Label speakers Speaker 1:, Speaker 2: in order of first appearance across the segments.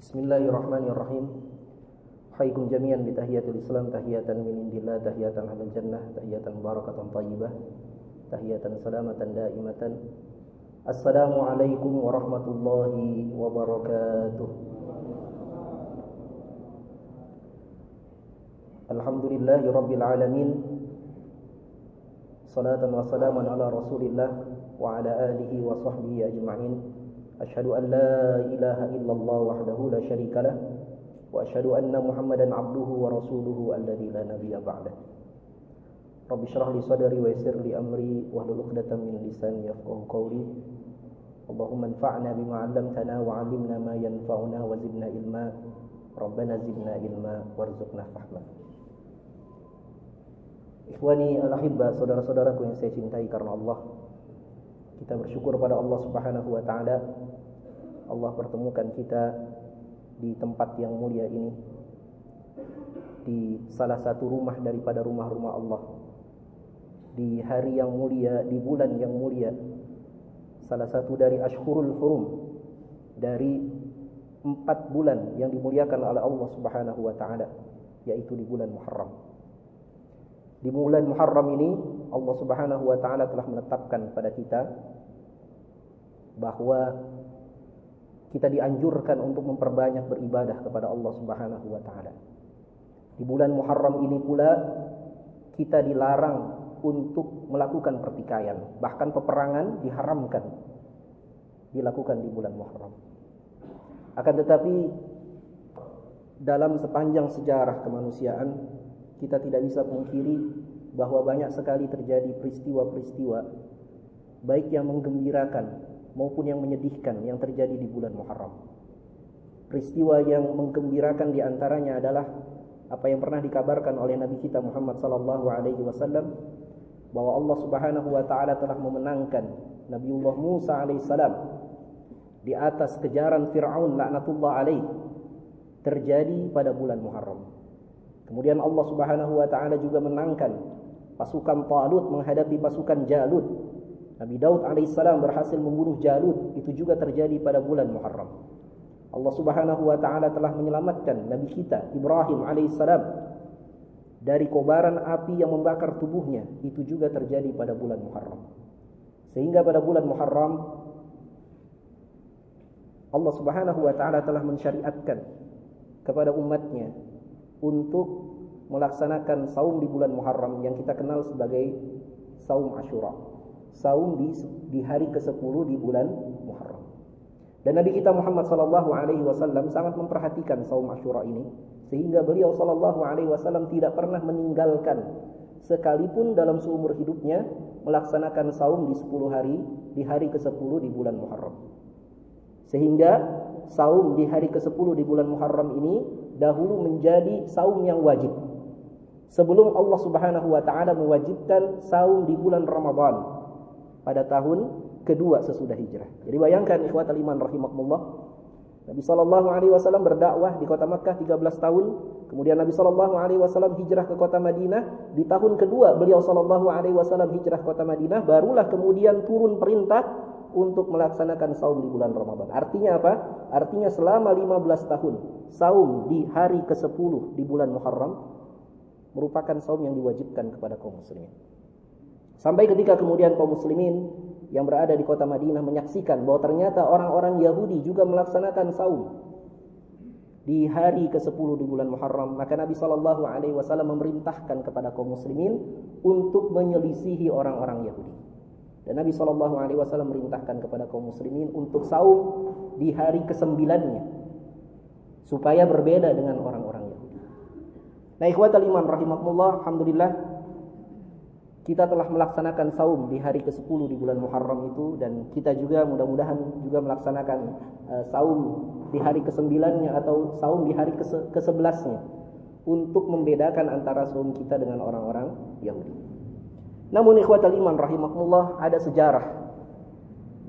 Speaker 1: Bismillahirrahmanirrahim. Haykum jami'an bi tahiyatul Islam tahiyatan min indillah tahiyatan halal jannah tahiyatan barakatan thayyibah tahiyatan salamatan daimatan. Assalamu alaikum warahmatullahi wabarakatuh. Alhamdulillahi rabbil alamin. Salatan wa salaman ala Rasulillah wa ala alihi wa sahbihi ajma'in. أشهد أن لا إله إلا الله وحده لا شريك له وأشهد أن محمدا عبده ورسوله الذي لا نبي بعده رب اشرح لي صدري ويسر لي أمري واحلل عقدة من لساني يفقه قولي اللهم انفعنا بما علمتنا وعلمنا ما ينفعنا وزدنا علما ربنا زدنا علما وارزقنا فهما Ikhwani al-ahibba, saudara-saudaraku yang saya cintai karena Allah. Kita bersyukur pada Allah Subhanahu wa taala Allah pertemukan kita di tempat yang mulia ini. Di salah satu rumah daripada rumah-rumah Allah. Di hari yang mulia, di bulan yang mulia. Salah satu dari Ashhurul Hurum. Dari empat bulan yang dimuliakan oleh Allah Subhanahu wa taala, yaitu di bulan Muharram. Di bulan Muharram ini Allah Subhanahu wa taala telah menetapkan pada kita bahwa kita dianjurkan untuk memperbanyak beribadah kepada Allah Subhanahu wa taala. Di bulan Muharram ini pula kita dilarang untuk melakukan pertikaian, bahkan peperangan diharamkan dilakukan di bulan Muharram. Akan tetapi dalam sepanjang sejarah kemanusiaan kita tidak bisa pungkiri bahwa banyak sekali terjadi peristiwa-peristiwa baik yang menggembirakan maupun yang menyedihkan yang terjadi di bulan Muharram. Peristiwa yang menggembirakan di antaranya adalah apa yang pernah dikabarkan oleh Nabi kita Muhammad sallallahu alaihi wasallam bahwa Allah Subhanahu wa taala telah memenangkan Nabiullah Musa alaihissalam di atas kejaran Firaun laknatullah alaih terjadi pada bulan Muharram. Kemudian Allah Subhanahu wa taala juga menangkan pasukan Talut menghadapi pasukan Jalut Nabi Daud alaihissalam berhasil membunuh Jalut itu juga terjadi pada bulan Muharram. Allah Subhanahu wa taala telah menyelamatkan nabi kita Ibrahim alaihissalam dari kobaran api yang membakar tubuhnya itu juga terjadi pada bulan Muharram. Sehingga pada bulan Muharram Allah Subhanahu wa taala telah mensyariatkan kepada umatnya untuk melaksanakan saum di bulan Muharram yang kita kenal sebagai saum Ashura saum di di hari ke-10 di bulan Muharram. Dan Nabi kita Muhammad sallallahu alaihi wasallam sangat memperhatikan saum Asyura ini sehingga beliau sallallahu alaihi wasallam tidak pernah meninggalkan sekalipun dalam seumur hidupnya melaksanakan saum di 10 hari di hari ke-10 di bulan Muharram. Sehingga saum di hari ke-10 di bulan Muharram ini dahulu menjadi saum yang wajib. Sebelum Allah Subhanahu wa taala mewajibkan saum di bulan Ramadan pada tahun kedua sesudah hijrah. Jadi bayangkan ikhwatal iman rahimakumullah. Nabi sallallahu alaihi wasallam berdakwah di kota Makkah 13 tahun, kemudian Nabi sallallahu alaihi wasallam hijrah ke kota Madinah, di tahun kedua beliau sallallahu alaihi wasallam hijrah ke kota Madinah, barulah kemudian turun perintah untuk melaksanakan saum di bulan Ramadan. Artinya apa? Artinya selama 15 tahun saum di hari ke-10 di bulan Muharram merupakan saum yang diwajibkan kepada kaum muslimin. Sampai ketika kemudian kaum muslimin yang berada di kota Madinah menyaksikan bahwa ternyata orang-orang Yahudi juga melaksanakan saum di hari ke-10 di bulan Muharram, maka Nabi sallallahu alaihi wasallam memerintahkan kepada kaum muslimin untuk menyelisihi orang-orang Yahudi. Dan Nabi sallallahu alaihi wasallam memerintahkan kepada kaum muslimin untuk saum di hari ke-9-nya supaya berbeda dengan orang-orang Yahudi. Nah, ikhwatal iman rahimakumullah, alhamdulillah kita telah melaksanakan saum di hari ke-10 di bulan Muharram itu dan kita juga mudah-mudahan juga melaksanakan uh, saum di hari ke-9-nya atau saum di hari ke-11-nya untuk membedakan antara saum kita dengan orang-orang Yahudi. Namun ikhwatal iman rahimakumullah ada sejarah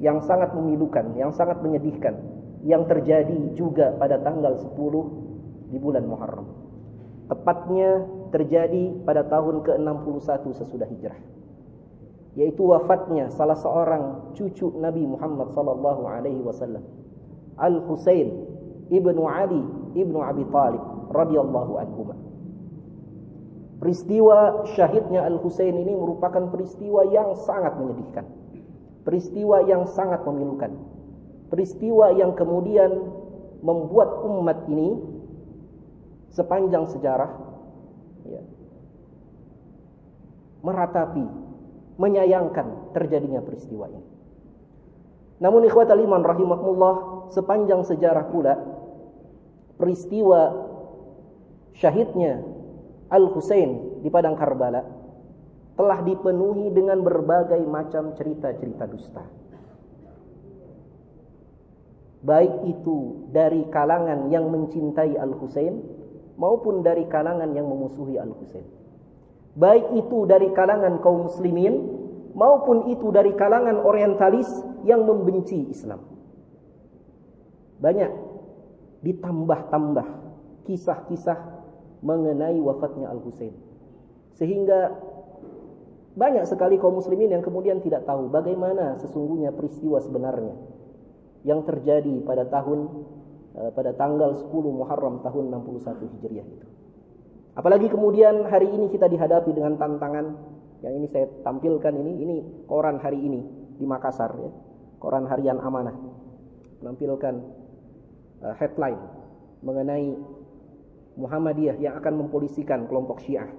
Speaker 1: yang sangat memilukan, yang sangat menyedihkan yang terjadi juga pada tanggal 10 di bulan Muharram. Tepatnya terjadi pada tahun ke-61 sesudah hijrah. Yaitu wafatnya salah seorang cucu Nabi Muhammad sallallahu alaihi wasallam, Al-Husain ibnu Ali ibnu Abi Talib radhiyallahu anhu. Peristiwa syahidnya Al Husain ini merupakan peristiwa yang sangat menyedihkan. Peristiwa yang sangat memilukan. Peristiwa yang kemudian membuat umat ini sepanjang sejarah ya, meratapi, menyayangkan terjadinya peristiwa ini. Namun ikhwatal iman rahimahullah sepanjang sejarah pula peristiwa syahidnya Al-Husain di padang Karbala telah dipenuhi dengan berbagai macam cerita-cerita dusta. Baik itu dari kalangan yang mencintai Al-Husain maupun dari kalangan yang memusuhi Al-Husain. Baik itu dari kalangan kaum muslimin maupun itu dari kalangan orientalis yang membenci Islam. Banyak ditambah-tambah kisah-kisah mengenai wafatnya Al-Husain. Sehingga banyak sekali kaum muslimin yang kemudian tidak tahu bagaimana sesungguhnya peristiwa sebenarnya yang terjadi pada tahun pada tanggal 10 Muharram tahun 61 Hijriah itu. Apalagi kemudian hari ini kita dihadapi dengan tantangan yang ini saya tampilkan ini ini koran hari ini di Makassar ya. Koran harian Amanah menampilkan uh, headline mengenai Muhammadiyah yang akan mempolisikan kelompok Syiah.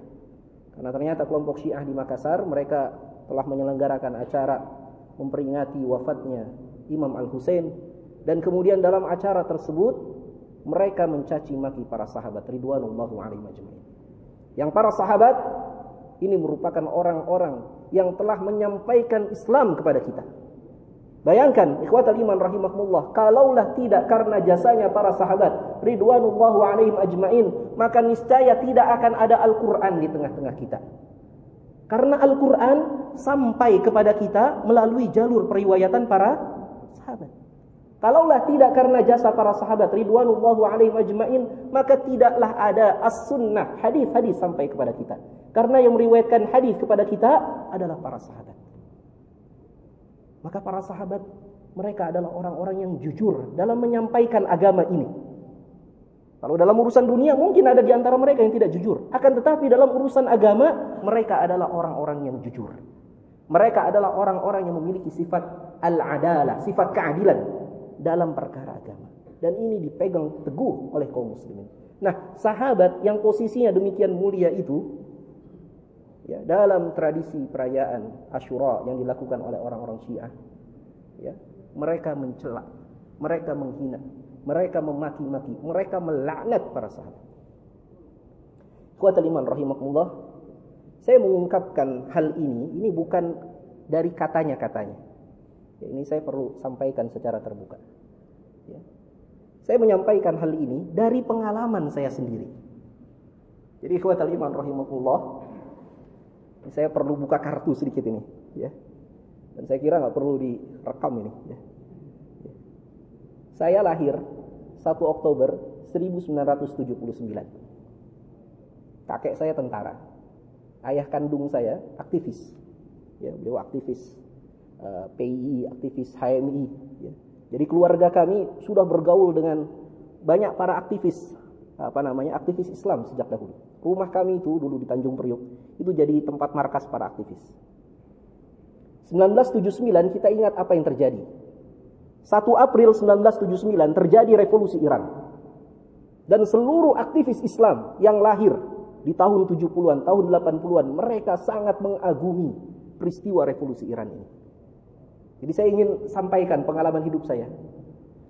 Speaker 1: Karena ternyata kelompok Syiah di Makassar mereka telah menyelenggarakan acara memperingati wafatnya Imam Al-Husain dan kemudian dalam acara tersebut mereka mencaci maki para sahabat ridwanullahu alaihi. Yang para sahabat ini merupakan orang-orang yang telah menyampaikan Islam kepada kita. Bayangkan, ikhwatal iman rahimahullah, kalaulah tidak karena jasanya para sahabat ridwanullahu alaihim ajmain, maka niscaya tidak akan ada Al-Qur'an di tengah-tengah kita. Karena Al-Qur'an sampai kepada kita melalui jalur periwayatan para sahabat. Kalaulah tidak karena jasa para sahabat ridwanullahu alaihim ajmain, maka tidaklah ada as-sunnah, hadis-hadis sampai kepada kita. Karena yang meriwayatkan hadis kepada kita adalah para sahabat. Maka para sahabat mereka adalah orang-orang yang jujur dalam menyampaikan agama ini. Kalau dalam urusan dunia mungkin ada di antara mereka yang tidak jujur. Akan tetapi dalam urusan agama mereka adalah orang-orang yang jujur. Mereka adalah orang-orang yang memiliki sifat al-adalah, sifat keadilan dalam perkara agama. Dan ini dipegang teguh oleh kaum muslimin. Nah, sahabat yang posisinya demikian mulia itu ya, dalam tradisi perayaan Ashura yang dilakukan oleh orang-orang Syiah ya, mereka mencela, mereka menghina, mereka memaki-maki, mereka melaknat para sahabat. Kuatal iman rahimakumullah. Saya mengungkapkan hal ini, ini bukan dari katanya-katanya. Ya, ini saya perlu sampaikan secara terbuka. Ya. Saya menyampaikan hal ini dari pengalaman saya sendiri. Jadi kuatal iman rahimakumullah, saya perlu buka kartu sedikit ini, ya. Dan saya kira nggak perlu direkam ini. Ya. Saya lahir 1 Oktober 1979. Kakek saya tentara. Ayah kandung saya aktivis. Ya, beliau aktivis eh, PII, aktivis HMI. Ya. Jadi keluarga kami sudah bergaul dengan banyak para aktivis apa namanya aktivis Islam sejak dahulu. Rumah kami itu dulu di Tanjung Priuk itu jadi tempat markas para aktivis. 1979 kita ingat apa yang terjadi. 1 April 1979 terjadi revolusi Iran. Dan seluruh aktivis Islam yang lahir di tahun 70-an, tahun 80-an, mereka sangat mengagumi peristiwa revolusi Iran ini. Jadi saya ingin sampaikan pengalaman hidup saya.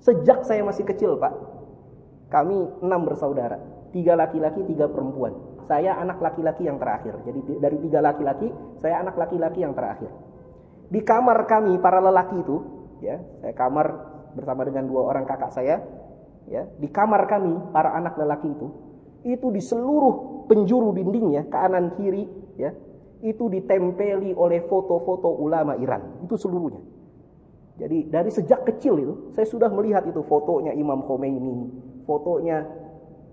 Speaker 1: Sejak saya masih kecil, Pak, kami enam bersaudara, tiga laki-laki, tiga perempuan. Saya anak laki-laki yang terakhir. Jadi dari tiga laki-laki, saya anak laki-laki yang terakhir. Di kamar kami para lelaki itu, ya, saya kamar bersama dengan dua orang kakak saya, ya, di kamar kami para anak lelaki itu, itu di seluruh penjuru dindingnya kanan kiri, ya, itu ditempeli oleh foto-foto ulama Iran. Itu seluruhnya. Jadi dari sejak kecil itu saya sudah melihat itu fotonya Imam Khomeini, fotonya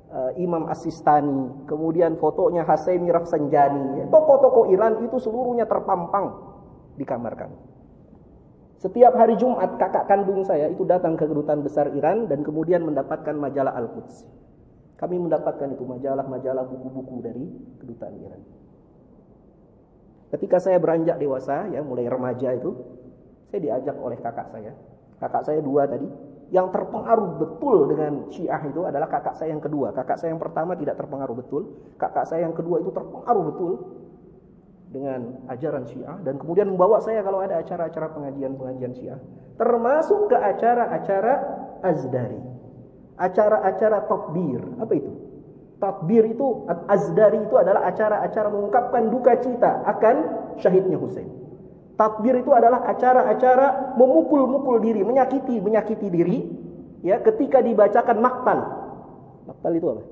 Speaker 1: uh, Imam Asistani, kemudian fotonya Hasaimi Rafsanjani. Toko-toko Iran itu seluruhnya terpampang di kamar kami. Setiap hari Jumat kakak kandung saya itu datang ke kedutaan besar Iran dan kemudian mendapatkan majalah Al-Quds. Kami mendapatkan itu majalah-majalah buku-buku dari kedutaan Iran. Ketika saya beranjak dewasa, ya mulai remaja itu, saya diajak oleh kakak saya. Kakak saya dua tadi, yang terpengaruh betul dengan Syiah itu adalah kakak saya yang kedua. Kakak saya yang pertama tidak terpengaruh betul, kakak saya yang kedua itu terpengaruh betul dengan ajaran Syiah dan kemudian membawa saya kalau ada acara-acara pengajian-pengajian Syiah. Termasuk ke acara-acara Azdari acara-acara takbir apa itu? Takbir itu Azdari itu adalah acara-acara mengungkapkan duka cita akan syahidnya Husain takbir itu adalah acara-acara memukul-mukul diri menyakiti menyakiti diri ya ketika dibacakan maktal maktal itu apa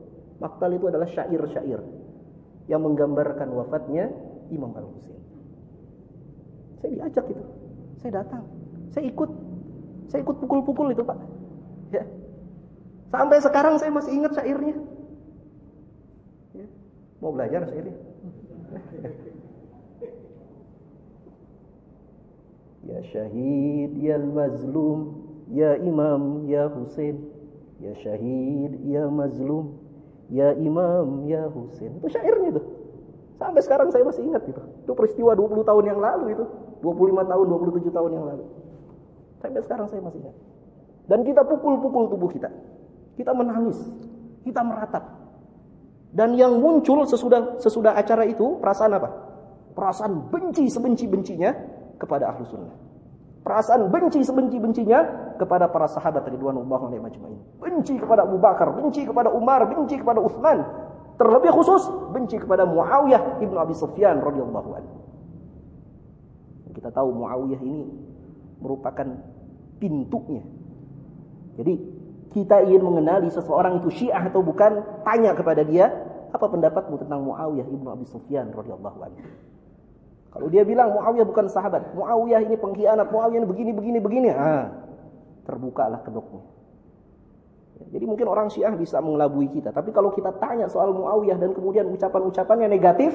Speaker 1: maktal itu adalah syair-syair yang menggambarkan wafatnya Imam Al-Husain. Saya diajak itu. Saya datang. Saya ikut. Saya ikut pukul-pukul itu, Pak. Ya. Sampai sekarang saya masih ingat syairnya. Ya. Mau belajar syairnya? Ya syahid, ya mazlum, ya imam, ya Husain. Ya syahid, ya mazlum, ya imam, ya Husain. Itu syairnya tuh. Sampai sekarang saya masih ingat itu. Itu peristiwa 20 tahun yang lalu itu. 25 tahun, 27 tahun yang lalu. Sampai sekarang saya masih ingat. Dan kita pukul-pukul tubuh kita. Kita menangis. Kita meratap. Dan yang muncul sesudah sesudah acara itu perasaan apa? Perasaan benci sebenci-bencinya kepada ahlu sunnah. Perasaan benci sebenci-bencinya kepada para sahabat ridwanullah alaihi majma'in. Benci kepada Abu Bakar, benci kepada Umar, benci kepada Uthman, Terlebih khusus benci kepada Muawiyah ibnu Abi Sufyan radhiyallahu anhu. Kita tahu Muawiyah ini merupakan pintunya. Jadi kita ingin mengenali seseorang itu Syiah atau bukan, tanya kepada dia, apa pendapatmu tentang Muawiyah ibnu Abi Sufyan radhiyallahu anhu? Kalau dia bilang Muawiyah bukan sahabat, Muawiyah ini pengkhianat, Muawiyah ini begini begini begini, ah, terbukalah kedoknya. Jadi mungkin orang Syiah bisa mengelabui kita. Tapi kalau kita tanya soal Muawiyah dan kemudian ucapan-ucapannya negatif,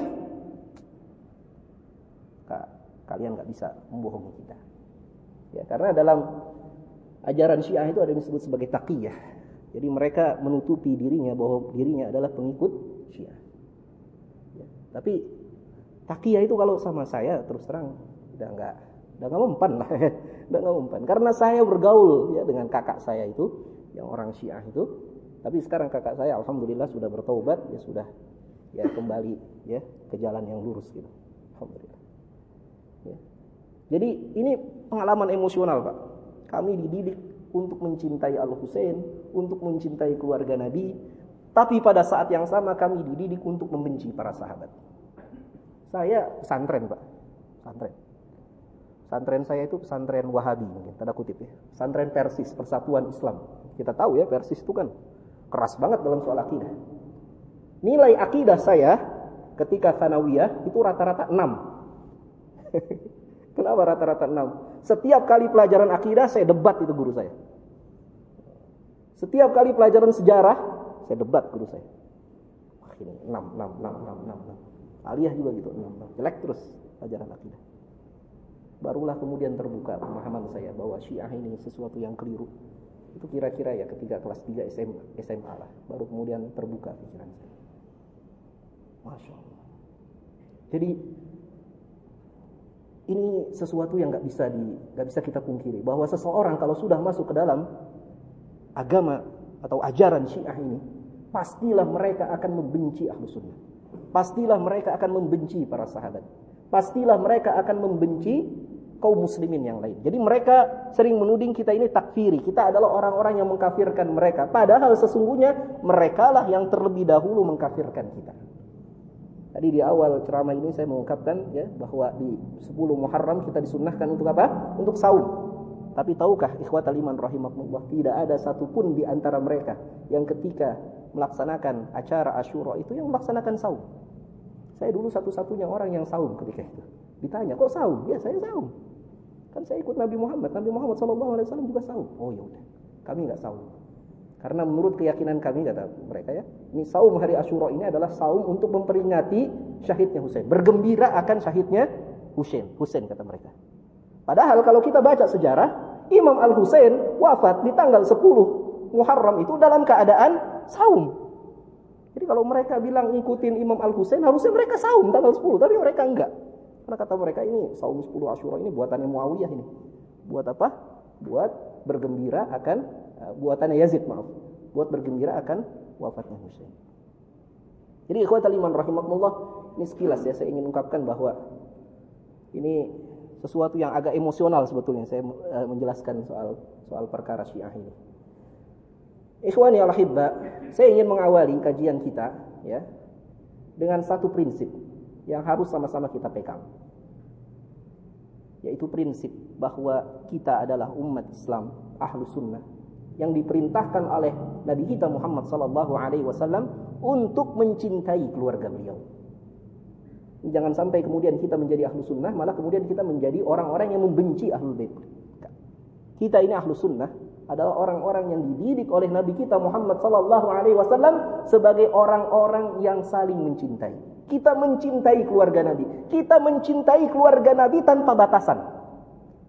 Speaker 1: kalian nggak bisa membohongi kita. Ya, karena dalam ajaran Syiah itu ada yang disebut sebagai taqiyah. Jadi mereka menutupi dirinya bahwa dirinya adalah pengikut Syiah. Ya, tapi taqiyah itu kalau sama saya terus terang udah nggak udah nggak mempan lah, udah nggak mempan. Karena saya bergaul ya dengan kakak saya itu yang orang Syiah itu. Tapi sekarang kakak saya alhamdulillah sudah bertobat, ya sudah ya kembali ya ke jalan yang lurus gitu. Alhamdulillah. Ya. Jadi ini pengalaman emosional, Pak. Kami dididik untuk mencintai Al Husain, untuk mencintai keluarga Nabi, tapi pada saat yang sama kami dididik untuk membenci para sahabat. Saya pesantren, Pak. Pesantren. Pesantren saya itu pesantren Wahabi mungkin, tanda kutip ya. Pesantren Persis, Persatuan Islam. Kita tahu ya Persis itu kan keras banget dalam soal akidah. Nilai akidah saya ketika sanawiyah itu rata-rata 6. Kenapa rata-rata 6? Setiap kali pelajaran akidah saya debat itu guru saya. Setiap kali pelajaran sejarah saya debat guru saya. Wah ini 6, 6, 6, 6, 6. Aliyah juga gitu, 6, 6. Jelek terus pelajaran akidah barulah kemudian terbuka pemahaman saya bahwa Syiah ini sesuatu yang keliru. Itu kira-kira ya ketika kelas 3 SMA, SMA lah, baru kemudian terbuka pikiran saya. Masya Allah. Jadi ini sesuatu yang nggak bisa di nggak bisa kita pungkiri bahwa seseorang kalau sudah masuk ke dalam agama atau ajaran Syiah ini, pastilah mereka akan membenci ahlu sunnah. Pastilah mereka akan membenci para sahabat. Pastilah mereka akan membenci kaum muslimin yang lain. Jadi mereka sering menuding kita ini takfiri. Kita adalah orang-orang yang mengkafirkan mereka. Padahal sesungguhnya merekalah yang terlebih dahulu mengkafirkan kita. Tadi di awal ceramah ini saya mengungkapkan ya bahwa di 10 Muharram kita disunnahkan untuk apa? Untuk saum. Tapi tahukah ikhwat aliman rahimakumullah tidak ada satupun di antara mereka yang ketika melaksanakan acara Asyura itu yang melaksanakan saum. Saya dulu satu-satunya orang yang saum ketika itu. Ditanya, kok saum? Ya saya saum. Kan saya ikut Nabi Muhammad. Nabi Muhammad SAW juga saum. Oh ya udah, kami nggak saum. Karena menurut keyakinan kami kata mereka ya, ini saum hari Asyura ini adalah saum untuk memperingati syahidnya Husain, bergembira akan syahidnya Husain, Husain kata mereka. Padahal kalau kita baca sejarah, Imam Al-Husain wafat di tanggal 10 Muharram itu dalam keadaan saum. Jadi kalau mereka bilang ngikutin Imam Al-Husain, harusnya mereka saum tanggal 10, tapi mereka enggak. Karena kata mereka ini saum 10 Asyura ini buatannya Muawiyah ini. Buat apa? Buat bergembira akan uh, buatannya Yazid, maaf. Buat bergembira akan wafatnya Husain. Jadi ikhwatal iman rahimakumullah, ini sekilas ya saya ingin ungkapkan bahwa ini sesuatu yang agak emosional sebetulnya saya uh, menjelaskan soal soal perkara Syiah ini. Ikhwani al-hibba, saya ingin mengawali kajian kita ya dengan satu prinsip yang harus sama-sama kita pegang. Yaitu prinsip bahwa kita adalah umat Islam, ahlu sunnah yang diperintahkan oleh Nabi kita Muhammad sallallahu alaihi wasallam untuk mencintai keluarga beliau. Jangan sampai kemudian kita menjadi ahlu sunnah, malah kemudian kita menjadi orang-orang yang membenci ahlul bait. Kita ini ahlu sunnah, adalah orang-orang yang dididik oleh Nabi kita Muhammad sallallahu alaihi wasallam sebagai orang-orang yang saling mencintai. Kita mencintai keluarga Nabi. Kita mencintai keluarga Nabi tanpa batasan.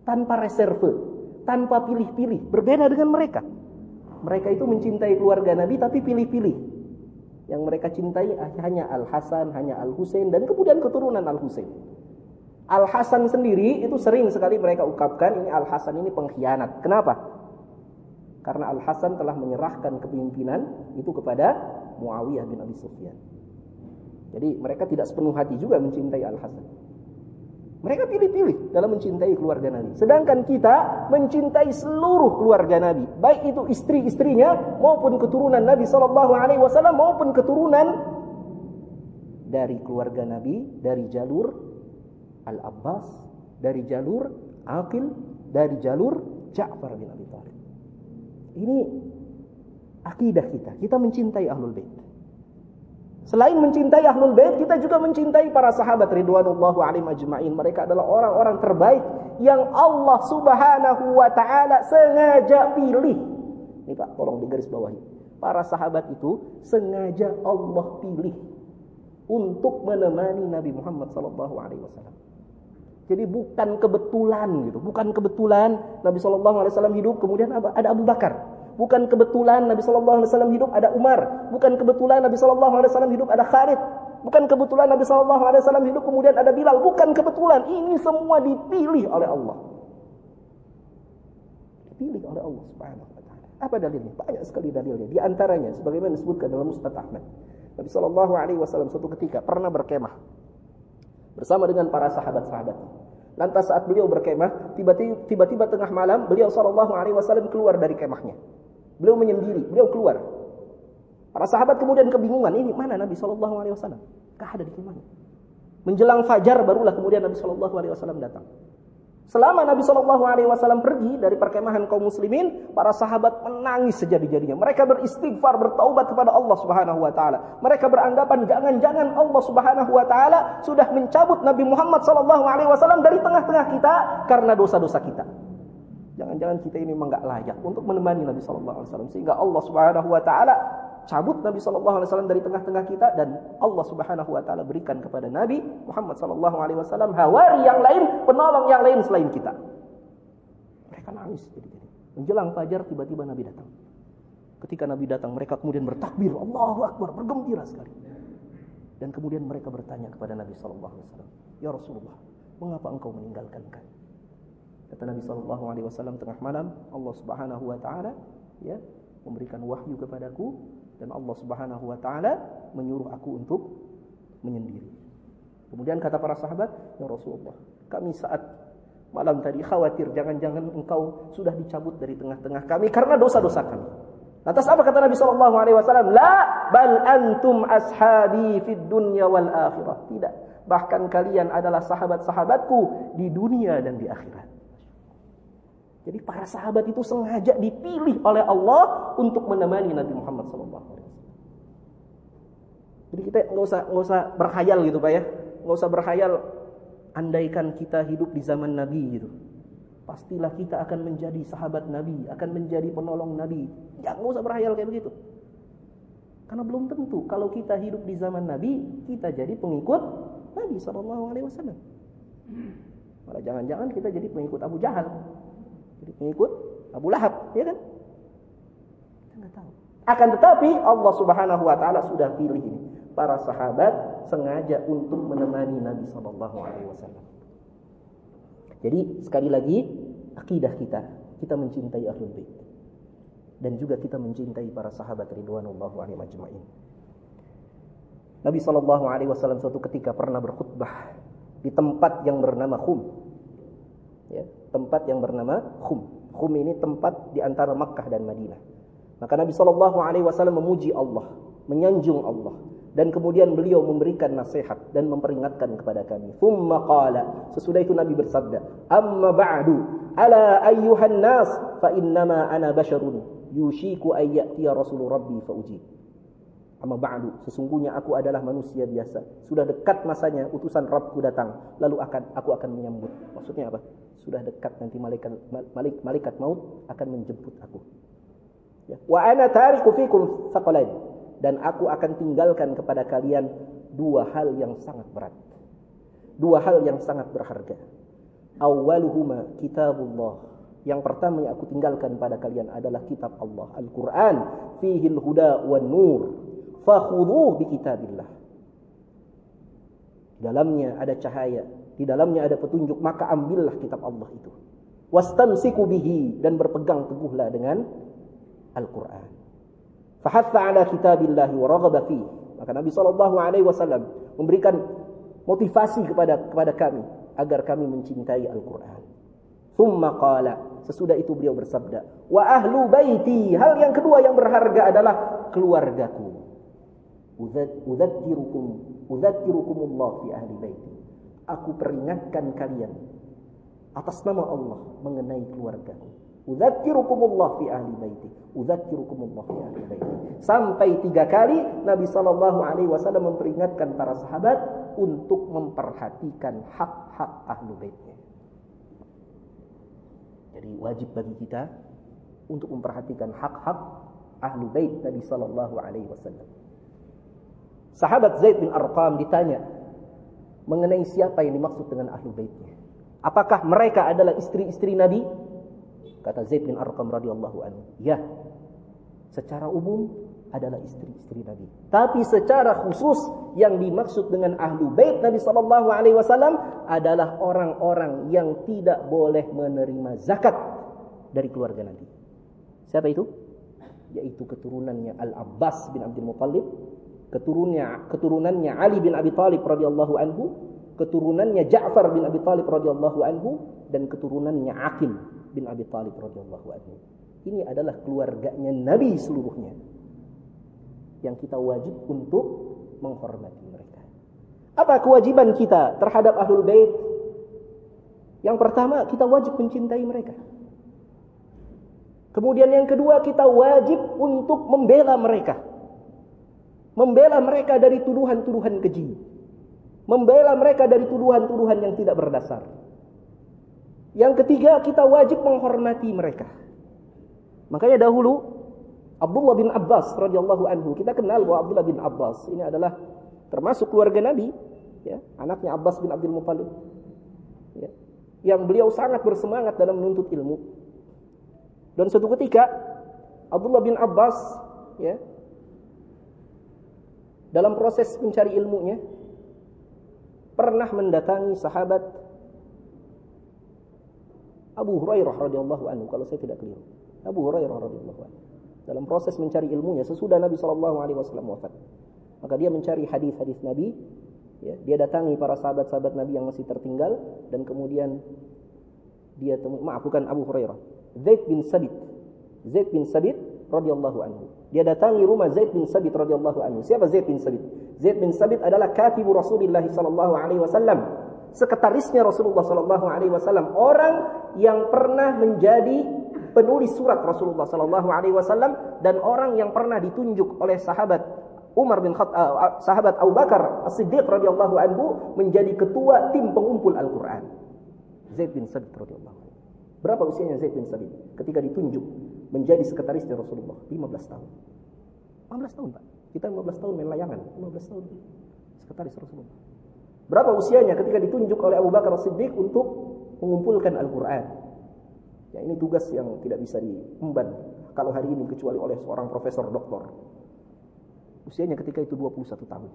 Speaker 1: Tanpa reserve, tanpa pilih-pilih, berbeda dengan mereka. Mereka itu mencintai keluarga Nabi tapi pilih-pilih. Yang mereka cintai hanya Al-Hasan, hanya Al-Husain dan kemudian keturunan Al-Husain. Al-Hasan sendiri itu sering sekali mereka ungkapkan ini Al-Hasan ini pengkhianat. Kenapa? Karena Al-Hasan telah menyerahkan kepemimpinan itu kepada Muawiyah bin Abi Sufyan. Jadi mereka tidak sepenuh hati juga mencintai Al-Hasan. Mereka pilih-pilih dalam mencintai keluarga Nabi. Sedangkan kita mencintai seluruh keluarga Nabi, baik itu istri-istrinya maupun keturunan Nabi sallallahu alaihi wasallam maupun keturunan dari keluarga Nabi dari jalur Al-Abbas, dari jalur Aqil, dari jalur Ja'far bin Abi Thalib. Ini akidah kita. Kita mencintai ahlul bait. Selain mencintai ahlul bait, kita juga mencintai para sahabat ridwanullahu alaihim ajma'in. Mereka adalah orang-orang terbaik yang Allah Subhanahu wa taala sengaja pilih. Ini Pak, tolong digaris bawahi. Para sahabat itu sengaja Allah pilih untuk menemani Nabi Muhammad sallallahu alaihi wasallam. Jadi bukan kebetulan gitu, bukan kebetulan Nabi Shallallahu Alaihi Wasallam hidup. Kemudian ada Abu Bakar, bukan kebetulan Nabi Shallallahu Alaihi Wasallam hidup ada Umar, bukan kebetulan Nabi Shallallahu Alaihi Wasallam hidup ada Khalid, bukan kebetulan Nabi Shallallahu Alaihi Wasallam hidup kemudian ada Bilal, bukan kebetulan. Ini semua dipilih oleh Allah, dipilih oleh Allah Subhanahu Wa Taala. Apa dalilnya? Banyak sekali dalilnya. Di antaranya, sebagaimana disebutkan dalam Mustad Nabi Shallallahu Alaihi Wasallam suatu ketika pernah berkemah bersama dengan para sahabat-sahabat. Lantas saat beliau berkemah, tiba-tiba tengah malam beliau sallallahu alaihi wasallam keluar dari kemahnya. Beliau menyendiri, beliau keluar. Para sahabat kemudian kebingungan, ini mana Nabi sallallahu alaihi wasallam? Kah ada di kemahnya. Menjelang fajar barulah kemudian Nabi sallallahu alaihi wasallam datang. Selama Nabi Shallallahu Alaihi Wasallam pergi dari perkemahan kaum muslimin, para sahabat menangis sejadi-jadinya. Mereka beristighfar, bertaubat kepada Allah Subhanahu Wa Taala. Mereka beranggapan jangan-jangan Allah Subhanahu Wa Taala sudah mencabut Nabi Muhammad Shallallahu Alaihi Wasallam dari tengah-tengah kita karena dosa-dosa kita. Jangan-jangan kita ini memang nggak layak untuk menemani Nabi Shallallahu Alaihi Wasallam sehingga Allah Subhanahu Wa Taala cabut Nabi Wasallam dari tengah-tengah kita dan Allah Subhanahu Wa Taala berikan kepada Nabi Muhammad Shallallahu Alaihi Wasallam hawari yang lain, penolong yang lain selain kita. Mereka nangis. Menjelang fajar tiba-tiba Nabi datang. Ketika Nabi datang mereka kemudian bertakbir Allahu Akbar bergembira sekali. Dan kemudian mereka bertanya kepada Nabi Shallallahu Alaihi Wasallam, Ya Rasulullah, mengapa engkau meninggalkan kami? Kata Nabi Shallallahu Alaihi Wasallam tengah malam Allah Subhanahu Wa Taala ya memberikan wahyu kepadaku dan Allah Subhanahu wa taala menyuruh aku untuk menyendiri. Kemudian kata para sahabat, "Ya Rasulullah, kami saat malam tadi khawatir jangan-jangan engkau sudah dicabut dari tengah-tengah kami karena dosa-dosa kami." Lantas apa kata Nabi sallallahu alaihi wasallam? "La bal antum ashabi fid dunya wal akhirah." Tidak, bahkan kalian adalah sahabat-sahabatku di dunia dan di akhirat. Jadi para sahabat itu sengaja dipilih oleh Allah untuk menemani Nabi Muhammad SAW. Jadi kita nggak usah nggak usah berkhayal gitu pak ya, nggak usah berkhayal. Andaikan kita hidup di zaman Nabi gitu, pastilah kita akan menjadi sahabat Nabi, akan menjadi penolong Nabi. Ya nggak usah berkhayal kayak begitu. Karena belum tentu kalau kita hidup di zaman Nabi, kita jadi pengikut Nabi Shallallahu Alaihi Wasallam. Malah jangan-jangan kita jadi pengikut Abu Jahal. Pengikut Abu Lahab, ya kan? Nggak tahu. Akan tetapi Allah Subhanahu wa taala sudah pilih. Para sahabat sengaja untuk menemani Nabi sallallahu alaihi wasallam. Jadi sekali lagi akidah kita, kita mencintai Ahlul Bait. Dan juga kita mencintai para sahabat ridwanullahu alaihi majma'in. Nabi sallallahu alaihi wasallam suatu ketika pernah berkhutbah di tempat yang bernama Khum. Ya, tempat yang bernama Khum. Khum ini tempat di antara Makkah dan Madinah. Maka Nabi sallallahu alaihi memuji Allah, menyanjung Allah dan kemudian beliau memberikan nasihat dan memperingatkan kepada kami. Thumma qala, sesudah itu Nabi bersabda, "Amma ba'du, ala ayyuhan nas, fa innama ana basharun, yushiku ay rabbi fa ujib." Amma ba'du, sesungguhnya aku adalah manusia biasa. Sudah dekat masanya utusan Rabbku datang, lalu akan aku akan menyambut. Maksudnya apa? Sudah dekat nanti malaikat malaikat maut akan menjemput aku. Ya. Wa ana tariku fikum thaqalain dan aku akan tinggalkan kepada kalian dua hal yang sangat berat. Dua hal yang sangat berharga. Awwaluhuma kitabullah. Yang pertama yang aku tinggalkan pada kalian adalah kitab Allah, Al-Qur'an, fihi al-huda wan nur. Fakhudhuhu bi kitabillah. Di dalamnya ada cahaya, di dalamnya ada petunjuk, maka ambillah kitab Allah itu. Wastamsiku bihi dan berpegang teguhlah dengan Al-Quran. Fahatha ala kitabillahi wa raghaba. Maka Nabi sallallahu alaihi wasallam memberikan motivasi kepada kepada kami agar kami mencintai Al-Quran. Thumma qala, sesudah itu beliau bersabda, wa ahlu baiti, hal yang kedua yang berharga adalah keluargaku. Udzakirukum udzakirukumullah fi ahli baiti. Aku peringatkan kalian atas nama Allah mengenai keluargaku. Udzakirukumullah fi ahli baiti. Udzakirukumullah fi ahli baiti. Sampai tiga kali Nabi sallallahu alaihi wasallam memperingatkan para sahabat untuk memperhatikan hak-hak ahlu baitnya. Jadi wajib bagi kita untuk memperhatikan hak-hak ahlu bait Nabi sallallahu alaihi wasallam. Sahabat Zaid bin Arqam ditanya mengenai siapa yang dimaksud dengan ahlu baitnya. Apakah mereka adalah istri-istri Nabi? Kata Zaid bin Arqam radhiyallahu anhu, "Ya. Secara umum adalah istri-istri Nabi. Tapi secara khusus yang dimaksud dengan ahlu bait Nabi sallallahu alaihi wasallam adalah orang-orang yang tidak boleh menerima zakat dari keluarga Nabi. Siapa itu? Yaitu keturunannya Al-Abbas bin Abdul Muttalib, keturunannya keturunannya Ali bin Abi Thalib radhiyallahu anhu, keturunannya Ja'far bin Abi Thalib radhiyallahu anhu dan keturunannya Aqil bin Abi Thalib radhiyallahu anhu. Ini adalah keluarganya Nabi seluruhnya. Yang kita wajib untuk menghormati mereka. Apa kewajiban kita terhadap Ahlul Bait? Yang pertama, kita wajib mencintai mereka. Kemudian yang kedua, kita wajib untuk membela mereka. Membela mereka dari tuduhan-tuduhan keji. Membela mereka dari tuduhan-tuduhan yang tidak berdasar. Yang ketiga, kita wajib menghormati mereka. Makanya dahulu Abdullah bin Abbas radhiyallahu anhu, kita kenal bahwa Abdullah bin Abbas ini adalah termasuk keluarga Nabi, ya, anaknya Abbas bin Abdul Muthalib. Ya, yang beliau sangat bersemangat dalam menuntut ilmu. Dan suatu ketika Abdullah bin Abbas ya dalam proses mencari ilmunya pernah mendatangi sahabat Abu Hurairah radhiyallahu anhu kalau saya tidak keliru. Abu Hurairah radhiyallahu anhu dalam proses mencari ilmunya sesudah Nabi wasallam wafat. Maka dia mencari hadis-hadis Nabi, ya, dia datangi para sahabat-sahabat Nabi yang masih tertinggal dan kemudian dia temu maaf bukan Abu Hurairah, Zaid bin Sabit. Zaid bin Sabit radhiyallahu anhu. Dia datangi rumah Zaid bin Sabit radhiyallahu anhu. Siapa Zaid bin Sabit? Zaid bin Sabit adalah katibu Rasulullah sallallahu alaihi wasallam. Sekretarisnya Rasulullah sallallahu alaihi wasallam, orang yang pernah menjadi penulis surat Rasulullah sallallahu alaihi wasallam dan orang yang pernah ditunjuk oleh sahabat Umar bin Khattab, uh, sahabat Abu Bakar As-Siddiq radhiyallahu anhu menjadi ketua tim pengumpul Al-Qur'an. Zaid bin Sabit radhiyallahu anhu. Berapa usianya Zaid bin Sabit ketika ditunjuk menjadi sekretaris Rasulullah? 15 tahun. 15 tahun, Pak. Kita 15 tahun main layangan, 15 tahun sekretaris Rasulullah. Berapa usianya ketika ditunjuk oleh Abu Bakar As-Siddiq untuk mengumpulkan Al-Quran. Ya, ini tugas yang tidak bisa diemban kalau hari ini kecuali oleh seorang profesor doktor. Usianya ketika itu 21 tahun.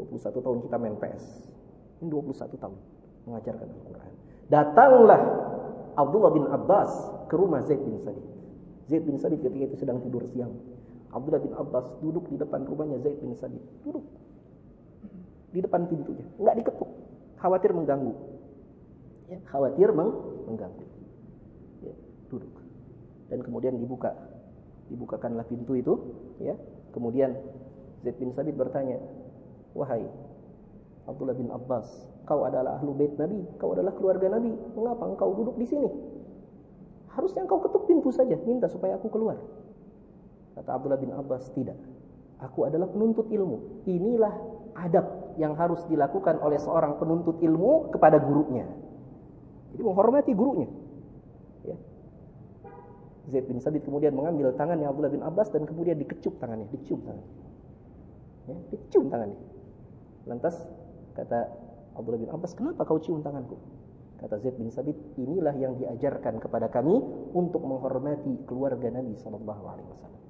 Speaker 1: 21 tahun kita main PS. Ini 21 tahun mengajarkan Al-Quran. Datanglah Abdullah bin Abbas ke rumah Zaid bin Sabit. Zaid bin Sabit ketika itu sedang tidur siang. Abdullah bin Abbas duduk di depan rumahnya Zaid bin Sabit. Duduk. Di depan pintunya. Enggak diketuk. Khawatir mengganggu. Ya, khawatir meng mengganggu. Ya, duduk. Dan kemudian dibuka. Dibukakanlah pintu itu. Ya. Kemudian Zaid bin Sabit bertanya, Wahai Abdullah bin Abbas, kau adalah ahlu bait Nabi, kau adalah keluarga Nabi. Mengapa engkau duduk di sini? Harusnya engkau ketuk pintu saja, minta supaya aku keluar. Kata Abdullah bin Abbas, tidak. Aku adalah penuntut ilmu. Inilah adab yang harus dilakukan oleh seorang penuntut ilmu kepada gurunya. Jadi menghormati gurunya. Ya. Zaid bin Sabit kemudian mengambil tangannya Abdullah bin Abbas dan kemudian dikecup tangannya, dicium tangannya. Ya, dicium tangannya. Lantas kata Abdullah bin Abbas, "Kenapa kau cium tanganku?" Kata Zaid bin Sabit, "Inilah yang diajarkan kepada kami untuk menghormati keluarga Nabi wasallam."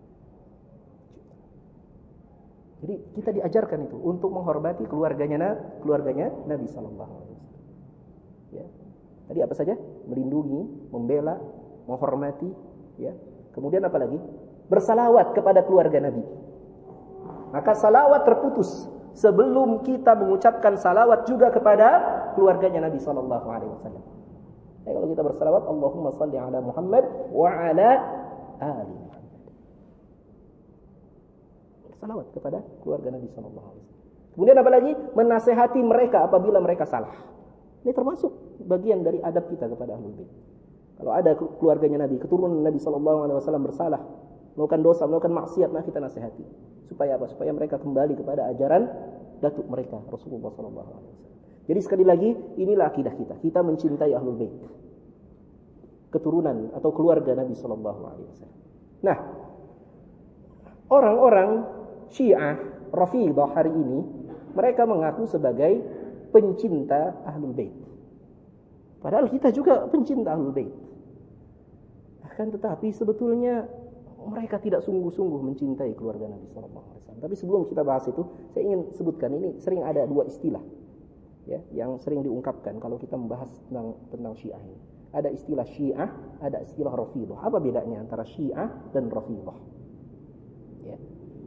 Speaker 1: Jadi kita diajarkan itu untuk menghormati keluarganya keluarganya Nabi sallallahu alaihi wasallam. Ya. Tadi apa saja? Melindungi, membela, menghormati, ya. Kemudian apa lagi? Bersalawat kepada keluarga Nabi. Maka salawat terputus sebelum kita mengucapkan salawat juga kepada keluarganya Nabi sallallahu alaihi wasallam. Ya, kalau kita bersalawat Allahumma salli ala Muhammad wa ala ali Muhammad. Salawat kepada keluarga Nabi sallallahu alaihi wasallam. Kemudian apa lagi? Menasehati mereka apabila mereka salah. Ini termasuk bagian dari adab kita kepada ahlul bait. Kalau ada keluarganya Nabi, keturunan Nabi sallallahu alaihi wasallam bersalah, melakukan dosa, melakukan maksiat, nah kita nasihati. Supaya apa? Supaya mereka kembali kepada ajaran datuk mereka Rasulullah wasallam. Jadi sekali lagi inilah akidah kita. Kita mencintai ahlul bait. Keturunan atau keluarga Nabi wasallam. Nah, orang-orang Syiah Rafidah hari ini mereka mengaku sebagai pencinta ahlul bait. Padahal kita juga pencinta ahlul bait. Akan tetapi sebetulnya mereka tidak sungguh-sungguh mencintai keluarga Nabi Sallallahu Alaihi Wasallam. Tapi sebelum kita bahas itu, saya ingin sebutkan ini sering ada dua istilah ya yang sering diungkapkan kalau kita membahas tentang tentang Syiah ini. Ada istilah Syiah, ada istilah Rafidah. Apa bedanya antara Syiah dan Rafidah? Ya.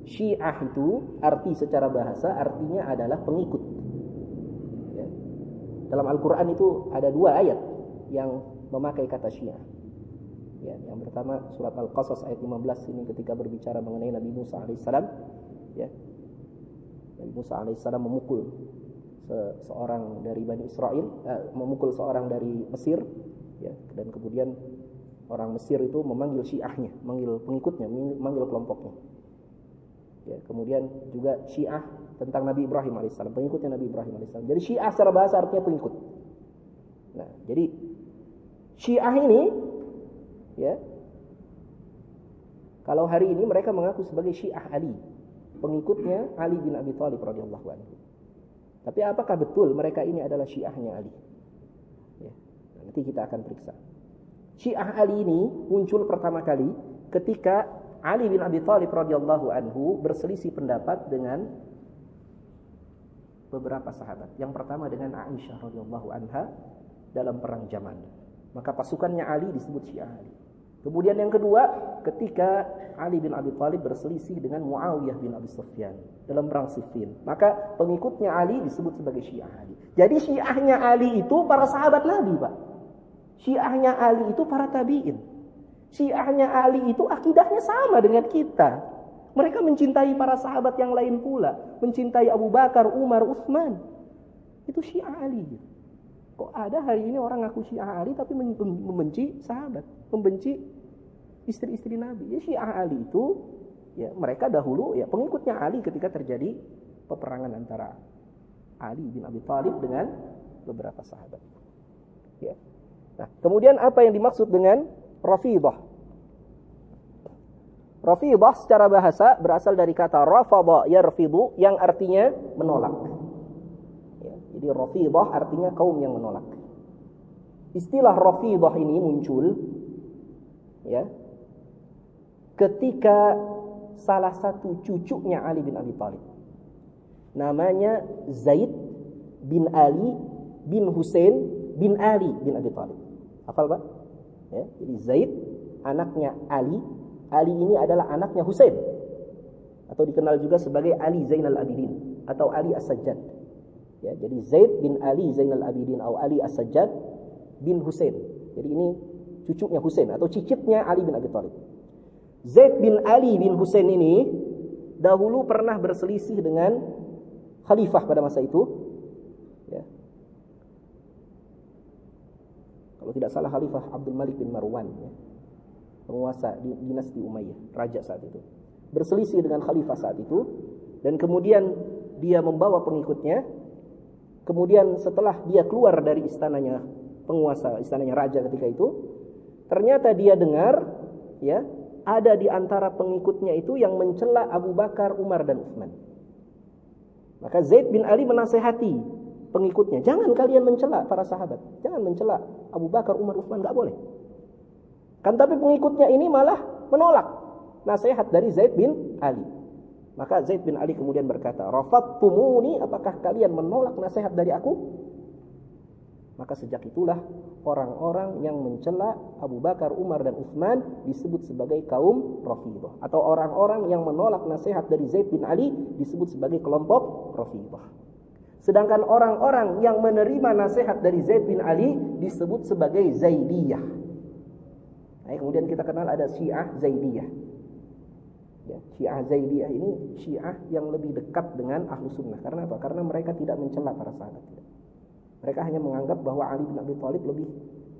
Speaker 1: Syiah itu arti secara bahasa artinya adalah pengikut. Ya. Dalam Al-Quran itu ada dua ayat yang memakai kata Syiah. Ya, yang pertama surat Al-Qasas ayat 15 ini ketika berbicara mengenai Nabi Musa alaihissalam, ya. Nabi Musa alaihissalam memukul se seorang dari Bani Israel, eh, memukul seorang dari Mesir, ya, dan kemudian orang Mesir itu memanggil Syiahnya, manggil pengikutnya, manggil kelompoknya. Ya, kemudian juga Syiah tentang Nabi Ibrahim alaihissalam, pengikutnya Nabi Ibrahim alaihissalam. Jadi Syiah secara bahasa artinya pengikut. Nah, jadi Syiah ini ya kalau hari ini mereka mengaku sebagai Syiah Ali pengikutnya Ali bin Abi Thalib radhiyallahu anhu tapi apakah betul mereka ini adalah Syiahnya Ali ya nanti kita akan periksa Syiah Ali ini muncul pertama kali ketika Ali bin Abi Thalib radhiyallahu anhu berselisih pendapat dengan beberapa sahabat. Yang pertama dengan Aisyah radhiyallahu anha dalam perang Jamal. Maka pasukannya Ali disebut Syiah Ali. Kemudian yang kedua, ketika Ali bin Abi Thalib berselisih dengan Muawiyah bin Abi Sufyan dalam perang Siffin, maka pengikutnya Ali disebut sebagai Syiah Ali. Jadi Syiahnya Ali itu para sahabat Nabi, Pak. Syiahnya Ali itu para tabi'in. Syiahnya Ali itu akidahnya sama dengan kita. Mereka mencintai para sahabat yang lain pula, mencintai Abu Bakar, Umar, Utsman. Itu Syiah Ali. Kok ada hari ini orang ngaku Syiah Ali tapi membenci sahabat, membenci istri-istri Nabi. Ya Syiah Ali itu ya mereka dahulu ya pengikutnya Ali ketika terjadi peperangan antara Ali bin Abi Thalib dengan beberapa sahabat. Ya. Nah, kemudian apa yang dimaksud dengan Rafidah? Rafidah secara bahasa berasal dari kata rafadha yarfidu yang artinya menolak. Jadi Rafidah artinya kaum yang menolak. Istilah Rafidah ini muncul ya ketika salah satu cucunya Ali bin Abi Thalib namanya Zaid bin Ali bin Hussein bin Ali bin Abi Thalib. Hafal Pak? Ya, jadi Zaid anaknya Ali, Ali ini adalah anaknya Hussein atau dikenal juga sebagai Ali Zainal Abidin atau Ali As-Sajjad. Ya, jadi Zaid bin Ali Zainal Abidin atau Ali As-Sajjad bin Husain. Jadi ini cucunya Husain atau cicitnya Ali bin Abi Thalib. Zaid bin Ali bin Husain ini dahulu pernah berselisih dengan khalifah pada masa itu. Ya. Kalau tidak salah khalifah Abdul Malik bin Marwan, ya. penguasa di dinasti Umayyah, raja saat itu. Berselisih dengan khalifah saat itu dan kemudian dia membawa pengikutnya. Kemudian setelah dia keluar dari istananya penguasa istananya raja ketika itu, ternyata dia dengar ya, ada di antara pengikutnya itu yang mencela Abu Bakar, Umar dan Utsman. Maka Zaid bin Ali menasehati pengikutnya, jangan kalian mencela para sahabat, jangan mencela Abu Bakar, Umar, Utsman, nggak boleh. Kan tapi pengikutnya ini malah menolak nasihat dari Zaid bin Ali. Maka Zaid bin Ali kemudian berkata, "Rafattumuni, apakah kalian menolak nasihat dari aku?" Maka sejak itulah orang-orang yang mencela Abu Bakar, Umar dan Utsman disebut sebagai kaum Rafidhah atau orang-orang yang menolak nasihat dari Zaid bin Ali disebut sebagai kelompok Rafidhah. Sedangkan orang-orang yang menerima nasihat dari Zaid bin Ali disebut sebagai Zaidiyah. Nah, kemudian kita kenal ada Syiah Zaidiyah. Ya, Syiah Zaidiyah ini Syiah yang lebih dekat dengan Ahlu Sunnah. Karena apa? Karena mereka tidak mencela para sahabat. Mereka hanya menganggap bahwa Ali bin Abi Thalib lebih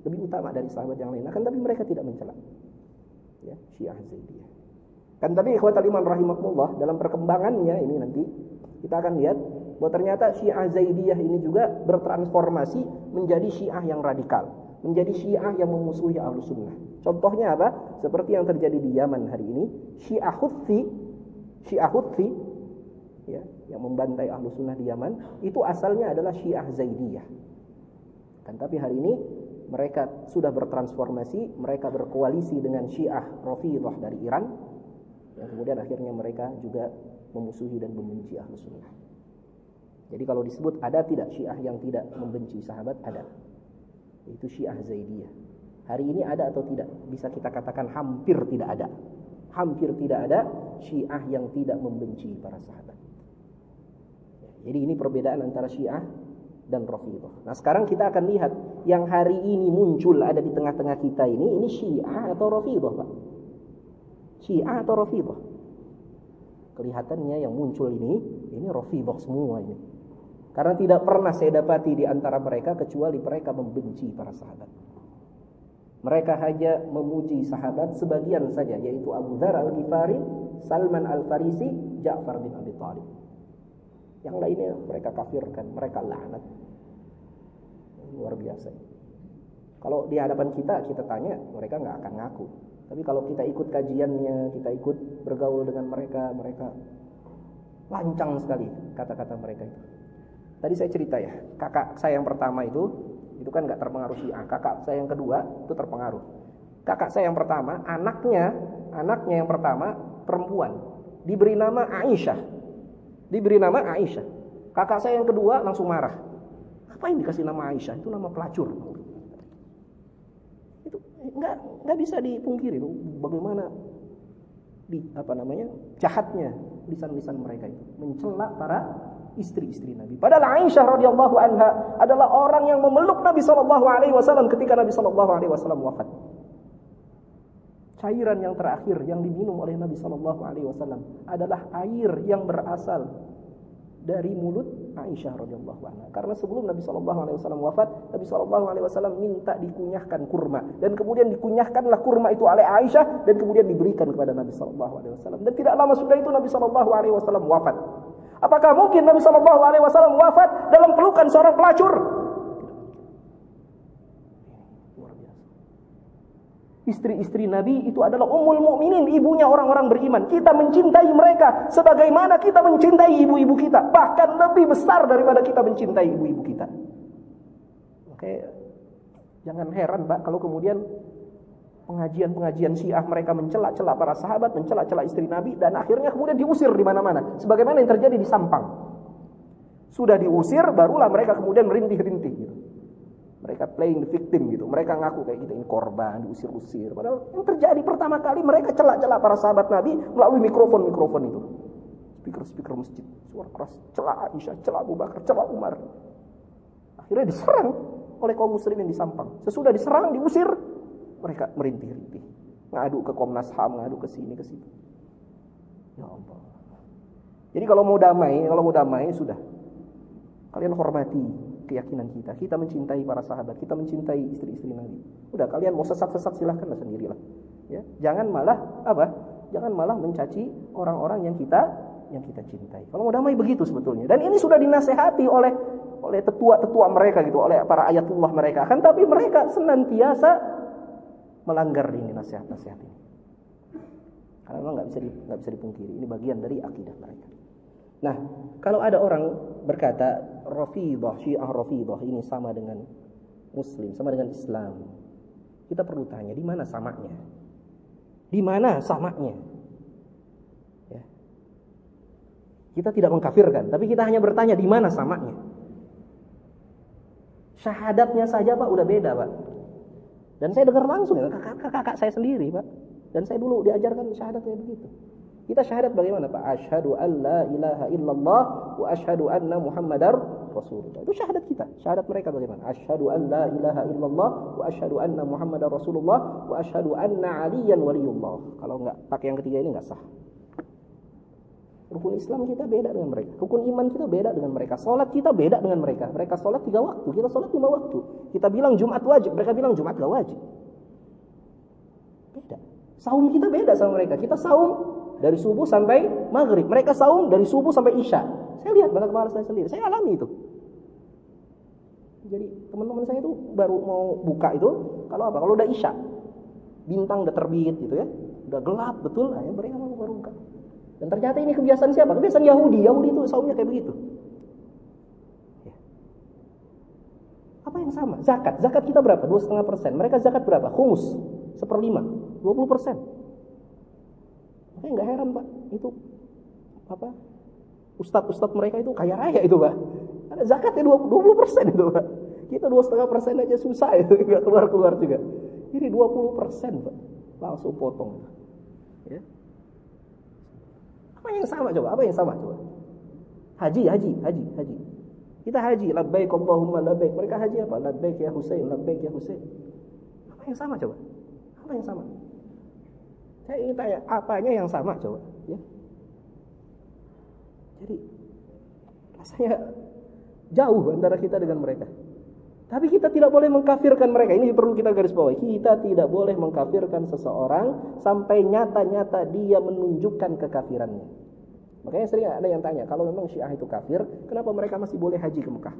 Speaker 1: lebih utama dari sahabat yang lain. Akan tapi mereka tidak mencela. Ya, Syiah Zaidiyah. Kan tapi ikhwatal iman rahimakumullah dalam perkembangannya ini nanti kita akan lihat bahwa ternyata Syiah Zaidiyah ini juga bertransformasi menjadi Syiah yang radikal, menjadi Syiah yang memusuhi Ahlus Sunnah. Contohnya apa? Seperti yang terjadi di Yaman hari ini, Syiah Houthi, Syiah Houthi ya, yang membantai ahlu sunnah di Yaman itu asalnya adalah Syiah Zaidiyah. Kan tapi hari ini mereka sudah bertransformasi, mereka berkoalisi dengan Syiah Rafidhah dari Iran yang kemudian akhirnya mereka juga memusuhi dan membenci ahlu sunnah. Jadi kalau disebut ada tidak Syiah yang tidak membenci sahabat ada. Itu Syiah Zaidiyah. Hari ini ada atau tidak? Bisa kita katakan hampir tidak ada. Hampir tidak ada Syiah yang tidak membenci para sahabat. Jadi ini perbedaan antara Syiah dan Rafidhah. Nah, sekarang kita akan lihat yang hari ini muncul ada di tengah-tengah kita ini ini Syiah atau Rafidhah, Pak? Syiah atau Rafidhah? Kelihatannya yang muncul ini ini Rafidhah semua ini. Karena tidak pernah saya dapati di antara mereka kecuali mereka membenci para sahabat. Mereka hanya memuji sahabat sebagian saja yaitu Abu Dzar Al-Ghifari, Salman Al-Farisi, Ja'far bin Abi Thalib. Yang lainnya mereka kafirkan, mereka laknat. Luar biasa. Kalau di hadapan kita, kita tanya, mereka nggak akan ngaku. Tapi kalau kita ikut kajiannya, kita ikut bergaul dengan mereka, mereka lancang sekali kata-kata mereka itu. Tadi saya cerita ya, kakak saya yang pertama itu, itu kan nggak terpengaruh Syiah. Kakak saya yang kedua itu terpengaruh. Kakak saya yang pertama, anaknya, anaknya yang pertama perempuan, diberi nama Aisyah diberi nama Aisyah. Kakak saya yang kedua langsung marah. Apa yang dikasih nama Aisyah? Itu nama pelacur. Itu nggak nggak bisa dipungkiri bagaimana di apa namanya jahatnya lisan-lisan mereka itu mencela para istri-istri Nabi. Padahal Aisyah radhiyallahu anha adalah orang yang memeluk Nabi sallallahu alaihi wasallam ketika Nabi sallallahu alaihi wasallam wafat. Cairan yang terakhir yang diminum oleh Nabi Shallallahu Alaihi Wasallam adalah air yang berasal dari mulut Aisyah radhiyallahu anha. Karena sebelum Nabi Shallallahu Alaihi Wasallam wafat, Nabi Shallallahu Alaihi Wasallam minta dikunyahkan kurma dan kemudian dikunyahkanlah kurma itu oleh Aisyah dan kemudian diberikan kepada Nabi Shallallahu Alaihi Wasallam. Dan tidak lama sudah itu Nabi Shallallahu Alaihi Wasallam wafat. Apakah mungkin Nabi Shallallahu Alaihi Wasallam wafat dalam pelukan seorang pelacur? Istri-istri Nabi itu adalah umul mukminin, ibunya orang-orang beriman. Kita mencintai mereka sebagaimana kita mencintai ibu-ibu kita, bahkan lebih besar daripada kita mencintai ibu-ibu kita. Oke. Jangan heran Pak kalau kemudian pengajian-pengajian Syiah mereka mencela-cela para sahabat, mencela-cela istri Nabi dan akhirnya kemudian diusir di mana-mana. Sebagaimana yang terjadi di Sampang. Sudah diusir barulah mereka kemudian merintih-rintih gitu. Mereka playing the victim gitu. Mereka ngaku kayak gitu ini korban, diusir-usir. Padahal yang terjadi pertama kali mereka celak-celak para sahabat Nabi melalui mikrofon-mikrofon itu. Speaker-speaker masjid, suara keras, celak Aisyah, celak Abu Bakar, celak Umar. Akhirnya diserang oleh kaum muslimin di Sampang. Sesudah diserang, diusir, mereka merintih-rintih. Ngadu ke Komnas HAM, ngadu ke sini, ke situ. Ya Allah. Jadi kalau mau damai, kalau mau damai sudah. Kalian hormati keyakinan kita. Kita mencintai para sahabat, kita mencintai istri-istri Nabi. Udah kalian mau sesat-sesat silahkanlah sendirilah. Ya, jangan malah apa? Jangan malah mencaci orang-orang yang kita yang kita cintai. Kalau mau damai begitu sebetulnya. Dan ini sudah dinasehati oleh oleh tetua-tetua mereka gitu, oleh para ayatullah mereka. Kan tapi mereka senantiasa melanggar ini nasihat-nasihat ini. Karena memang nggak bisa nggak bisa dipungkiri. Ini bagian dari akidah mereka. Nah, kalau ada orang berkata Rafidah, Syiah Rafidah ini sama dengan Muslim, sama dengan Islam. Kita perlu tanya di mana samanya? Di mana samanya? Ya. Kita tidak mengkafirkan, tapi kita hanya bertanya di mana samanya. Syahadatnya saja Pak udah beda Pak. Dan saya dengar langsung ya kakak-kakak saya sendiri Pak. Dan saya dulu diajarkan syahadat kayak begitu. Kita syahadat bagaimana Pak? Asyhadu an la ilaha illallah wa asyhadu anna Muhammadar Rasulullah. Itu syahadat kita. Syahadat mereka bagaimana? Asyhadu an la ilaha illallah wa asyhadu anna Muhammadar Rasulullah wa asyhadu anna Aliyan waliyullah. Kalau enggak pakai yang ketiga ini enggak sah. Rukun Islam kita beda dengan mereka. Rukun iman kita beda dengan mereka. Salat kita beda dengan mereka. Mereka salat tiga waktu, kita salat lima waktu. Kita bilang Jumat wajib, mereka bilang Jumat gak wajib. Beda. Saum kita beda sama mereka. Kita saum dari subuh sampai maghrib. Mereka saum dari subuh sampai isya. Saya lihat banyak kepala saya sendiri. Saya alami itu. Jadi teman-teman saya itu baru mau buka itu kalau apa? Kalau udah isya, bintang udah terbit gitu ya, udah gelap betul, ya mereka mau baru buka. Dan ternyata ini kebiasaan siapa? Kebiasaan Yahudi. Yahudi itu saumnya kayak begitu. Ya. Apa yang sama? Zakat. Zakat kita berapa? Dua setengah persen. Mereka zakat berapa? Humus. Seperlima. Dua puluh persen. Makanya nggak heran pak. Itu apa? Ustadz-ustadz mereka itu kaya raya itu pak. Ada zakatnya dua puluh persen itu pak. Kita dua setengah persen aja susah itu nggak keluar keluar juga. Ini dua puluh persen pak. Langsung potong. Apa yang sama coba? Apa yang sama coba? Haji, haji, haji, haji. Kita haji, labbaik Allahumma labbaik. Mereka haji apa? Labbaik ya Husain, labbaik ya Husain. Apa yang sama coba? Apa yang sama? Saya ingin tanya, apanya yang sama coba? Ya. Jadi rasanya jauh antara kita dengan mereka. Tapi kita tidak boleh mengkafirkan mereka. Ini perlu kita garis bawahi. Kita tidak boleh mengkafirkan seseorang sampai nyata-nyata dia menunjukkan kekafirannya. Makanya sering ada yang tanya, kalau memang Syiah itu kafir, kenapa mereka masih boleh haji ke Mekah?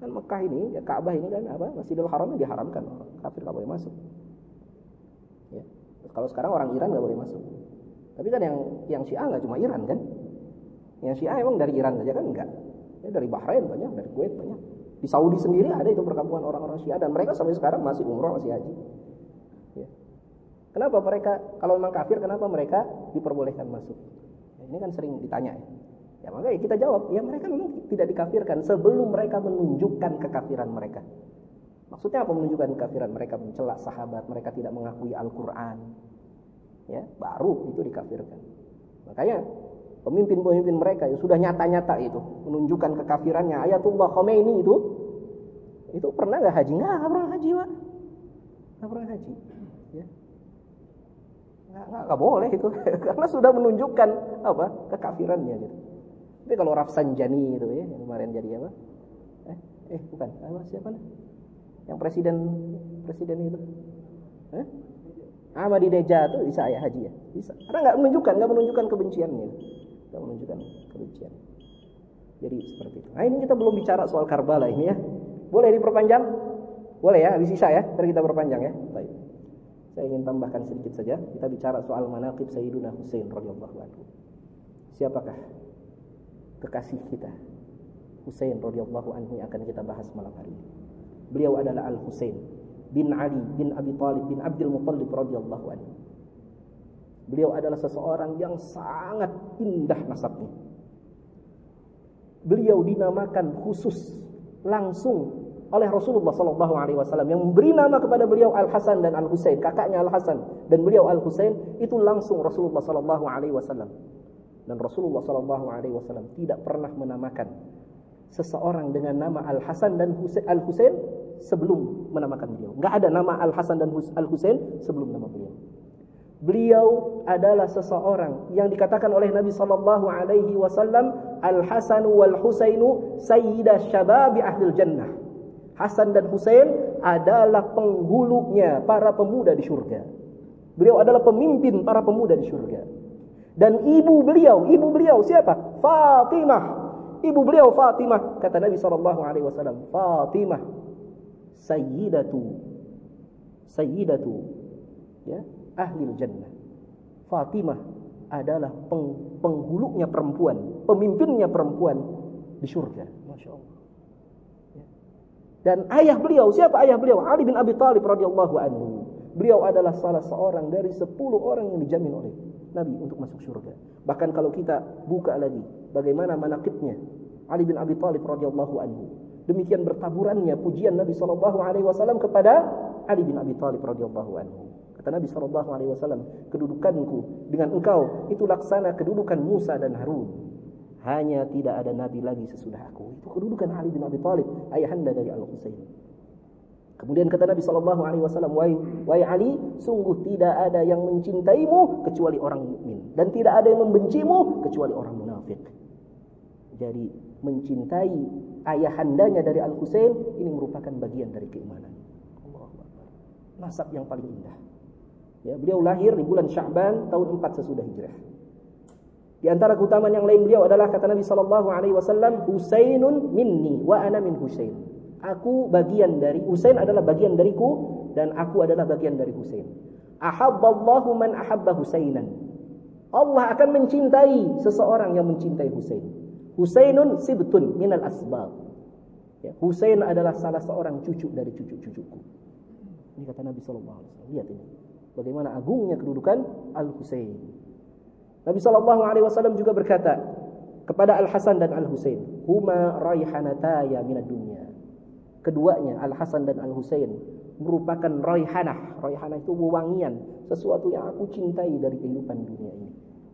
Speaker 1: Kan Mekah ini, ya Ka'bah ini kan apa? Masjidil Haram diharamkan. Kafir nggak boleh masuk. Ya. Kalau sekarang orang Iran nggak boleh masuk. Tapi kan yang yang Syiah nggak cuma Iran kan? Yang Syiah emang dari Iran saja kan enggak. Ya, dari Bahrain banyak, dari Kuwait banyak. Di Saudi sendiri ada itu perkampungan orang-orang Syiah dan mereka sampai sekarang masih umroh, masih haji. Ya. Kenapa mereka kalau memang kafir kenapa mereka diperbolehkan masuk? Ya, ini kan sering ditanya ya. Ya makanya kita jawab, ya mereka memang tidak dikafirkan sebelum mereka menunjukkan kekafiran mereka. Maksudnya apa menunjukkan kekafiran? Mereka mencela sahabat, mereka tidak mengakui Al-Qur'an. Ya, baru itu dikafirkan. Makanya pemimpin-pemimpin mereka yang sudah nyata-nyata itu menunjukkan kekafirannya. Ayatullah Khomeini itu itu pernah nggak haji? Nggak pernah haji pak. Nggak pernah haji. Ya. Nggak nggak boleh itu. Karena sudah menunjukkan apa kekafirannya gitu. Tapi kalau Rafsanjani itu ya yang kemarin jadi apa? Eh eh bukan. Apa siapa nih? Yang presiden presiden itu. Eh? Ahmadinejad itu bisa ya haji ya. Bisa. Karena nggak menunjukkan nggak menunjukkan kebenciannya nggak menunjukkan kebencian. Jadi seperti itu. Nah ini kita belum bicara soal Karbala ini ya. Boleh diperpanjang? Boleh ya habis sisa ya. Ntar kita perpanjang ya. Baik. Saya ingin tambahkan sedikit saja. Kita bicara soal manaqib Sayyiduna Husain radhiyallahu anhu. Siapakah kekasih kita? Husain radhiyallahu anhu yang akan kita bahas malam hari ini. Beliau adalah Al-Husain bin Ali bin Abi Talib bin Abdul Muttalib radhiyallahu anhu. Beliau adalah seseorang yang sangat indah nasabnya. Beliau dinamakan khusus langsung oleh Rasulullah sallallahu alaihi wasallam yang memberi nama kepada beliau Al Hasan dan Al Husain, kakaknya Al Hasan dan beliau Al Husain itu langsung Rasulullah sallallahu alaihi wasallam. Dan Rasulullah sallallahu alaihi wasallam tidak pernah menamakan seseorang dengan nama Al Hasan dan Al Husain sebelum menamakan beliau. Enggak ada nama Al Hasan dan Al Husain sebelum nama beliau. Beliau adalah seseorang yang dikatakan oleh Nabi sallallahu alaihi wasallam Al Hasan wal Husainu sayyidah syababi ahlil jannah. Hasan dan Husain adalah penghulunya para pemuda di surga. Beliau adalah pemimpin para pemuda di surga. Dan ibu beliau, ibu beliau siapa? Fatimah. Ibu beliau Fatimah kata Nabi sallallahu alaihi wasallam, Fatimah sayyidatu sayyidatu ya, ahli jannah. Fatimah adalah peng, penghulunya perempuan, pemimpinnya perempuan di surga. Allah. Dan ayah beliau, siapa ayah beliau? Ali bin Abi Thalib radhiyallahu anhu. Beliau adalah salah seorang dari sepuluh orang yang dijamin oleh Nabi untuk masuk surga. Bahkan kalau kita buka lagi bagaimana manakibnya Ali bin Abi Thalib radhiyallahu anhu. Demikian bertaburannya pujian Nabi sallallahu alaihi wasallam kepada Ali bin Abi Thalib radhiyallahu anhu. Kata Nabi sallallahu alaihi wasallam, kedudukanku dengan engkau itu laksana kedudukan Musa dan Harun. Hanya tidak ada nabi lagi sesudah aku. Itu kedudukan Ali bin Abi Thalib, ayahanda dari Al-Husain. Kemudian kata Nabi sallallahu alaihi wasallam, "Wahai wahai Ali, sungguh tidak ada yang mencintaimu kecuali orang mukmin dan tidak ada yang membencimu kecuali orang munafik." Jadi mencintai ayahandanya dari Al-Husain ini merupakan bagian dari keimanan. Nasab yang paling indah. Ya, beliau lahir di bulan Sya'ban tahun 4 sesudah hijrah. Di antara keutamaan yang lain beliau adalah kata Nabi sallallahu alaihi wasallam, "Husainun minni wa ana min Husain." Aku bagian dari Husain adalah bagian dariku dan aku adalah bagian dari Husain. Ahabballahu man ahabba Husainan. Allah akan mencintai seseorang yang mencintai Husain. Husainun sibtun minal asbab. Ya, Husain adalah salah seorang cucu dari cucu-cucuku. Ini kata Nabi sallallahu alaihi wasallam. Lihat ini. Bagaimana agungnya kedudukan Al-Husain. Nabi sallallahu alaihi wasallam juga berkata kepada Al Hasan dan Al Husain, "Huma raihanataya minad dunya." Keduanya Al Hasan dan Al Husain merupakan raihanah. Raihanah itu wewangian, sesuatu yang aku cintai dari kehidupan dunia ini.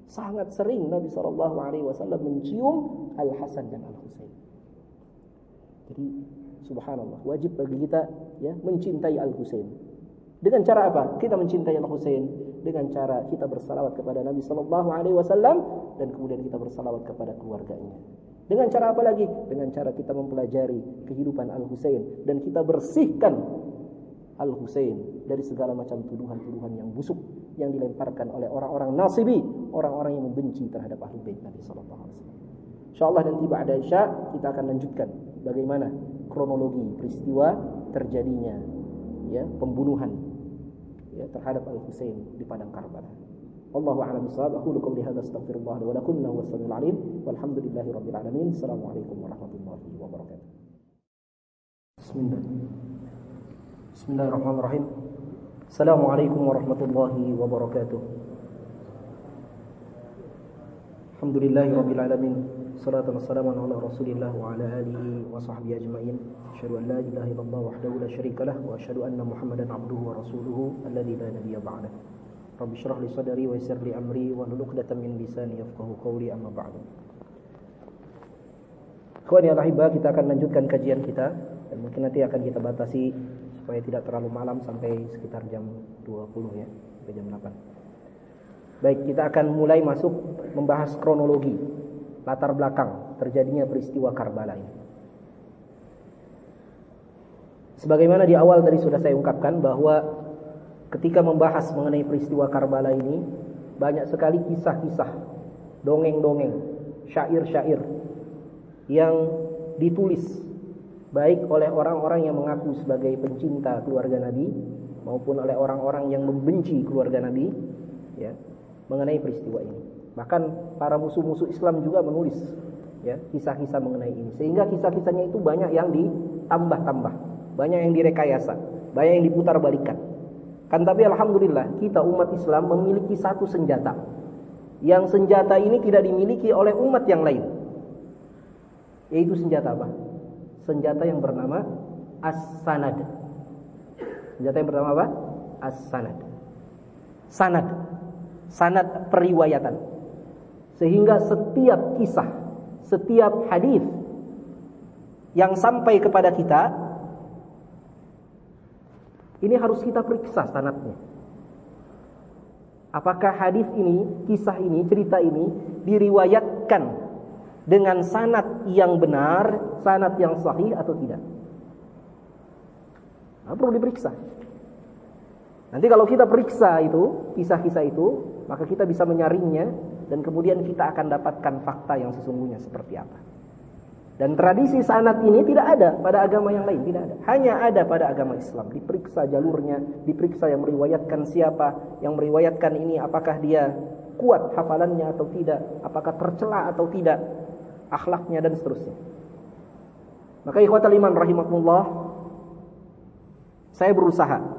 Speaker 1: Sangat sering Nabi sallallahu alaihi wasallam mencium Al Hasan dan Al Husain. Jadi subhanallah, wajib bagi kita ya mencintai Al Husain. Dengan cara apa? Kita mencintai Al Husain dengan cara kita bersalawat kepada Nabi sallallahu alaihi wasallam dan kemudian kita bersalawat kepada keluarganya. Dengan cara apa lagi? Dengan cara kita mempelajari kehidupan Al-Husain dan kita bersihkan Al-Husain dari segala macam tuduhan-tuduhan yang busuk yang dilemparkan oleh orang-orang nasibi, orang-orang yang membenci terhadap ahli bait Nabi sallallahu alaihi wasallam. Insyaallah nanti ba'da Isya kita akan lanjutkan bagaimana kronologi peristiwa terjadinya ya pembunuhan ya, terhadap Al-Husain di padang Karbala. Allahu a'lam bishawab. Aku qouli hadza astaghfirullah wa lakum wa sallallahu alim walhamdulillahi rabbil alamin. Assalamualaikum warahmatullahi wabarakatuh. Bismillah. Bismillahirrahmanirrahim. Assalamualaikum warahmatullahi wabarakatuh. Alhamdulillahi rabbil alamin. Salatu wassalamu ala Rasulillah wa ala alihi wa sahbihi ajma'in. Asyhadu an la ilaha illallah wahdahu la syarika lah wa asyhadu anna Muhammadan abduhu wa rasuluhu alladzi la nabiyya ba'dah. Rabbi shrah li sadri wa yassir li amri wa hlul 'uqdatam min lisani yafqahu qawli amma ba'du. Ikhwani al kita akan lanjutkan kajian kita dan mungkin nanti akan kita batasi supaya tidak terlalu malam sampai sekitar jam 20 ya, sampai jam 8. Baik, kita akan mulai masuk membahas kronologi latar belakang terjadinya peristiwa Karbala ini. Sebagaimana di awal tadi sudah saya ungkapkan bahwa ketika membahas mengenai peristiwa Karbala ini banyak sekali kisah-kisah, dongeng-dongeng, syair-syair yang ditulis baik oleh orang-orang yang mengaku sebagai pencinta keluarga Nabi maupun oleh orang-orang yang membenci keluarga Nabi ya mengenai peristiwa ini. Bahkan para musuh-musuh Islam juga menulis ya kisah-kisah mengenai ini. Sehingga kisah-kisahnya itu banyak yang ditambah-tambah. banyak yang direkayasa, banyak yang diputar balikan. Kan tapi alhamdulillah kita umat Islam memiliki satu senjata. Yang senjata ini tidak dimiliki oleh umat yang lain. Yaitu senjata apa? Senjata yang bernama as-sanad. Senjata yang bernama apa? As-sanad. Sanad. Sanad periwayatan. Sehingga setiap kisah, setiap hadis yang sampai kepada kita ini harus kita periksa sanatnya. Apakah hadis ini, kisah ini, cerita ini diriwayatkan dengan sanat yang benar, sanat yang sahih atau tidak? Nah, perlu diperiksa. Nanti kalau kita periksa itu, kisah-kisah itu, maka kita bisa menyaringnya dan kemudian kita akan dapatkan fakta yang sesungguhnya seperti apa. Dan tradisi sanat ini tidak ada pada agama yang lain, tidak ada. Hanya ada pada agama Islam. Diperiksa jalurnya, diperiksa yang meriwayatkan siapa, yang meriwayatkan ini apakah dia kuat hafalannya atau tidak, apakah tercela atau tidak, akhlaknya dan seterusnya. Maka ikhwatal iman rahimakumullah, saya berusaha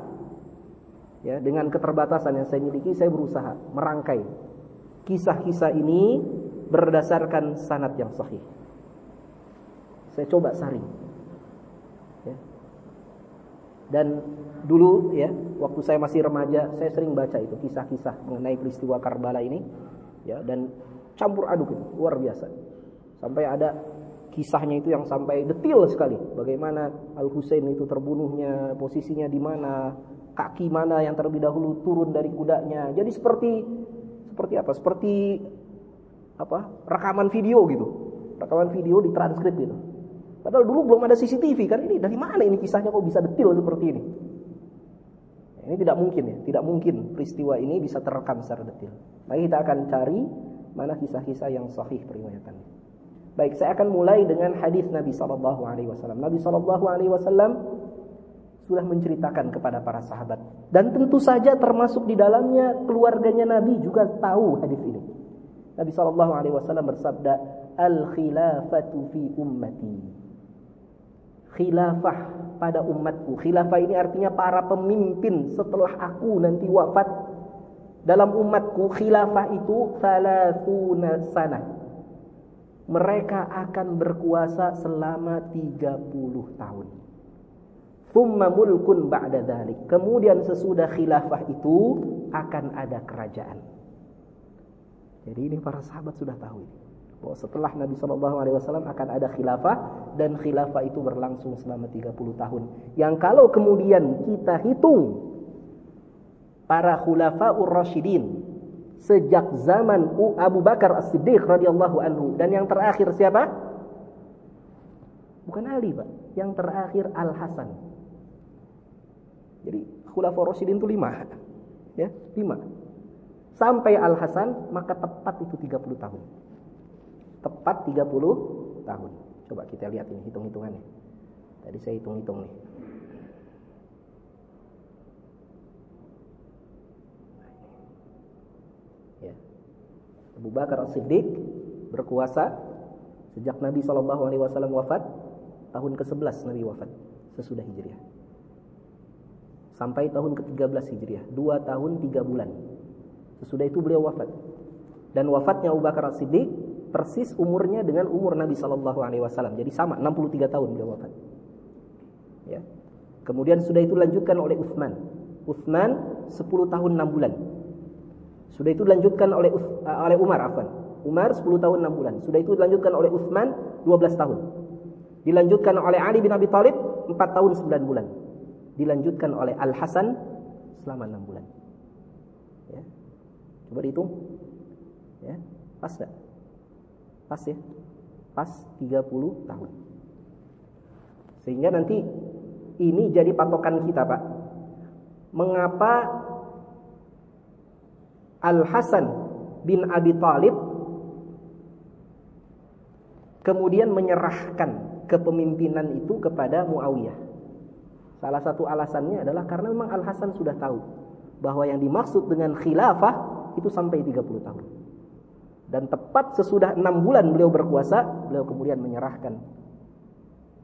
Speaker 1: ya dengan keterbatasan yang saya miliki saya berusaha merangkai kisah-kisah ini berdasarkan sanat yang sahih. Saya coba saring. Ya. Dan dulu ya, waktu saya masih remaja, saya sering baca itu kisah-kisah mengenai peristiwa Karbala ini, ya dan campur aduk itu luar biasa. Sampai ada kisahnya itu yang sampai detail sekali. Bagaimana Al Husain itu terbunuhnya, posisinya di mana, kaki mana yang terlebih dahulu turun dari kudanya. Jadi seperti seperti apa? Seperti apa? Rekaman video gitu. Rekaman video di transkrip gitu. Padahal dulu belum ada CCTV kan ini dari mana ini kisahnya kok bisa detail seperti ini? Ini tidak mungkin ya, tidak mungkin peristiwa ini bisa terekam secara detail. Mari kita akan cari mana kisah-kisah yang sahih periwayatannya. Baik, saya akan mulai dengan hadis Nabi Shallallahu Alaihi Wasallam. Nabi Shallallahu Alaihi Wasallam sudah menceritakan kepada para sahabat dan tentu saja termasuk di dalamnya keluarganya Nabi juga tahu hadis ini. Nabi Shallallahu Alaihi Wasallam bersabda, al khilafatu fi ummati khilafah pada umatku. Khilafah ini artinya para pemimpin setelah aku nanti wafat. Dalam umatku khilafah itu salasuna sana. Mereka akan berkuasa selama 30 tahun. Thumma mulkun ba'da dhalik. Kemudian sesudah khilafah itu akan ada kerajaan. Jadi ini para sahabat sudah tahu bahwa setelah Nabi Wasallam akan ada khilafah dan khilafah itu berlangsung selama 30 tahun. Yang kalau kemudian kita hitung para khulafaur rasyidin sejak zaman Abu Bakar As-Siddiq radhiyallahu anhu dan yang terakhir siapa? Bukan Ali, Pak. Yang terakhir Al Hasan. Jadi khulafaur rasyidin itu lima. Ya, lima. Sampai Al Hasan maka tepat itu 30 tahun tepat 30 tahun. Coba kita lihat ini hitung-hitungannya. Tadi saya hitung-hitung nih. Ya. Abu Bakar As-Siddiq berkuasa sejak Nabi Shallallahu alaihi wasallam wafat tahun ke-11 Nabi wafat sesudah Hijriah. Sampai tahun ke-13 Hijriah, 2 tahun 3 bulan. Sesudah itu beliau wafat. Dan wafatnya Abu Bakar As-Siddiq persis umurnya dengan umur Nabi Shallallahu Alaihi Wasallam. Jadi sama 63 tahun beliau wafat. Ya. Kemudian sudah itu lanjutkan oleh Uthman. Uthman 10 tahun 6 bulan. Sudah itu dilanjutkan oleh uh, oleh Umar afan. Umar 10 tahun 6 bulan. Sudah itu dilanjutkan oleh Uthman 12 tahun. Dilanjutkan oleh Ali bin Abi Thalib 4 tahun 9 bulan. Dilanjutkan oleh Al Hasan selama 6 bulan. Ya. Coba dihitung. Ya, pas enggak? Pas ya? Pas 30 tahun. Sehingga nanti ini jadi patokan kita, Pak. Mengapa Al-Hasan bin Abi Thalib kemudian menyerahkan kepemimpinan itu kepada Muawiyah. Salah satu alasannya adalah karena memang Al-Hasan sudah tahu bahwa yang dimaksud dengan khilafah itu sampai 30 tahun. Dan tepat sesudah enam bulan beliau berkuasa, beliau kemudian menyerahkan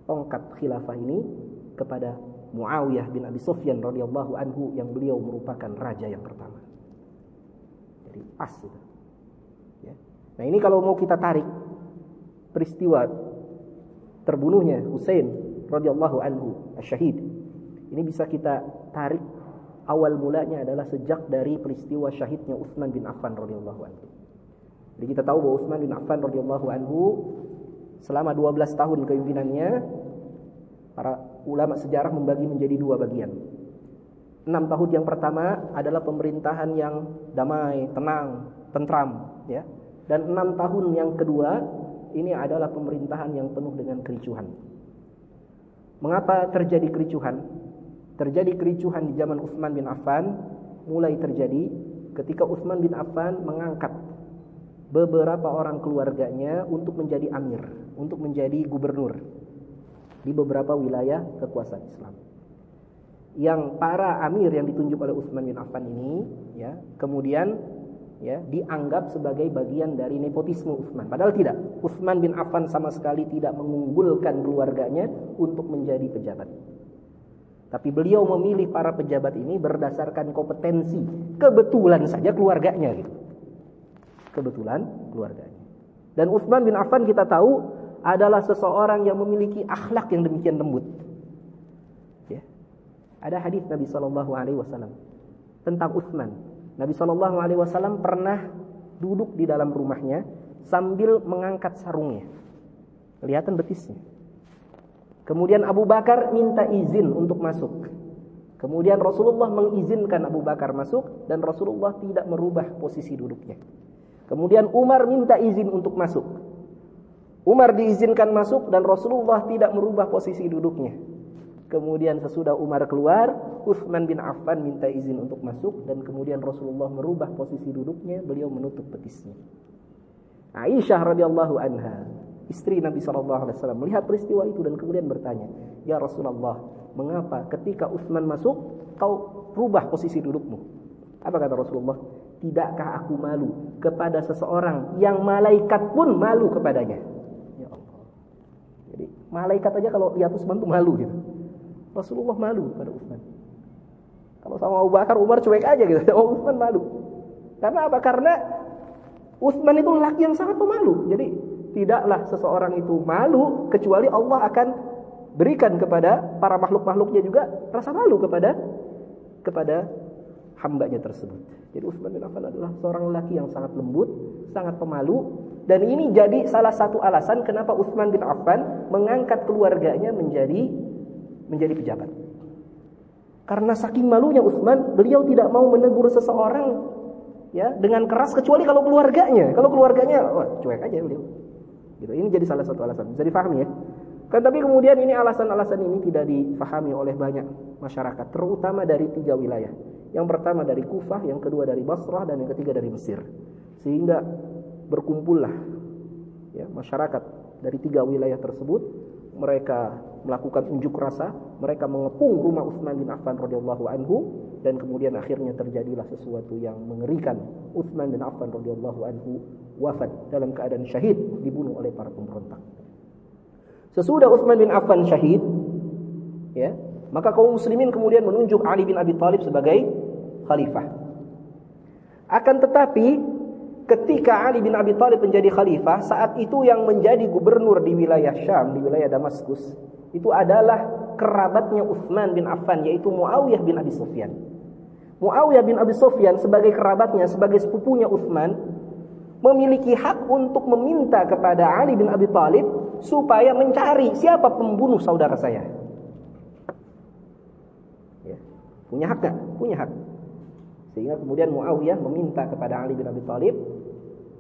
Speaker 1: tongkat khilafah ini kepada Muawiyah bin Abi Sufyan radhiyallahu anhu yang beliau merupakan raja yang pertama. Jadi pas itu. Ya. Nah ini kalau mau kita tarik peristiwa terbunuhnya Husain radhiyallahu anhu asyhid. Ini bisa kita tarik awal mulanya adalah sejak dari peristiwa syahidnya Utsman bin Affan radhiyallahu anhu. Jadi kita tahu bahwa Utsman bin Affan radhiyallahu anhu selama 12 tahun kepemimpinannya para ulama sejarah membagi menjadi dua bagian. Enam tahun yang pertama adalah pemerintahan yang damai, tenang, tentram, ya. Dan enam tahun yang kedua ini adalah pemerintahan yang penuh dengan kericuhan. Mengapa terjadi kericuhan? Terjadi kericuhan di zaman Utsman bin Affan mulai terjadi ketika Utsman bin Affan mengangkat beberapa orang keluarganya untuk menjadi amir, untuk menjadi gubernur di beberapa wilayah kekuasaan Islam. Yang para amir yang ditunjuk oleh Utsman bin Affan ini ya, kemudian ya dianggap sebagai bagian dari nepotisme Utsman. Padahal tidak. Utsman bin Affan sama sekali tidak mengunggulkan keluarganya untuk menjadi pejabat. Tapi beliau memilih para pejabat ini berdasarkan kompetensi. Kebetulan saja keluarganya gitu. Kebetulan keluarganya. Dan Utsman bin Affan kita tahu adalah seseorang yang memiliki akhlak yang demikian lembut. Ya. Ada hadis Nabi Shallallahu Alaihi Wasallam tentang Utsman. Nabi Shallallahu Alaihi Wasallam pernah duduk di dalam rumahnya sambil mengangkat sarungnya, kelihatan betisnya. Kemudian Abu Bakar minta izin untuk masuk. Kemudian Rasulullah mengizinkan Abu Bakar masuk dan Rasulullah tidak merubah posisi duduknya. Kemudian Umar minta izin untuk masuk. Umar diizinkan masuk dan Rasulullah tidak merubah posisi duduknya. Kemudian sesudah Umar keluar, Uthman bin Affan minta izin untuk masuk dan kemudian Rasulullah merubah posisi duduknya, beliau menutup betisnya. Aisyah radhiyallahu anha, istri Nabi sallallahu alaihi wasallam melihat peristiwa itu dan kemudian bertanya, "Ya Rasulullah, mengapa ketika Uthman masuk kau rubah posisi dudukmu?" Apa kata Rasulullah? Tidakkah aku malu kepada seseorang yang malaikat pun malu kepadanya? Malaikat aja kalau lihat Utsman tuh malu gitu. Rasulullah malu pada Utsman. Kalau sama Abu Bakar, Umar cuek aja gitu. Oh, Utsman malu. Karena apa? Karena Utsman itu laki yang sangat pemalu. Jadi tidaklah seseorang itu malu kecuali Allah akan berikan kepada para makhluk-makhluknya juga rasa malu kepada kepada hambanya tersebut. Jadi Utsman bin Affan adalah seorang laki yang sangat lembut, sangat pemalu dan ini jadi salah satu alasan kenapa Utsman bin Affan mengangkat keluarganya menjadi menjadi pejabat. Karena saking malunya Utsman, beliau tidak mau menegur seseorang ya dengan keras kecuali kalau keluarganya. Kalau keluarganya, wah cuek aja beliau. Gitu. Ini jadi salah satu alasan. Bisa dipahami ya? Kan tapi kemudian ini alasan-alasan ini tidak dipahami oleh banyak masyarakat, terutama dari tiga wilayah. Yang pertama dari Kufah, yang kedua dari Basrah, dan yang ketiga dari Mesir. Sehingga berkumpullah ya, masyarakat dari tiga wilayah tersebut mereka melakukan unjuk rasa mereka mengepung rumah Utsman bin Affan radhiyallahu anhu dan kemudian akhirnya terjadilah sesuatu yang mengerikan. Utsman bin Affan radhiyallahu anhu wafat dalam keadaan syahid dibunuh oleh para pemberontak. Sesudah Utsman bin Affan syahid ya maka kaum muslimin kemudian menunjuk Ali bin Abi Thalib sebagai khalifah. Akan tetapi ketika Ali bin Abi Thalib menjadi khalifah, saat itu yang menjadi gubernur di wilayah Syam, di wilayah Damaskus, itu adalah kerabatnya Uthman bin Affan, yaitu Muawiyah bin Abi Sufyan. Muawiyah bin Abi Sufyan sebagai kerabatnya, sebagai sepupunya Uthman, memiliki hak untuk meminta kepada Ali bin Abi Thalib supaya mencari siapa pembunuh saudara saya. Ya. Punya hak gak? Punya hak. Sehingga kemudian Muawiyah meminta kepada Ali bin Abi Thalib,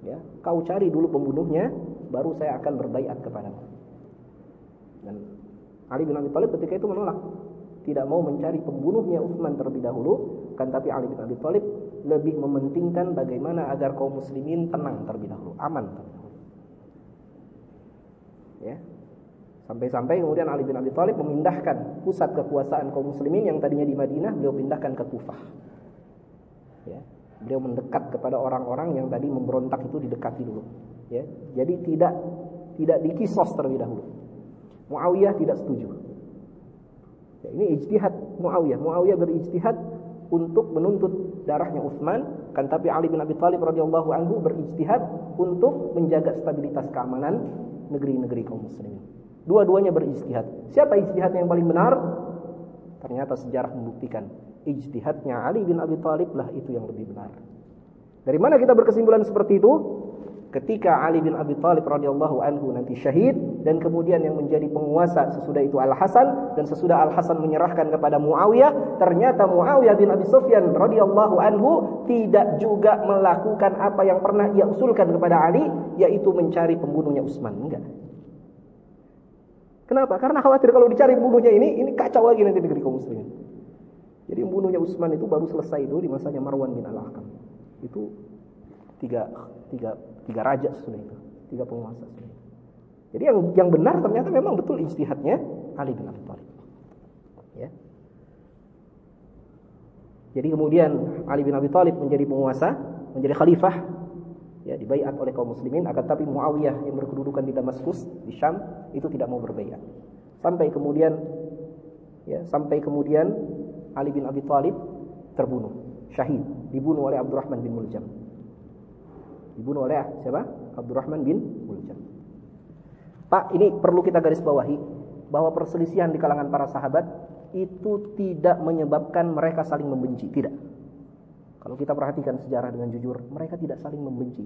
Speaker 1: ya, kau cari dulu pembunuhnya, baru saya akan berbaiat kepadamu. Dan Ali bin Abi Thalib ketika itu menolak, tidak mau mencari pembunuhnya Utsman terlebih dahulu, kan tapi Ali bin Abi Thalib lebih mementingkan bagaimana agar kaum muslimin tenang terlebih dahulu, aman terlebih dahulu. Ya. Sampai-sampai kemudian Ali bin Abi Thalib memindahkan pusat kekuasaan kaum muslimin yang tadinya di Madinah, beliau pindahkan ke Kufah. Ya. Beliau mendekat kepada orang-orang yang tadi memberontak itu didekati dulu. Ya. Jadi tidak tidak dikisos terlebih dahulu Muawiyah tidak setuju Ya, ini ijtihad Muawiyah. Muawiyah berijtihad untuk menuntut darahnya Utsman, kan tapi Ali bin Abi Thalib radhiyallahu anhu berijtihad untuk menjaga stabilitas keamanan negeri-negeri kaum muslimin. Dua-duanya berijtihad. Siapa ijtihad yang paling benar? Ternyata sejarah membuktikan ijtihadnya Ali bin Abi Thalib lah itu yang lebih benar. Dari mana kita berkesimpulan seperti itu? Ketika Ali bin Abi Thalib radhiyallahu anhu nanti syahid dan kemudian yang menjadi penguasa sesudah itu Al Hasan dan sesudah Al Hasan menyerahkan kepada Muawiyah ternyata Muawiyah bin Abi Sufyan radhiyallahu anhu tidak juga melakukan apa yang pernah ia usulkan kepada Ali yaitu mencari pembunuhnya Utsman enggak Kenapa? Karena khawatir kalau dicari pembunuhnya ini ini kacau lagi nanti negeri kaum muslimin. Jadi pembunuhnya Utsman itu baru selesai itu di masanya Marwan bin Al-Hakam. Itu tiga, tiga Tiga raja sudah itu, tiga penguasa sudah itu. Jadi yang yang benar ternyata memang betul ijtihadnya Ali bin Abi Thalib. Ya. Jadi kemudian Ali bin Abi Thalib menjadi penguasa, menjadi khalifah, ya dibaiat oleh kaum muslimin. Akan tapi Muawiyah yang berkedudukan di Damaskus, di Syam, itu tidak mau berbaiat. Sampai kemudian, ya sampai kemudian Ali bin Abi Thalib terbunuh, syahid, dibunuh oleh Abdurrahman bin Muljam. Dibunuh oleh siapa? Abdurrahman bin Muljam. Pak, ini perlu kita garis bawahi bahwa perselisihan di kalangan para sahabat itu tidak menyebabkan mereka saling membenci, tidak. Kalau kita perhatikan sejarah dengan jujur, mereka tidak saling membenci.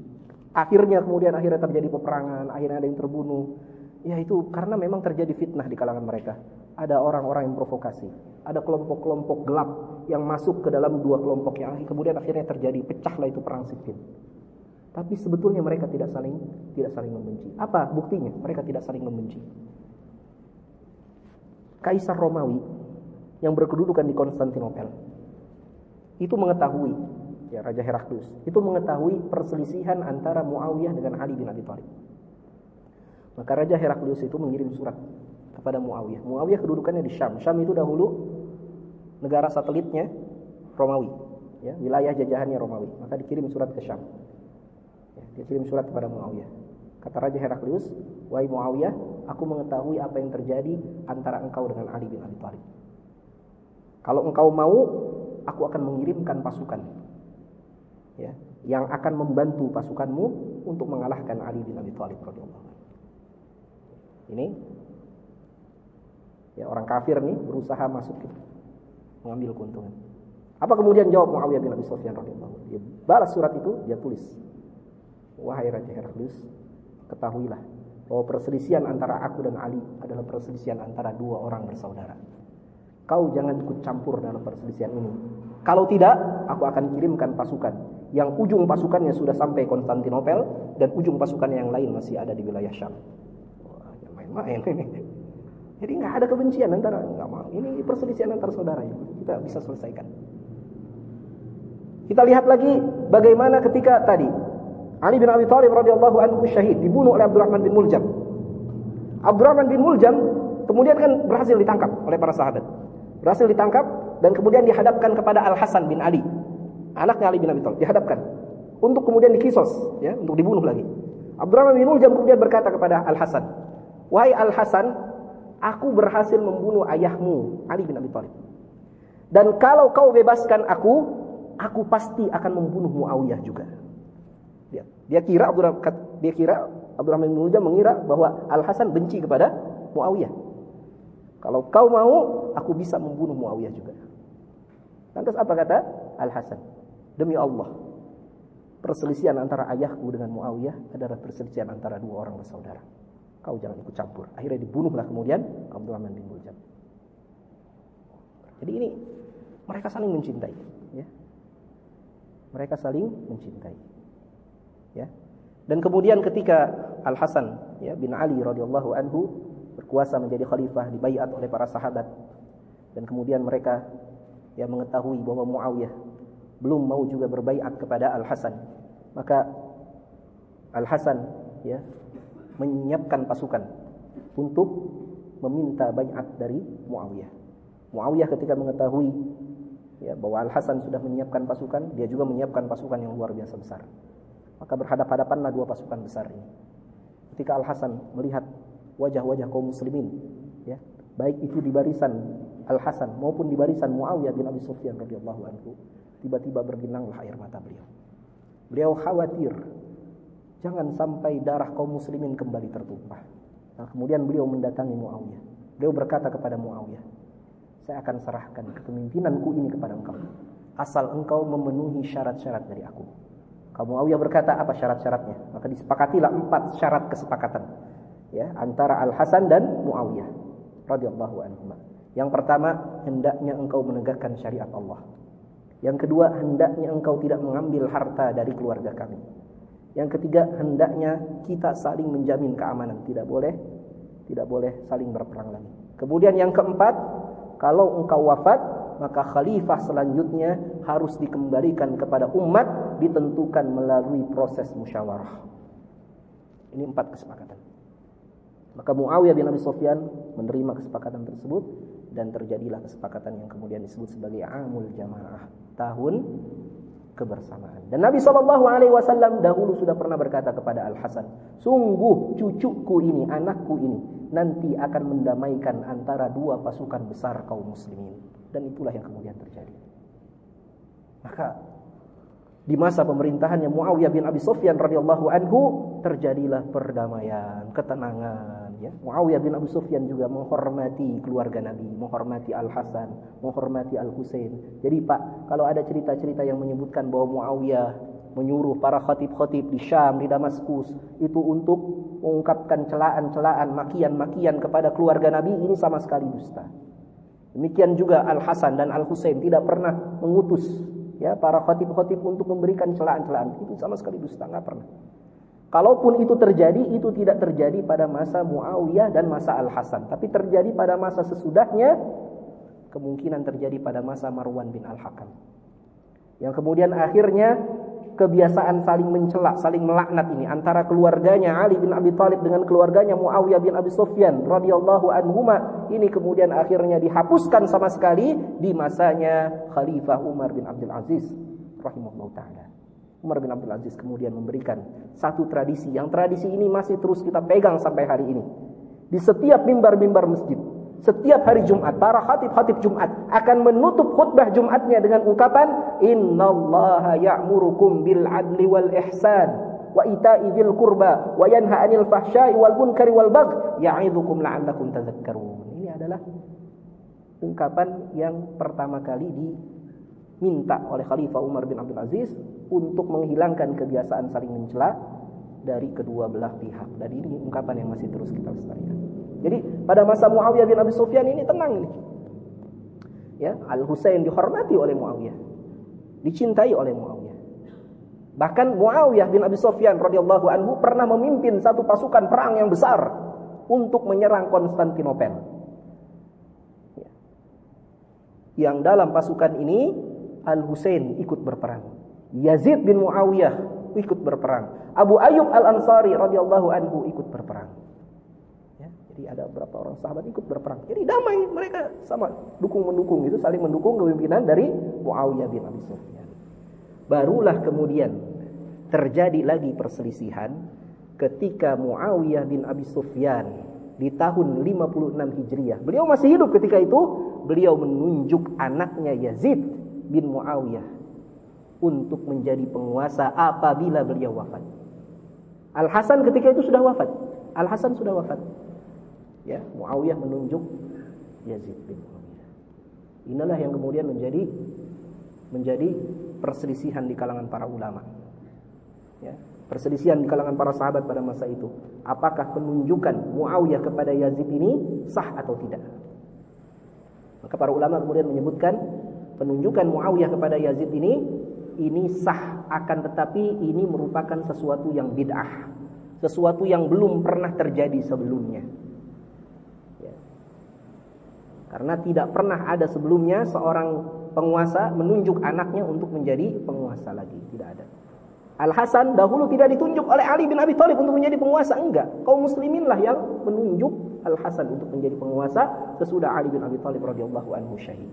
Speaker 1: Akhirnya kemudian akhirnya terjadi peperangan, akhirnya ada yang terbunuh. Ya itu karena memang terjadi fitnah di kalangan mereka. Ada orang-orang yang provokasi, ada kelompok-kelompok gelap yang masuk ke dalam dua kelompok yang kemudian akhirnya terjadi pecahlah itu perang sifil. Tapi sebetulnya mereka tidak saling tidak saling membenci. Apa buktinya? Mereka tidak saling membenci. Kaisar Romawi yang berkedudukan di Konstantinopel itu mengetahui ya Raja Heraklius itu mengetahui perselisihan antara Muawiyah dengan Ali bin Abi Thalib. Maka Raja Heraklius itu mengirim surat kepada Muawiyah. Muawiyah kedudukannya di Syam. Syam itu dahulu negara satelitnya Romawi, ya, wilayah jajahannya Romawi. Maka dikirim surat ke Syam. Dia kirim surat kepada Muawiyah. Kata Raja Heraklius, "Wahai Muawiyah, aku mengetahui apa yang terjadi antara engkau dengan Ali bin Abi Thalib. Kalau engkau mau, aku akan mengirimkan pasukan ya, yang akan membantu pasukanmu untuk mengalahkan Ali bin Abi Thalib Ini ya orang kafir nih berusaha masuk gitu, mengambil keuntungan. Apa kemudian jawab Muawiyah bin Abi Sufyan radhiyallahu Dia balas surat itu, dia tulis Wahai Raja Heraklius, ketahuilah bahwa perselisihan antara aku dan Ali adalah perselisihan antara dua orang bersaudara. Kau jangan ikut campur dalam perselisihan ini. Kalau tidak, aku akan kirimkan pasukan yang ujung pasukannya sudah sampai Konstantinopel dan ujung pasukan yang lain masih ada di wilayah Syam. Wah, main-main ini. Jadi nggak ada kebencian antara nggak mau. Ini perselisihan antara saudara ya. Kita bisa selesaikan. Kita lihat lagi bagaimana ketika tadi Ali bin Abi Thalib radhiyallahu anhu syahid dibunuh oleh Abdurrahman bin Muljam. Abdurrahman bin Muljam kemudian kan berhasil ditangkap oleh para sahabat. Berhasil ditangkap dan kemudian dihadapkan kepada Al Hasan bin Ali, anaknya Ali bin Abi Thalib dihadapkan untuk kemudian dikisos ya, untuk dibunuh lagi. Abdurrahman bin Muljam kemudian berkata kepada Al Hasan, "Wahai Al Hasan, aku berhasil membunuh ayahmu Ali bin Abi Thalib. Dan kalau kau bebaskan aku, aku pasti akan membunuh Muawiyah juga." Dia, kira Abdurrahman dia kira Abdurrahman bin Muljam mengira bahwa Al Hasan benci kepada Muawiyah. Kalau kau mau, aku bisa membunuh Muawiyah juga. Lantas apa kata Al Hasan? Demi Allah, perselisihan antara ayahku dengan Muawiyah adalah perselisihan antara dua orang bersaudara. Kau jangan ikut campur. Akhirnya dibunuhlah kemudian Abdurrahman bin Muljam. Jadi ini mereka saling mencintai, ya. Mereka saling mencintai. Ya. Dan kemudian ketika Al Hasan ya, bin Ali radhiyallahu anhu berkuasa menjadi khalifah dibaiat oleh para sahabat dan kemudian mereka ya mengetahui bahwa Muawiyah belum mau juga berbaiat kepada Al Hasan maka Al Hasan ya menyiapkan pasukan untuk meminta baiat dari Muawiyah. Muawiyah ketika mengetahui ya bahwa Al Hasan sudah menyiapkan pasukan, dia juga menyiapkan pasukan yang luar biasa besar. Maka berhadap-hadapanlah dua pasukan besar ini. Ketika Al Hasan melihat wajah-wajah kaum muslimin, ya, baik itu di barisan Al Hasan maupun di barisan Muawiyah bin Abi Sufyan radhiyallahu anhu tiba-tiba berlinanglah air mata beliau. Beliau khawatir jangan sampai darah kaum muslimin kembali tertumpah. Nah, kemudian beliau mendatangi Muawiyah. Beliau berkata kepada Muawiyah saya akan serahkan kepemimpinanku ini kepada engkau. Asal engkau memenuhi syarat-syarat dari aku kaum Muawiyah berkata apa syarat-syaratnya maka disepakatilah empat syarat kesepakatan ya antara Al Hasan dan Muawiyah radhiyallahu anhu. Yang pertama, hendaknya engkau menegakkan syariat Allah. Yang kedua, hendaknya engkau tidak mengambil harta dari keluarga kami. Yang ketiga, hendaknya kita saling menjamin keamanan, tidak boleh tidak boleh saling berperang lagi. Kemudian yang keempat, kalau engkau wafat, maka khalifah selanjutnya harus dikembalikan kepada umat ditentukan melalui proses musyawarah. Ini empat kesepakatan. Maka Muawiyah bin Abi Sufyan menerima kesepakatan tersebut dan terjadilah kesepakatan yang kemudian disebut sebagai Amul Jamaah, tahun kebersamaan. Dan Nabi Shallallahu alaihi wasallam dahulu sudah pernah berkata kepada Al Hasan, "Sungguh cucuku ini, anakku ini nanti akan mendamaikan antara dua pasukan besar kaum muslimin." Dan itulah yang kemudian terjadi. Maka di masa pemerintahannya Muawiyah bin Abi Sufyan radhiyallahu anhu terjadilah perdamaian, ketenangan ya. Muawiyah bin Abi Sufyan juga menghormati keluarga Nabi, menghormati Al Hasan, menghormati Al Husain. Jadi Pak, kalau ada cerita-cerita yang menyebutkan bahwa Muawiyah menyuruh para khatib-khatib di Syam, di Damaskus itu untuk mengungkapkan celaan-celaan, makian-makian kepada keluarga Nabi ini sama sekali dusta. Demikian juga Al Hasan dan Al Husain tidak pernah mengutus ya para khatib-khatib untuk memberikan celaan-celaan. Itu sama sekali dusta nggak pernah. Kalaupun itu terjadi itu tidak terjadi pada masa Muawiyah dan masa Al Hasan tapi terjadi pada masa sesudahnya kemungkinan terjadi pada masa Marwan bin Al Hakam yang kemudian akhirnya kebiasaan saling mencela, saling melaknat ini antara keluarganya Ali bin Abi Thalib dengan keluarganya Muawiyah bin Abi Sufyan radhiyallahu anhuma ini kemudian akhirnya dihapuskan sama sekali di masanya Khalifah Umar bin Abdul Aziz rahimahullah taala. Umar bin Abdul Aziz kemudian memberikan satu tradisi yang tradisi ini masih terus kita pegang sampai hari ini. Di setiap mimbar-mimbar masjid setiap hari Jumat para khatib-khatib Jumat akan menutup khutbah Jumatnya dengan ungkapan innallaha ya'murukum bil adli wal ihsan wa ita'i dzil qurba wa yanha 'anil fahsya'i wal munkari wal bagh ya'idzukum la'allakum tadhakkarun. Ini adalah ungkapan yang pertama kali diminta oleh Khalifah Umar bin Abdul Aziz untuk menghilangkan kebiasaan saling mencela dari kedua belah pihak. Dan ini ungkapan yang masih terus kita lestarikan. Jadi pada masa Muawiyah bin Abi Sufyan ini tenang ini. Ya, Al Husain dihormati oleh Muawiyah. Dicintai oleh Muawiyah. Bahkan Muawiyah bin Abi Sufyan radhiyallahu anhu pernah memimpin satu pasukan perang yang besar untuk menyerang Konstantinopel. Ya. Yang dalam pasukan ini Al Husain ikut berperang. Yazid bin Muawiyah ikut berperang. Abu Ayyub Al Ansari radhiyallahu anhu ikut berperang. Ada beberapa orang sahabat ikut berperang. Jadi damai mereka sama dukung mendukung itu saling mendukung kepemimpinan dari Muawiyah bin Abi Sufyan. Barulah kemudian terjadi lagi perselisihan ketika Muawiyah bin Abi Sufyan di tahun 56 Hijriah. Beliau masih hidup ketika itu, beliau menunjuk anaknya Yazid bin Muawiyah untuk menjadi penguasa apabila beliau wafat. Al Hasan ketika itu sudah wafat. Al Hasan sudah wafat ya Muawiyah menunjuk Yazid bin Muawiyah. Inilah yang kemudian menjadi menjadi perselisihan di kalangan para ulama. Ya, perselisihan di kalangan para sahabat pada masa itu. Apakah penunjukan Muawiyah kepada Yazid ini sah atau tidak? Maka para ulama kemudian menyebutkan penunjukan Muawiyah kepada Yazid ini ini sah akan tetapi ini merupakan sesuatu yang bid'ah. Sesuatu yang belum pernah terjadi sebelumnya. Karena tidak pernah ada sebelumnya seorang penguasa menunjuk anaknya untuk menjadi penguasa lagi. Tidak ada. Al-Hasan dahulu tidak ditunjuk oleh Ali bin Abi Thalib untuk menjadi penguasa. Enggak. Kaum muslimin lah yang menunjuk Al-Hasan untuk menjadi penguasa sesudah Ali bin Abi Thalib radhiyallahu anhu syahid.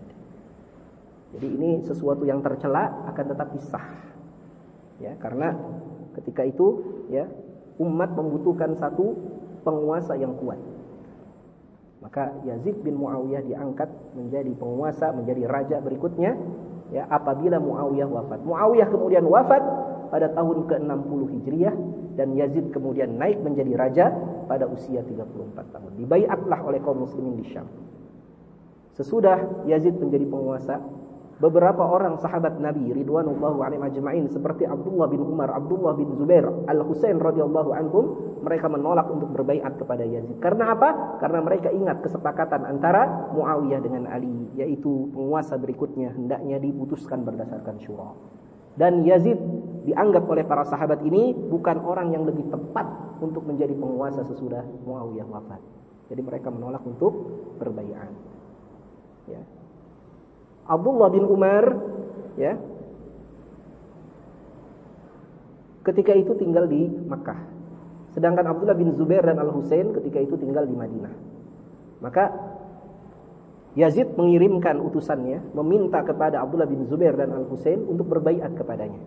Speaker 1: Jadi ini sesuatu yang tercela akan tetapi sah. Ya, karena ketika itu ya umat membutuhkan satu penguasa yang kuat. Maka Yazid bin Muawiyah diangkat menjadi penguasa, menjadi raja berikutnya ya apabila Muawiyah wafat. Muawiyah kemudian wafat pada tahun ke-60 Hijriah dan Yazid kemudian naik menjadi raja pada usia 34 tahun. Dibaiatlah oleh kaum muslimin di Syam. Sesudah Yazid menjadi penguasa, beberapa orang sahabat Nabi ridwanullahu alaihim ajma'in seperti Abdullah bin Umar, Abdullah bin Zubair, Al-Husain radhiyallahu anhum mereka menolak untuk berbaiat kepada Yazid. Karena apa? Karena mereka ingat kesepakatan antara Muawiyah dengan Ali yaitu penguasa berikutnya hendaknya diputuskan berdasarkan syura. Dan Yazid dianggap oleh para sahabat ini bukan orang yang lebih tepat untuk menjadi penguasa sesudah Muawiyah wafat. Jadi mereka menolak untuk berbaiat. Ya. Abdullah bin Umar ya ketika itu tinggal di Makkah. Sedangkan Abdullah bin Zubair dan Al-Husain ketika itu tinggal di Madinah. Maka Yazid mengirimkan utusannya meminta kepada Abdullah bin Zubair dan Al-Husain untuk berbaiat kepadanya.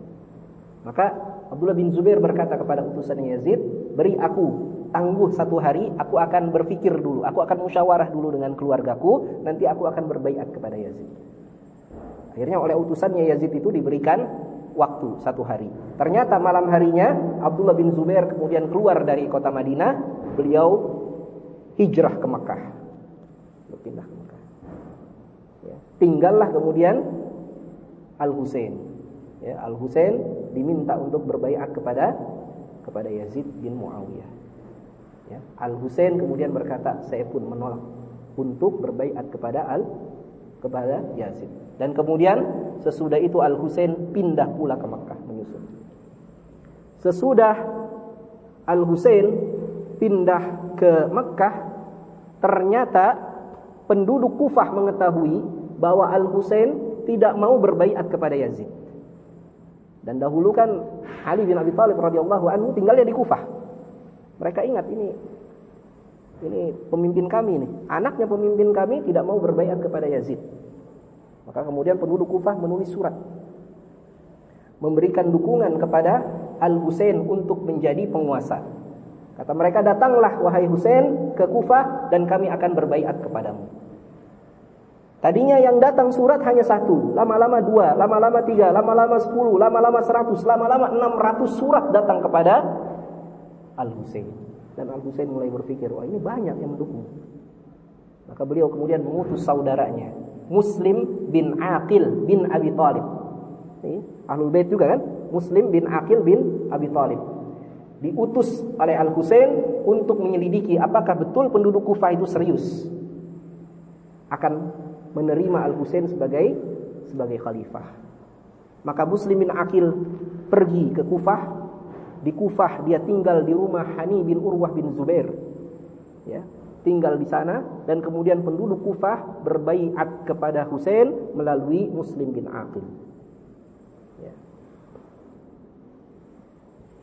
Speaker 1: Maka Abdullah bin Zubair berkata kepada utusannya Yazid, "Beri aku tangguh satu hari, aku akan berpikir dulu, aku akan musyawarah dulu dengan keluargaku, nanti aku akan berbaiat kepada Yazid." Akhirnya oleh utusannya Yazid itu diberikan waktu satu hari. Ternyata malam harinya Abdullah bin Zubair kemudian keluar dari kota Madinah, beliau hijrah ke Mekah. Berpindah ke Mekah. Ya. Tinggallah kemudian Al Husain. Ya, Al Husain diminta untuk berbaiat kepada kepada Yazid bin Muawiyah. Ya. Al Husain kemudian berkata, saya pun menolak untuk berbaiat kepada Al kepada Yazid. Dan kemudian sesudah itu Al Husain pindah pula ke Mekah menyusul. Sesudah Al Husain pindah ke Mekah, ternyata penduduk Kufah mengetahui bahwa Al Husain tidak mau berbaiat kepada Yazid. Dan dahulu kan Ali bin Abi Thalib radhiyallahu anhu tinggalnya di Kufah. Mereka ingat ini ini pemimpin kami nih, anaknya pemimpin kami tidak mau berbaiat kepada Yazid. Maka kemudian penduduk Kufah menulis surat memberikan dukungan kepada Al Husain untuk menjadi penguasa. Kata mereka, "Datanglah wahai Husain ke Kufah dan kami akan berbaiat kepadamu." Tadinya yang datang surat hanya satu, lama-lama dua, lama-lama tiga, lama-lama sepuluh, lama-lama seratus, lama-lama enam ratus surat datang kepada Al Husain. Dan Al Husain mulai berpikir, wah ini banyak yang mendukung. Maka beliau kemudian mengutus saudaranya, Muslim bin Aqil bin Abi Talib. Ini Ahlul Bait juga kan? Muslim bin Aqil bin Abi Talib. Diutus oleh Al Husain untuk menyelidiki apakah betul penduduk Kufah itu serius akan menerima Al Husain sebagai sebagai khalifah. Maka Muslim bin Aqil pergi ke Kufah. Di Kufah dia tinggal di rumah Hani bin Urwah bin Zubair. Ya, tinggal di sana dan kemudian penduduk Kufah berbaiat kepada Husain melalui Muslim bin Aqil. Ya.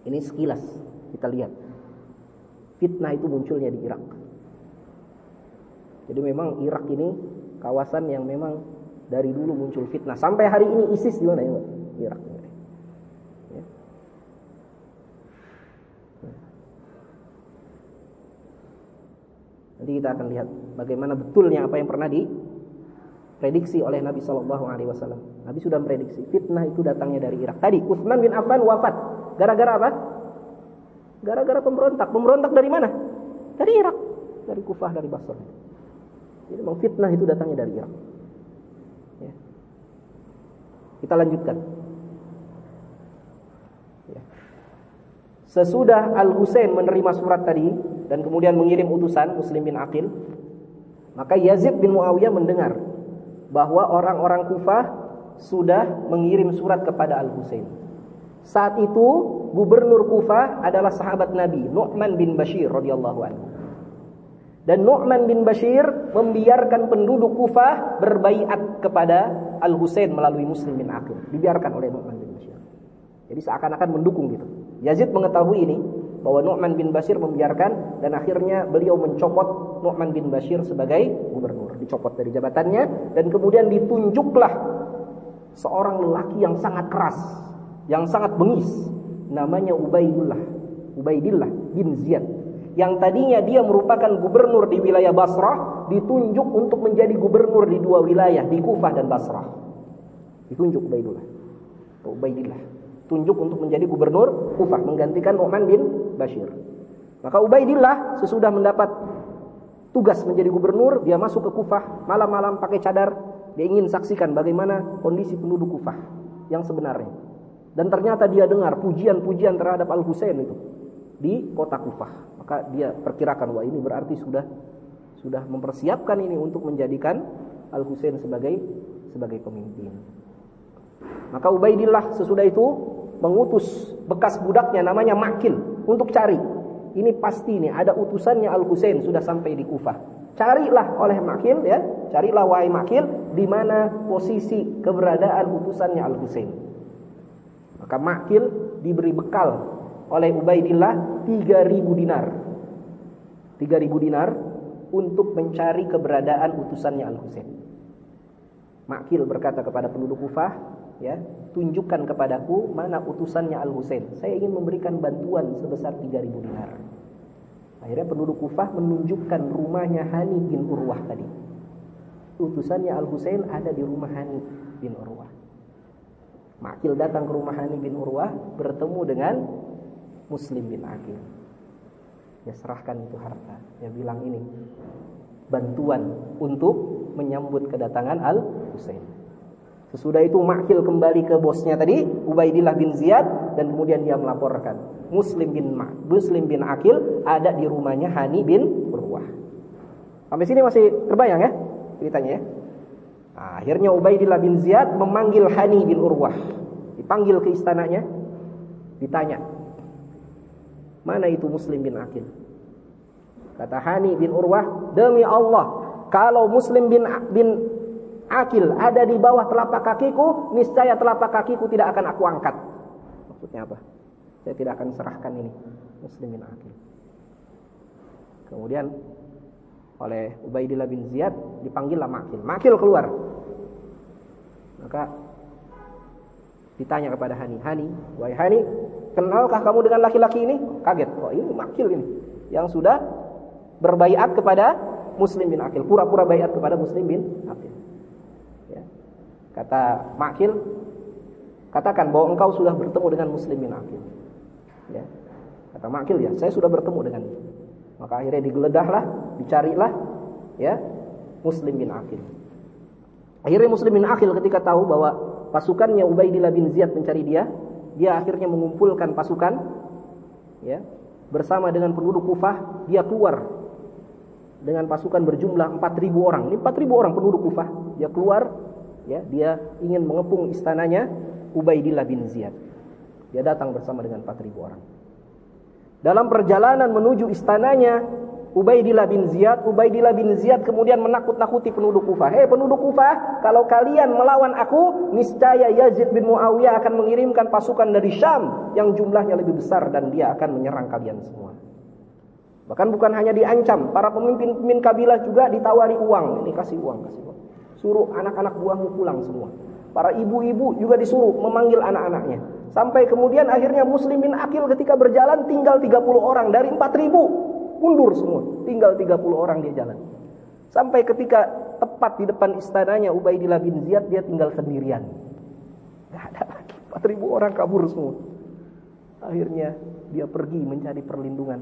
Speaker 1: Ini sekilas kita lihat. Fitnah itu munculnya di Irak. Jadi memang Irak ini kawasan yang memang dari dulu muncul fitnah. Sampai hari ini ISIS di mana ya, Irak. Nanti kita akan lihat bagaimana betulnya apa yang pernah diprediksi oleh Nabi Shallallahu Alaihi Wasallam. Nabi sudah memprediksi fitnah itu datangnya dari Irak. Tadi Utsman bin Affan wafat gara-gara apa? Gara-gara pemberontak. Pemberontak dari mana? Dari Irak, dari Kufah, dari Basra. Jadi memang fitnah itu datangnya dari Irak. Ya. Kita lanjutkan. Ya. Sesudah Al Husain menerima surat tadi, dan kemudian mengirim utusan Muslim bin Aqil, maka Yazid bin Muawiyah mendengar bahwa orang-orang Kufah sudah mengirim surat kepada Al-Husain. Saat itu gubernur Kufah adalah sahabat Nabi Nu'man bin Bashir radhiyallahu anhu. Dan Nu'man bin Bashir membiarkan penduduk Kufah berbaiat kepada Al-Husain melalui Muslim bin Aqil. Dibiarkan oleh Nu'man bin Bashir. Jadi seakan-akan mendukung gitu. Yazid mengetahui ini, bahwa Nu'man bin Bashir membiarkan dan akhirnya beliau mencopot Nu'man bin Bashir sebagai gubernur, dicopot dari jabatannya dan kemudian ditunjuklah seorang lelaki yang sangat keras, yang sangat bengis, namanya Ubaidullah, Ubaidillah bin Ziyad. Yang tadinya dia merupakan gubernur di wilayah Basrah, ditunjuk untuk menjadi gubernur di dua wilayah, di Kufah dan Basrah. Ditunjuk Ubaidullah. Ubaidillah. Tunjuk untuk menjadi gubernur Kufah menggantikan Nu'man bin Bashir. Maka Ubaidillah sesudah mendapat tugas menjadi gubernur, dia masuk ke Kufah malam-malam pakai cadar, dia ingin saksikan bagaimana kondisi penduduk Kufah yang sebenarnya. Dan ternyata dia dengar pujian-pujian terhadap Al-Husain itu di kota Kufah. Maka dia perkirakan wah ini berarti sudah sudah mempersiapkan ini untuk menjadikan Al-Husain sebagai sebagai pemimpin. Maka Ubaidillah sesudah itu mengutus bekas budaknya namanya Makil untuk cari. Ini pasti ini ada utusannya Al-Husain sudah sampai di Kufah. Carilah oleh Makil ya, carilah wahai Makil di mana posisi keberadaan utusannya Al-Husain. Maka Makil diberi bekal oleh Ubaidillah 3000 dinar. 3000 dinar untuk mencari keberadaan utusannya Al-Husain. Makil berkata kepada penduduk Kufah, ya, tunjukkan kepadaku mana utusannya Al-Husain. Saya ingin memberikan bantuan sebesar 3000 dinar. Akhirnya penduduk Kufah menunjukkan rumahnya Hani bin Urwah tadi. Utusannya Al-Husain ada di rumah Hani bin Urwah. Makil datang ke rumah Hani bin Urwah bertemu dengan Muslim bin Akil. Dia serahkan itu harta. Dia bilang ini bantuan untuk menyambut kedatangan Al Husain. Sesudah itu Makil kembali ke bosnya tadi, Ubaidillah bin Ziyad dan kemudian dia melaporkan Muslim bin Ma, Muslim bin Akil ada di rumahnya Hani bin Urwah. Sampai sini masih terbayang ya ceritanya ya. Nah, akhirnya Ubaidillah bin Ziyad memanggil Hani bin Urwah. Dipanggil ke istananya. Ditanya. Mana itu Muslim bin Akil? Kata Hani bin Urwah, demi Allah, kalau Muslim bin bin Akil ada di bawah telapak kakiku, niscaya telapak kakiku tidak akan aku angkat. Maksudnya apa? Saya tidak akan serahkan ini Muslim bin Akil. Kemudian oleh Ubaidillah bin Ziyad dipanggillah Makil. Makil keluar. Maka ditanya kepada Hani, Hani, wahai Hani, kenalkah kamu dengan laki-laki ini? Kaget. Oh, ini Makil ini yang sudah berbaiat kepada Muslim bin Akil, pura-pura baiat kepada Muslim bin Akil. Kata Makil, katakan bahwa engkau sudah bertemu dengan Muslim bin Akil. Ya. Kata Makil ya, saya sudah bertemu dengan dia. Maka akhirnya digeledahlah, dicarilah ya Muslim bin Akil. Akhirnya Muslim bin Akil ketika tahu bahwa pasukannya Ubaidillah bin Ziyad mencari dia, dia akhirnya mengumpulkan pasukan ya bersama dengan penduduk Kufah, dia keluar dengan pasukan berjumlah 4000 orang. Ini 4000 orang penduduk Kufah. Dia keluar ya, dia ingin mengepung istananya Ubaidillah bin Ziyad. Dia datang bersama dengan 4000 orang. Dalam perjalanan menuju istananya Ubaidillah bin Ziyad, Ubaidillah bin Ziyad kemudian menakut-nakuti penduduk Kufah. Hei penduduk Kufah, kalau kalian melawan aku, niscaya Yazid bin Muawiyah akan mengirimkan pasukan dari Syam yang jumlahnya lebih besar dan dia akan menyerang kalian semua. Bahkan bukan hanya diancam, para pemimpin-pemimpin kabilah juga ditawari uang. Ini kasih uang, kasih uang. Suruh anak-anak buahmu pulang semua. Para ibu-ibu juga disuruh memanggil anak-anaknya. Sampai kemudian akhirnya Muslim bin Akil ketika berjalan tinggal 30 orang dari 4000 mundur semua. Tinggal 30 orang dia jalan. Sampai ketika tepat di depan istananya Ubaidillah bin Ziyad dia tinggal sendirian. Gak ada lagi 4000 orang kabur semua. Akhirnya dia pergi mencari perlindungan.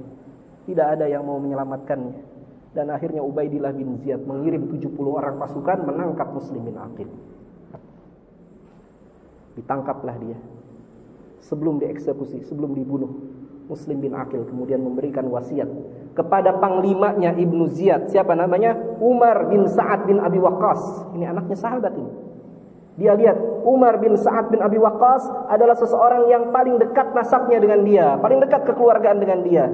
Speaker 1: Tidak ada yang mau menyelamatkannya. Dan akhirnya Ubaidillah bin Ziyad mengirim 70 orang pasukan menangkap Muslim bin Akil. Ditangkaplah dia sebelum dieksekusi, sebelum dibunuh. Muslim bin Akil kemudian memberikan wasiat kepada panglimanya Ibnu Ziyad. Siapa namanya? Umar bin Sa'ad bin Abi Waqqas. Ini anaknya sahabat ini. Dia lihat Umar bin Sa'ad bin Abi Waqqas adalah seseorang yang paling dekat nasabnya dengan dia, paling dekat kekeluargaan dengan dia.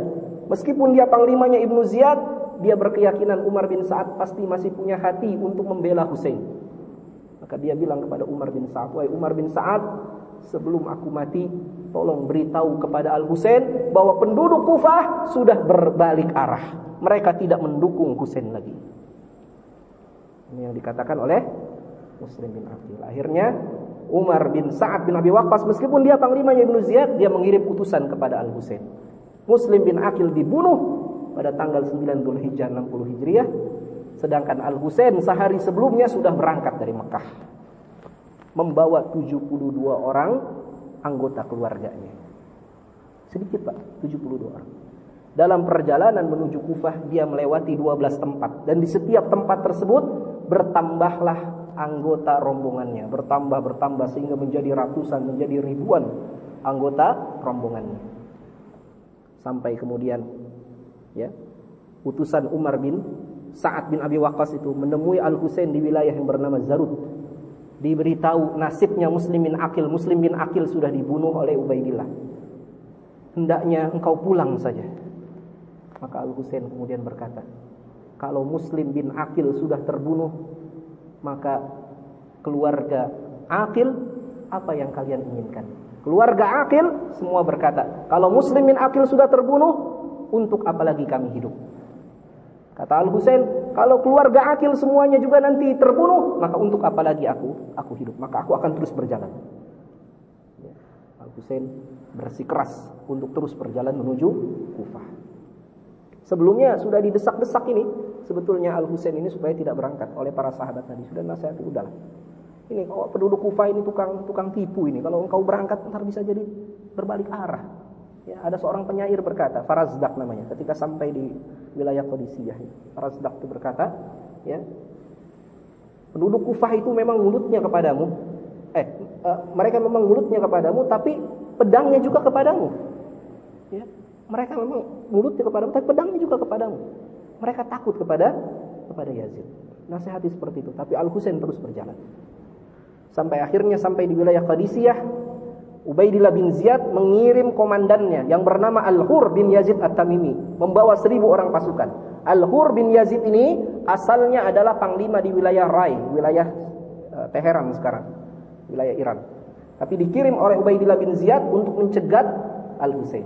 Speaker 1: Meskipun dia panglimanya Ibnu Ziyad, dia berkeyakinan Umar bin Sa'ad pasti masih punya hati untuk membela Hussein. Maka dia bilang kepada Umar bin Sa'ad, "Wahai Umar bin Sa'ad, sebelum aku mati, tolong beritahu kepada Al-Husain bahwa penduduk Kufah sudah berbalik arah. Mereka tidak mendukung Husain lagi. Ini yang dikatakan oleh Muslim bin Aqil. Akhirnya Umar bin Sa'ad bin Abi Waqqas meskipun dia panglimanya Ibnu Ziyad, dia mengirim utusan kepada Al-Husain. Muslim bin Aqil dibunuh pada tanggal 9 Dzulhijjah 60 Hijriah Sedangkan Al-Husain sehari sebelumnya sudah berangkat dari Mekah. Membawa 72 orang anggota keluarganya. Sedikit Pak, 72 orang. Dalam perjalanan menuju Kufah dia melewati 12 tempat dan di setiap tempat tersebut bertambahlah anggota rombongannya, bertambah bertambah sehingga menjadi ratusan, menjadi ribuan anggota rombongannya. Sampai kemudian ya, utusan Umar bin Sa'ad bin Abi Waqqas itu menemui Al-Husain di wilayah yang bernama Zarut. Diberitahu nasibnya muslimin akil, muslim bin akil sudah dibunuh oleh Ubaidillah. Hendaknya engkau pulang saja. Maka Al-Husain kemudian berkata, kalau Muslim bin Akil sudah terbunuh, maka keluarga Akil apa yang kalian inginkan? Keluarga Akil semua berkata, kalau Muslim bin Akil sudah terbunuh, untuk apa lagi kami hidup? Kata Al-Husain, kalau keluarga Akil semuanya juga nanti terbunuh, maka untuk apa lagi aku aku hidup? Maka aku akan terus berjalan. Ya, Al-Husain bersikeras untuk terus berjalan menuju Kufah. Sebelumnya sudah didesak-desak ini, sebetulnya Al Husain ini supaya tidak berangkat oleh para sahabat tadi. Sudah nasihat udahlah. Ini kalau penduduk Kufah ini tukang tukang tipu ini. Kalau engkau berangkat ntar bisa jadi berbalik arah. Ya, ada seorang penyair berkata, Farazdak namanya, ketika sampai di wilayah Qadisiyah. Farazdak itu berkata, ya, penduduk Kufah itu memang mulutnya kepadamu. Eh, uh, mereka memang mulutnya kepadamu, tapi pedangnya juga kepadamu. Ya, mereka memang mulutnya kepadamu, tapi pedangnya juga kepadamu. Mereka takut kepada kepada Yazid. Nasihati seperti itu, tapi Al Husain terus berjalan. Sampai akhirnya sampai di wilayah Qadisiyah, Ubaidillah bin Ziyad mengirim komandannya yang bernama Al-Hur bin Yazid At-Tamimi membawa seribu orang pasukan. Al-Hur bin Yazid ini asalnya adalah panglima di wilayah Rai, wilayah uh, Teheran sekarang, wilayah Iran. Tapi dikirim oleh Ubaidillah bin Ziyad untuk mencegat Al-Husain.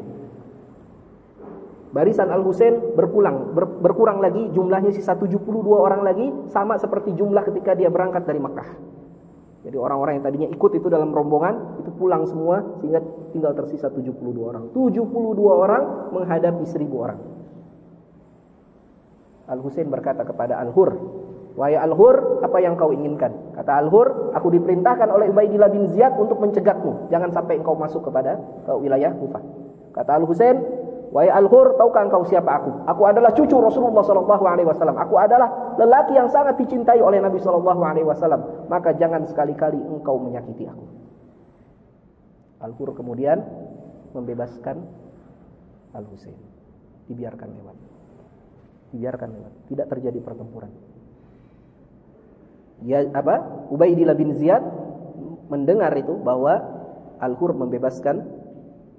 Speaker 1: Barisan Al-Husain berpulang, ber, berkurang lagi, jumlahnya sisa 72 orang lagi, sama seperti jumlah ketika dia berangkat dari Mekah. Jadi orang-orang yang tadinya ikut itu dalam rombongan, itu pulang semua, sehingga tinggal tersisa 72 orang. 72 orang menghadapi 1000 orang. Al-Husain berkata kepada Al-Hur, Wahai Al-Hur, apa yang kau inginkan? Kata Al-Hur, aku diperintahkan oleh Ubaidillah bin Ziyad untuk mencegatmu. Jangan sampai engkau masuk kepada ke wilayah Kufah. Kata Al-Husain, Wahai Al-Hur, tahukah engkau siapa aku? Aku adalah cucu Rasulullah sallallahu alaihi wasallam. Aku adalah lelaki yang sangat dicintai oleh Nabi sallallahu alaihi wasallam. Maka jangan sekali-kali engkau menyakiti aku. Al-Hur kemudian membebaskan Al-Husain. Dibiarkan lewat. Dibiarkan lewat. Tidak terjadi pertempuran. Ya apa? Ubaidillah bin Ziyad mendengar itu bahwa Al-Hur membebaskan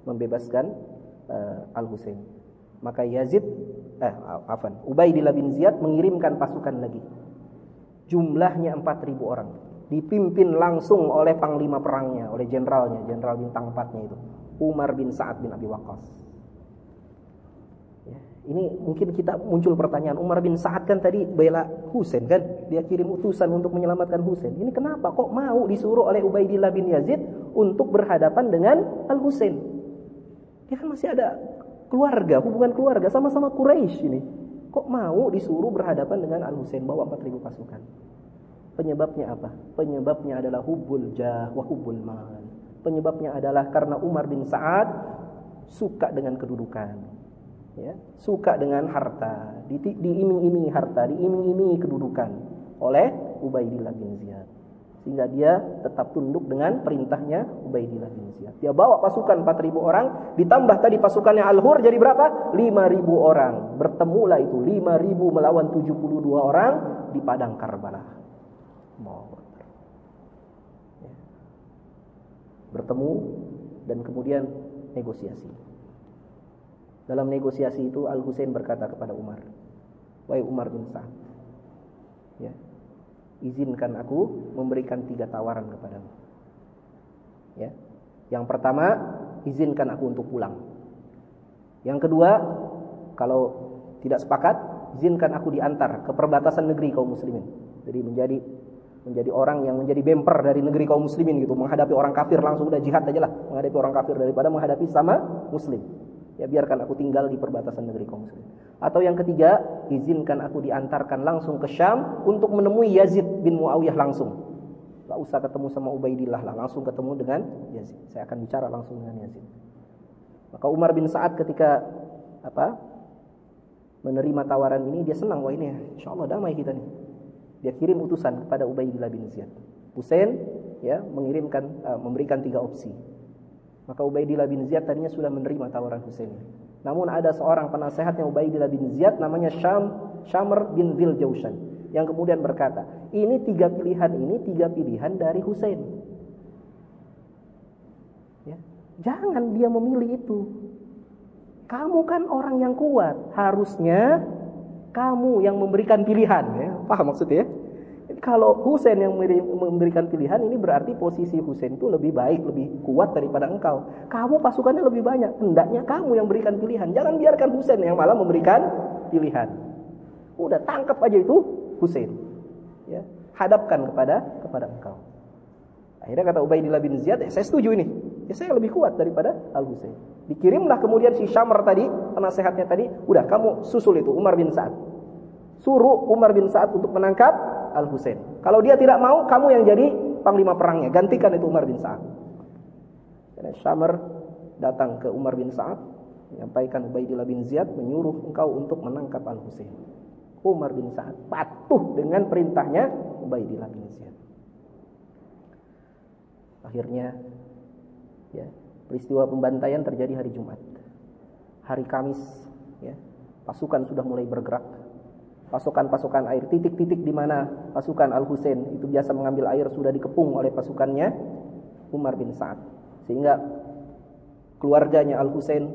Speaker 1: membebaskan uh, Al-Husain. Maka Yazid eh afan, Ubaidillah bin Ziyad mengirimkan pasukan lagi. Jumlahnya 4000 orang. Dipimpin langsung oleh panglima perangnya, oleh jenderalnya, jenderal bintang 4-nya itu, Umar bin Sa'ad bin Abi Waqqas. Ya, ini mungkin kita muncul pertanyaan, Umar bin Sa'ad kan tadi bela Husain kan? Dia kirim utusan untuk menyelamatkan Husain. Ini kenapa kok mau disuruh oleh Ubaidillah bin Yazid untuk berhadapan dengan Al-Husain? Dia kan masih ada keluarga, hubungan keluarga sama-sama Quraisy ini. Kok mau disuruh berhadapan dengan Al Husain bawa 4000 pasukan? Penyebabnya apa? Penyebabnya adalah hubul jah wa hubul mal. Penyebabnya adalah karena Umar bin Sa'ad suka dengan kedudukan. Ya, suka dengan harta, di, diiming-imingi harta, diiming-imingi kedudukan oleh Ubaidillah bin Ziyad sehingga dia tetap tunduk dengan perintahnya Ubaidillah bin Ziyad. Dia bawa pasukan 4000 orang, ditambah tadi pasukannya Al-Hur jadi berapa? 5000 orang. Bertemulah itu 5000 melawan 72 orang di padang Karbala. Ya. Bertemu dan kemudian negosiasi. Dalam negosiasi itu Al Husain berkata kepada Umar, "Wahai Umar bin Sa'ad, ya, izinkan aku memberikan tiga tawaran kepadamu. Ya. Yang pertama, izinkan aku untuk pulang. Yang kedua, kalau tidak sepakat, izinkan aku diantar ke perbatasan negeri kaum muslimin. Jadi menjadi menjadi orang yang menjadi bemper dari negeri kaum muslimin gitu, menghadapi orang kafir langsung udah jihad aja lah, menghadapi orang kafir daripada menghadapi sama muslim. Ya biarkan aku tinggal di perbatasan negeri kaum muslimin. Atau yang ketiga, izinkan aku diantarkan langsung ke Syam untuk menemui Yazid bin Muawiyah langsung. Gak usah ketemu sama Ubaidillah lah, langsung ketemu dengan Yazid. Saya akan bicara langsung dengan Yazid. Maka Umar bin Sa'ad ketika apa menerima tawaran ini dia senang wah ini insya Allah damai kita nih. Dia kirim utusan kepada Ubaidillah bin Ziyad. Husain ya mengirimkan uh, memberikan tiga opsi. Maka Ubaidillah bin Ziyad tadinya sudah menerima tawaran Husain. Namun ada seorang penasehatnya Ubaidillah bin Ziyad namanya Syam Syamr bin Zil Jaushan yang kemudian berkata, ini tiga pilihan ini tiga pilihan dari Husain. Ya. Jangan dia memilih itu. Kamu kan orang yang kuat, harusnya kamu yang memberikan pilihan. Ya. Paham maksudnya? Kalau Husain yang memberikan pilihan ini berarti posisi Husain itu lebih baik, lebih kuat daripada engkau. Kamu pasukannya lebih banyak, hendaknya kamu yang berikan pilihan. Jangan biarkan Husain yang malah memberikan pilihan. Udah tangkap aja itu Husain. Ya, hadapkan kepada kepada engkau. Akhirnya kata Ubaidillah bin Ziyad, ya, saya setuju ini. Ya saya lebih kuat daripada Al Husain. Dikirimlah kemudian si Syamr tadi, penasehatnya tadi, udah kamu susul itu Umar bin Sa'ad. Suruh Umar bin Sa'ad untuk menangkap Al Husain. Kalau dia tidak mau, kamu yang jadi panglima perangnya. Gantikan itu Umar bin Sa'ad. Karena Syamr datang ke Umar bin Sa'ad, menyampaikan Ubaidillah bin Ziyad menyuruh engkau untuk menangkap Al Husain. Umar bin Sa'ad patuh dengan perintahnya Ubaidillah bin Ziyad. Akhirnya ya, peristiwa pembantaian terjadi hari Jumat. Hari Kamis ya, pasukan sudah mulai bergerak. Pasukan-pasukan air, titik-titik di mana pasukan Al-Husain itu biasa mengambil air sudah dikepung oleh pasukannya Umar bin Sa'ad. Sehingga keluarganya Al-Husain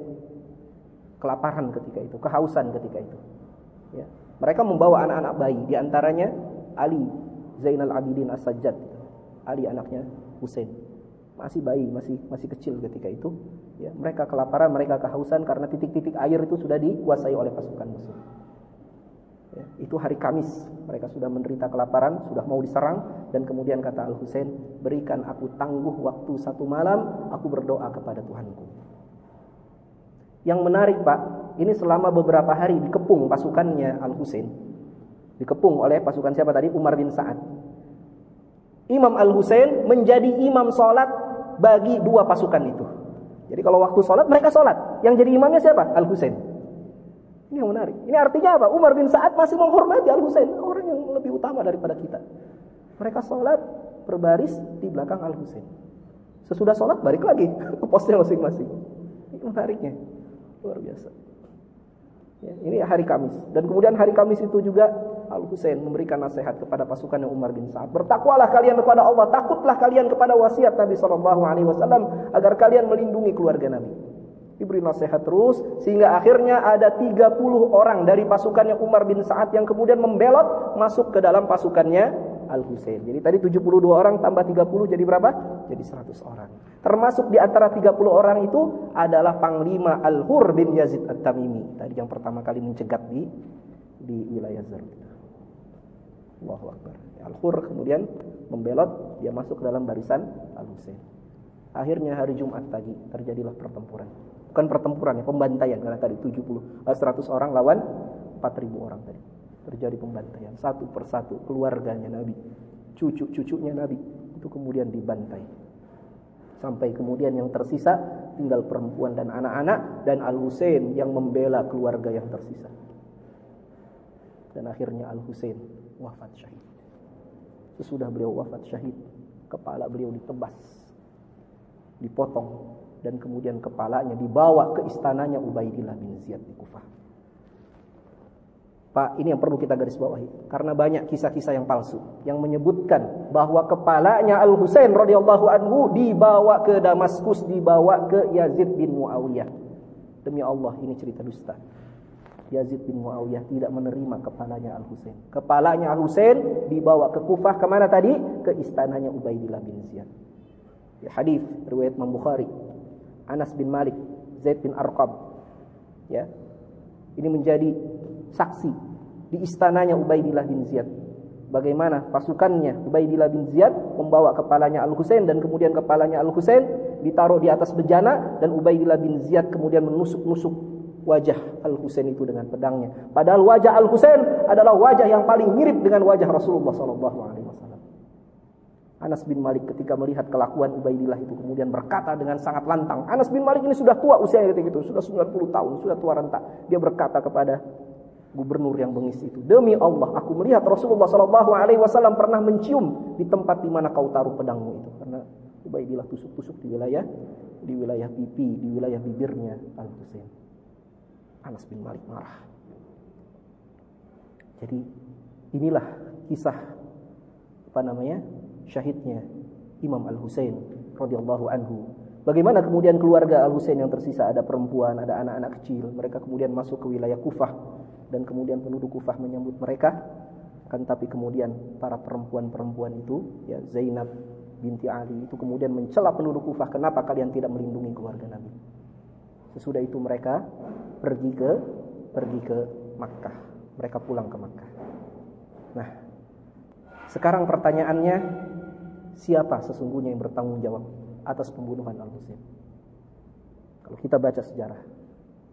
Speaker 1: kelaparan ketika itu, kehausan ketika itu. Ya. Mereka membawa anak-anak bayi, di antaranya Ali Zainal Abidin As-Sajjad. Ali anaknya Husain. Masih bayi, masih masih kecil ketika itu. Ya, mereka kelaparan, mereka kehausan karena titik-titik air itu sudah dikuasai oleh pasukan musuh. Ya, itu hari Kamis, mereka sudah menderita kelaparan, sudah mau diserang dan kemudian kata Al Husain, berikan aku tangguh waktu satu malam, aku berdoa kepada Tuhanku. Yang menarik Pak, ini selama beberapa hari dikepung pasukannya Al Husain, dikepung oleh pasukan siapa tadi? Umar bin Sa'ad. Imam Al-Husain menjadi imam sholat bagi dua pasukan itu. Jadi kalau waktu sholat mereka sholat. Yang jadi imamnya siapa? Al-Husain. Ini yang menarik. Ini artinya apa? Umar bin Sa'ad masih menghormati Al-Husain. Orang yang lebih utama daripada kita. Mereka sholat berbaris di belakang Al-Husain. Sesudah sholat balik lagi ke posnya masing-masing. Ini menariknya. Luar biasa. Ya, ini hari Kamis. Dan kemudian hari Kamis itu juga Al Husain memberikan nasihat kepada pasukan yang Umar bin Sa'ad. Bertakwalah kalian kepada Allah, takutlah kalian kepada wasiat Nabi Shallallahu Alaihi Wasallam agar kalian melindungi keluarga Nabi. Diberi nasihat terus sehingga akhirnya ada 30 orang dari pasukannya Umar bin Sa'ad yang kemudian membelot masuk ke dalam pasukannya Al Husain. Jadi tadi 72 orang tambah 30 jadi berapa? Jadi 100 orang. Termasuk di antara 30 orang itu adalah Panglima Al Hur bin Yazid At-Tamimi. Tadi yang pertama kali mencegat di di wilayah Zarut. Allahu Akbar. Al-Hur kemudian membelot, dia masuk ke dalam barisan Al-Husain. Akhirnya hari Jumat pagi terjadilah pertempuran. Bukan pertempuran ya, pembantaian karena tadi 70 100 eh, orang lawan 4000 orang tadi. Terjadi pembantaian satu persatu keluarganya Nabi, cucu-cucunya Nabi itu kemudian dibantai. Sampai kemudian yang tersisa tinggal perempuan dan anak-anak dan Al-Husain yang membela keluarga yang tersisa. Dan akhirnya Al-Husain wafat syahid. Sesudah beliau wafat syahid, kepala beliau ditebas, dipotong, dan kemudian kepalanya dibawa ke istananya Ubaidillah bin Ziyad di Kufah. Pak, ini yang perlu kita garis bawahi karena banyak kisah-kisah yang palsu yang menyebutkan bahwa kepalanya Al Husain radhiyallahu anhu dibawa ke Damaskus, dibawa ke Yazid bin Muawiyah. Demi Allah, ini cerita dusta. Yazid bin Muawiyah tidak menerima kepalanya Al-Husain. Kepalanya Al-Husain dibawa ke Kufah ke mana tadi? Ke istananya Ubaidillah bin Ziyad. Ya, hadis riwayat Imam Bukhari. Anas bin Malik, Zaid bin Arqam. Ya. Ini menjadi saksi di istananya Ubaidillah bin Ziyad. Bagaimana pasukannya Ubaidillah bin Ziyad membawa kepalanya Al-Husain dan kemudian kepalanya Al-Husain ditaruh di atas bejana dan Ubaidillah bin Ziyad kemudian menusuk-nusuk wajah Al-Husain itu dengan pedangnya. Padahal wajah Al-Husain adalah wajah yang paling mirip dengan wajah Rasulullah sallallahu alaihi wasallam. Anas bin Malik ketika melihat kelakuan Ubaidillah itu kemudian berkata dengan sangat lantang. Anas bin Malik ini sudah tua usianya ketika itu, sudah 90 tahun, sudah tua renta. Dia berkata kepada gubernur yang bengis itu, "Demi Allah, aku melihat Rasulullah sallallahu alaihi wasallam pernah mencium di tempat di mana kau taruh pedangmu itu." Karena Ubaidillah tusuk-tusuk di wilayah di wilayah pipi, di wilayah bibirnya Al-Husain. Anas bin Malik marah. Jadi inilah kisah apa namanya? Syahidnya Imam Al-Husain radhiyallahu anhu. Bagaimana kemudian keluarga Al-Husain yang tersisa ada perempuan, ada anak-anak kecil, mereka kemudian masuk ke wilayah Kufah dan kemudian penduduk Kufah menyambut mereka. Kan tapi kemudian para perempuan-perempuan itu ya Zainab binti Ali itu kemudian mencela penduduk Kufah, "Kenapa kalian tidak melindungi keluarga Nabi?" Sesudah itu mereka pergi ke pergi ke Makkah. Mereka pulang ke Makkah. Nah, sekarang pertanyaannya siapa sesungguhnya yang bertanggung jawab atas pembunuhan Al-Husain? Kalau kita baca sejarah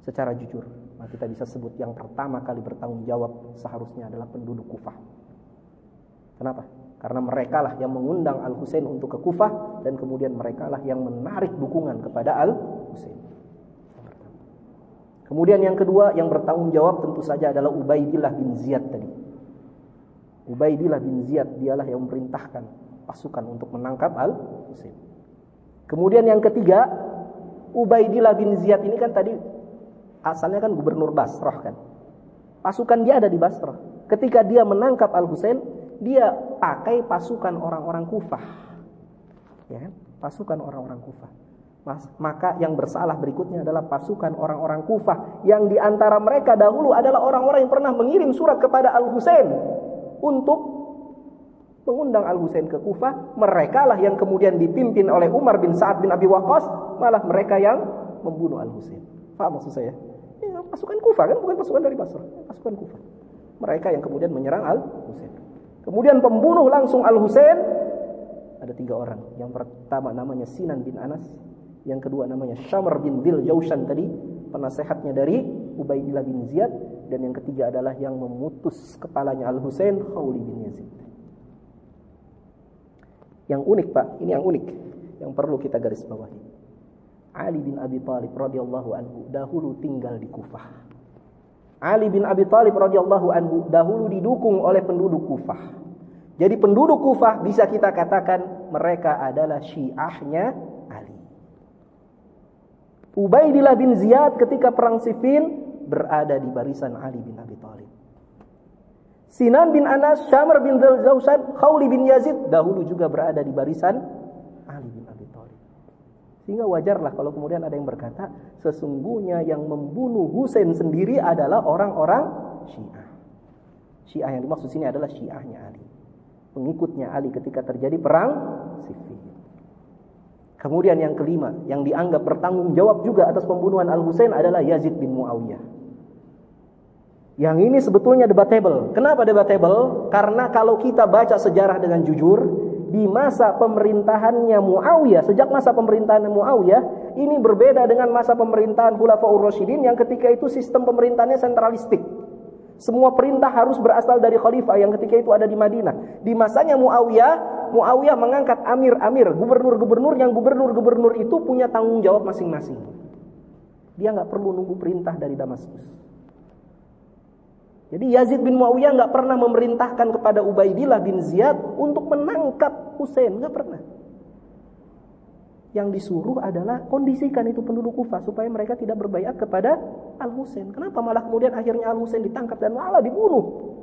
Speaker 1: secara jujur, maka kita bisa sebut yang pertama kali bertanggung jawab seharusnya adalah penduduk Kufah. Kenapa? Karena mereka lah yang mengundang Al-Husain untuk ke Kufah dan kemudian mereka lah yang menarik dukungan kepada Al-Husain. Kemudian yang kedua yang bertanggung jawab tentu saja adalah Ubaidillah bin Ziyad tadi. Ubaidillah bin Ziyad dialah yang memerintahkan pasukan untuk menangkap Al-Husain. Kemudian yang ketiga, Ubaidillah bin Ziyad ini kan tadi asalnya kan gubernur Basrah kan. Pasukan dia ada di Basrah. Ketika dia menangkap Al-Husain, dia pakai pasukan orang-orang Kufah. Ya, kan? pasukan orang-orang Kufah. Maka yang bersalah berikutnya adalah pasukan orang-orang Kufah yang di antara mereka dahulu adalah orang-orang yang pernah mengirim surat kepada Al Husain untuk mengundang Al Husain ke Kufah. Mereka lah yang kemudian dipimpin oleh Umar bin Saad bin Abi Waqqas, malah mereka yang membunuh Al Husain. Paham maksud saya? Ya, pasukan Kufah kan bukan pasukan dari Basra, pasukan Kufah. Mereka yang kemudian menyerang Al Husain. Kemudian pembunuh langsung Al Husain ada tiga orang. Yang pertama namanya Sinan bin Anas, yang kedua namanya Syamr bin Dil Jaushan tadi, penasehatnya dari Ubaidillah bin Ziyad dan yang ketiga adalah yang memutus kepalanya Al-Husain Khawli bin Yazid. Yang unik Pak, ini yang unik yang perlu kita garis bawahi. Ali bin Abi Thalib radhiyallahu anhu dahulu tinggal di Kufah. Ali bin Abi Thalib radhiyallahu anhu dahulu didukung oleh penduduk Kufah. Jadi penduduk Kufah bisa kita katakan mereka adalah syiahnya Ubaidillah bin Ziyad ketika perang Siffin berada di barisan Ali bin Abi Thalib. Sinan bin Anas, Syamr bin Zawsad, Khawli bin Yazid dahulu juga berada di barisan Ali bin Abi Thalib. Sehingga wajarlah kalau kemudian ada yang berkata, sesungguhnya yang membunuh Husain sendiri adalah orang-orang Syiah. Syiah yang dimaksud sini adalah Syiahnya Ali. Pengikutnya Ali ketika terjadi perang Siffin. Kemudian yang kelima, yang dianggap bertanggung jawab juga atas pembunuhan Al-Husain adalah Yazid bin Muawiyah. Yang ini sebetulnya debatable. Kenapa debatable? Karena kalau kita baca sejarah dengan jujur, di masa pemerintahannya Muawiyah, sejak masa pemerintahan Muawiyah, ini berbeda dengan masa pemerintahan Khulafaur Rasyidin yang ketika itu sistem pemerintahannya sentralistik. Semua perintah harus berasal dari khalifah yang ketika itu ada di Madinah. Di masanya Muawiyah, Muawiyah mengangkat amir-amir, gubernur-gubernur yang gubernur-gubernur itu punya tanggung jawab masing-masing. Dia nggak perlu nunggu perintah dari Damaskus. Jadi Yazid bin Muawiyah nggak pernah memerintahkan kepada Ubaidillah bin Ziyad untuk menangkap Hussein, nggak pernah. Yang disuruh adalah kondisikan itu penduduk Kufah supaya mereka tidak berbaikat kepada Al Husain. Kenapa malah kemudian akhirnya Al Husain ditangkap dan malah dibunuh?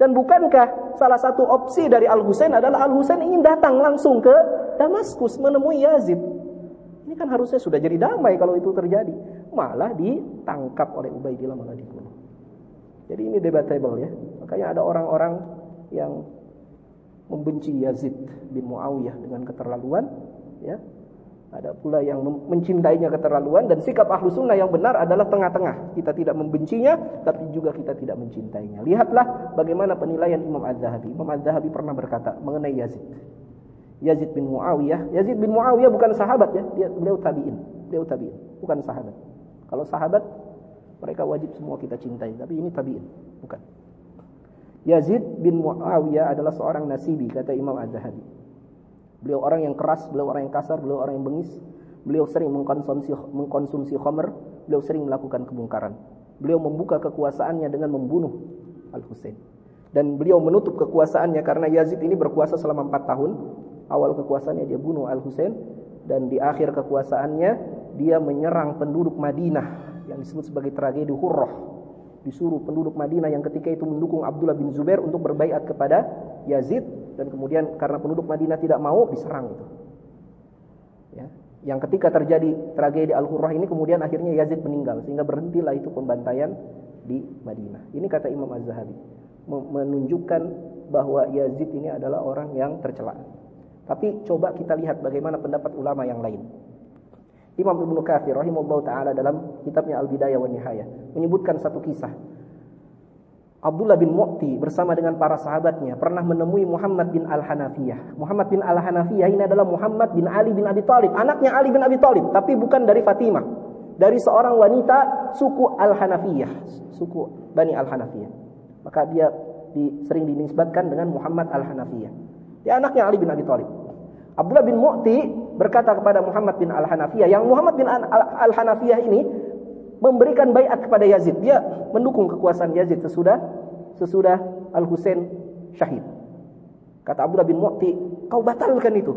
Speaker 1: Dan bukankah salah satu opsi dari Al Husain adalah Al Husain ingin datang langsung ke Damaskus menemui Yazid? Ini kan harusnya sudah jadi damai kalau itu terjadi. Malah ditangkap oleh Ubaidillah malah dibunuh. Jadi ini debatable ya. Makanya ada orang-orang yang membenci Yazid bin Muawiyah dengan keterlaluan ya ada pula yang mencintainya keterlaluan dan sikap ahlu sunnah yang benar adalah tengah-tengah. Kita tidak membencinya, tapi juga kita tidak mencintainya. Lihatlah bagaimana penilaian Imam Az-Zahabi. Imam Az-Zahabi pernah berkata mengenai Yazid. Yazid bin Muawiyah. Yazid bin Muawiyah bukan sahabat ya, dia beliau tabiin. Beliau tabiin, bukan sahabat. Kalau sahabat Mereka wajib semua kita cintai, tapi ini tabi'in, bukan. Yazid bin Muawiyah adalah seorang nasibi kata Imam Az-Zahabi. Beliau orang yang keras, beliau orang yang kasar, beliau orang yang bengis. Beliau sering mengkonsumsi mengkonsumsi khamr, beliau sering melakukan kemungkaran. Beliau membuka kekuasaannya dengan membunuh Al-Husain. Dan beliau menutup kekuasaannya karena Yazid ini berkuasa selama 4 tahun. Awal kekuasaannya dia bunuh Al-Husain dan di akhir kekuasaannya dia menyerang penduduk Madinah yang disebut sebagai tragedi Hurrah. Disuruh penduduk Madinah yang ketika itu mendukung Abdullah bin Zubair untuk berbaiat kepada Yazid dan kemudian karena penduduk Madinah tidak mau diserang itu. Ya. Yang ketika terjadi tragedi Al-Hurrah ini kemudian akhirnya Yazid meninggal sehingga berhentilah itu pembantaian di Madinah. Ini kata Imam Az-Zahabi menunjukkan bahwa Yazid ini adalah orang yang tercela. Tapi coba kita lihat bagaimana pendapat ulama yang lain. Imam Ibnu Katsir rahimahullah taala dalam kitabnya Al-Bidayah wan Nihayah menyebutkan satu kisah. Abdullah bin Mu'ti bersama dengan para sahabatnya pernah menemui Muhammad bin Al-Hanafiyah. Muhammad bin Al-Hanafiyah ini adalah Muhammad bin Ali bin Abi Thalib, anaknya Ali bin Abi Thalib, tapi bukan dari Fatimah. Dari seorang wanita suku Al-Hanafiyah, suku Bani Al-Hanafiyah. Maka dia di, sering dinisbatkan dengan Muhammad Al-Hanafiyah. Dia anaknya Ali bin Abi Thalib. Abdullah bin Mu'ti berkata kepada Muhammad bin Al-Hanafiyah yang Muhammad bin Al-Hanafiyah ini memberikan bayat kepada Yazid. Dia mendukung kekuasaan Yazid sesudah sesudah Al-Husain syahid. Kata Abdullah bin Mu'ti, kau batalkan itu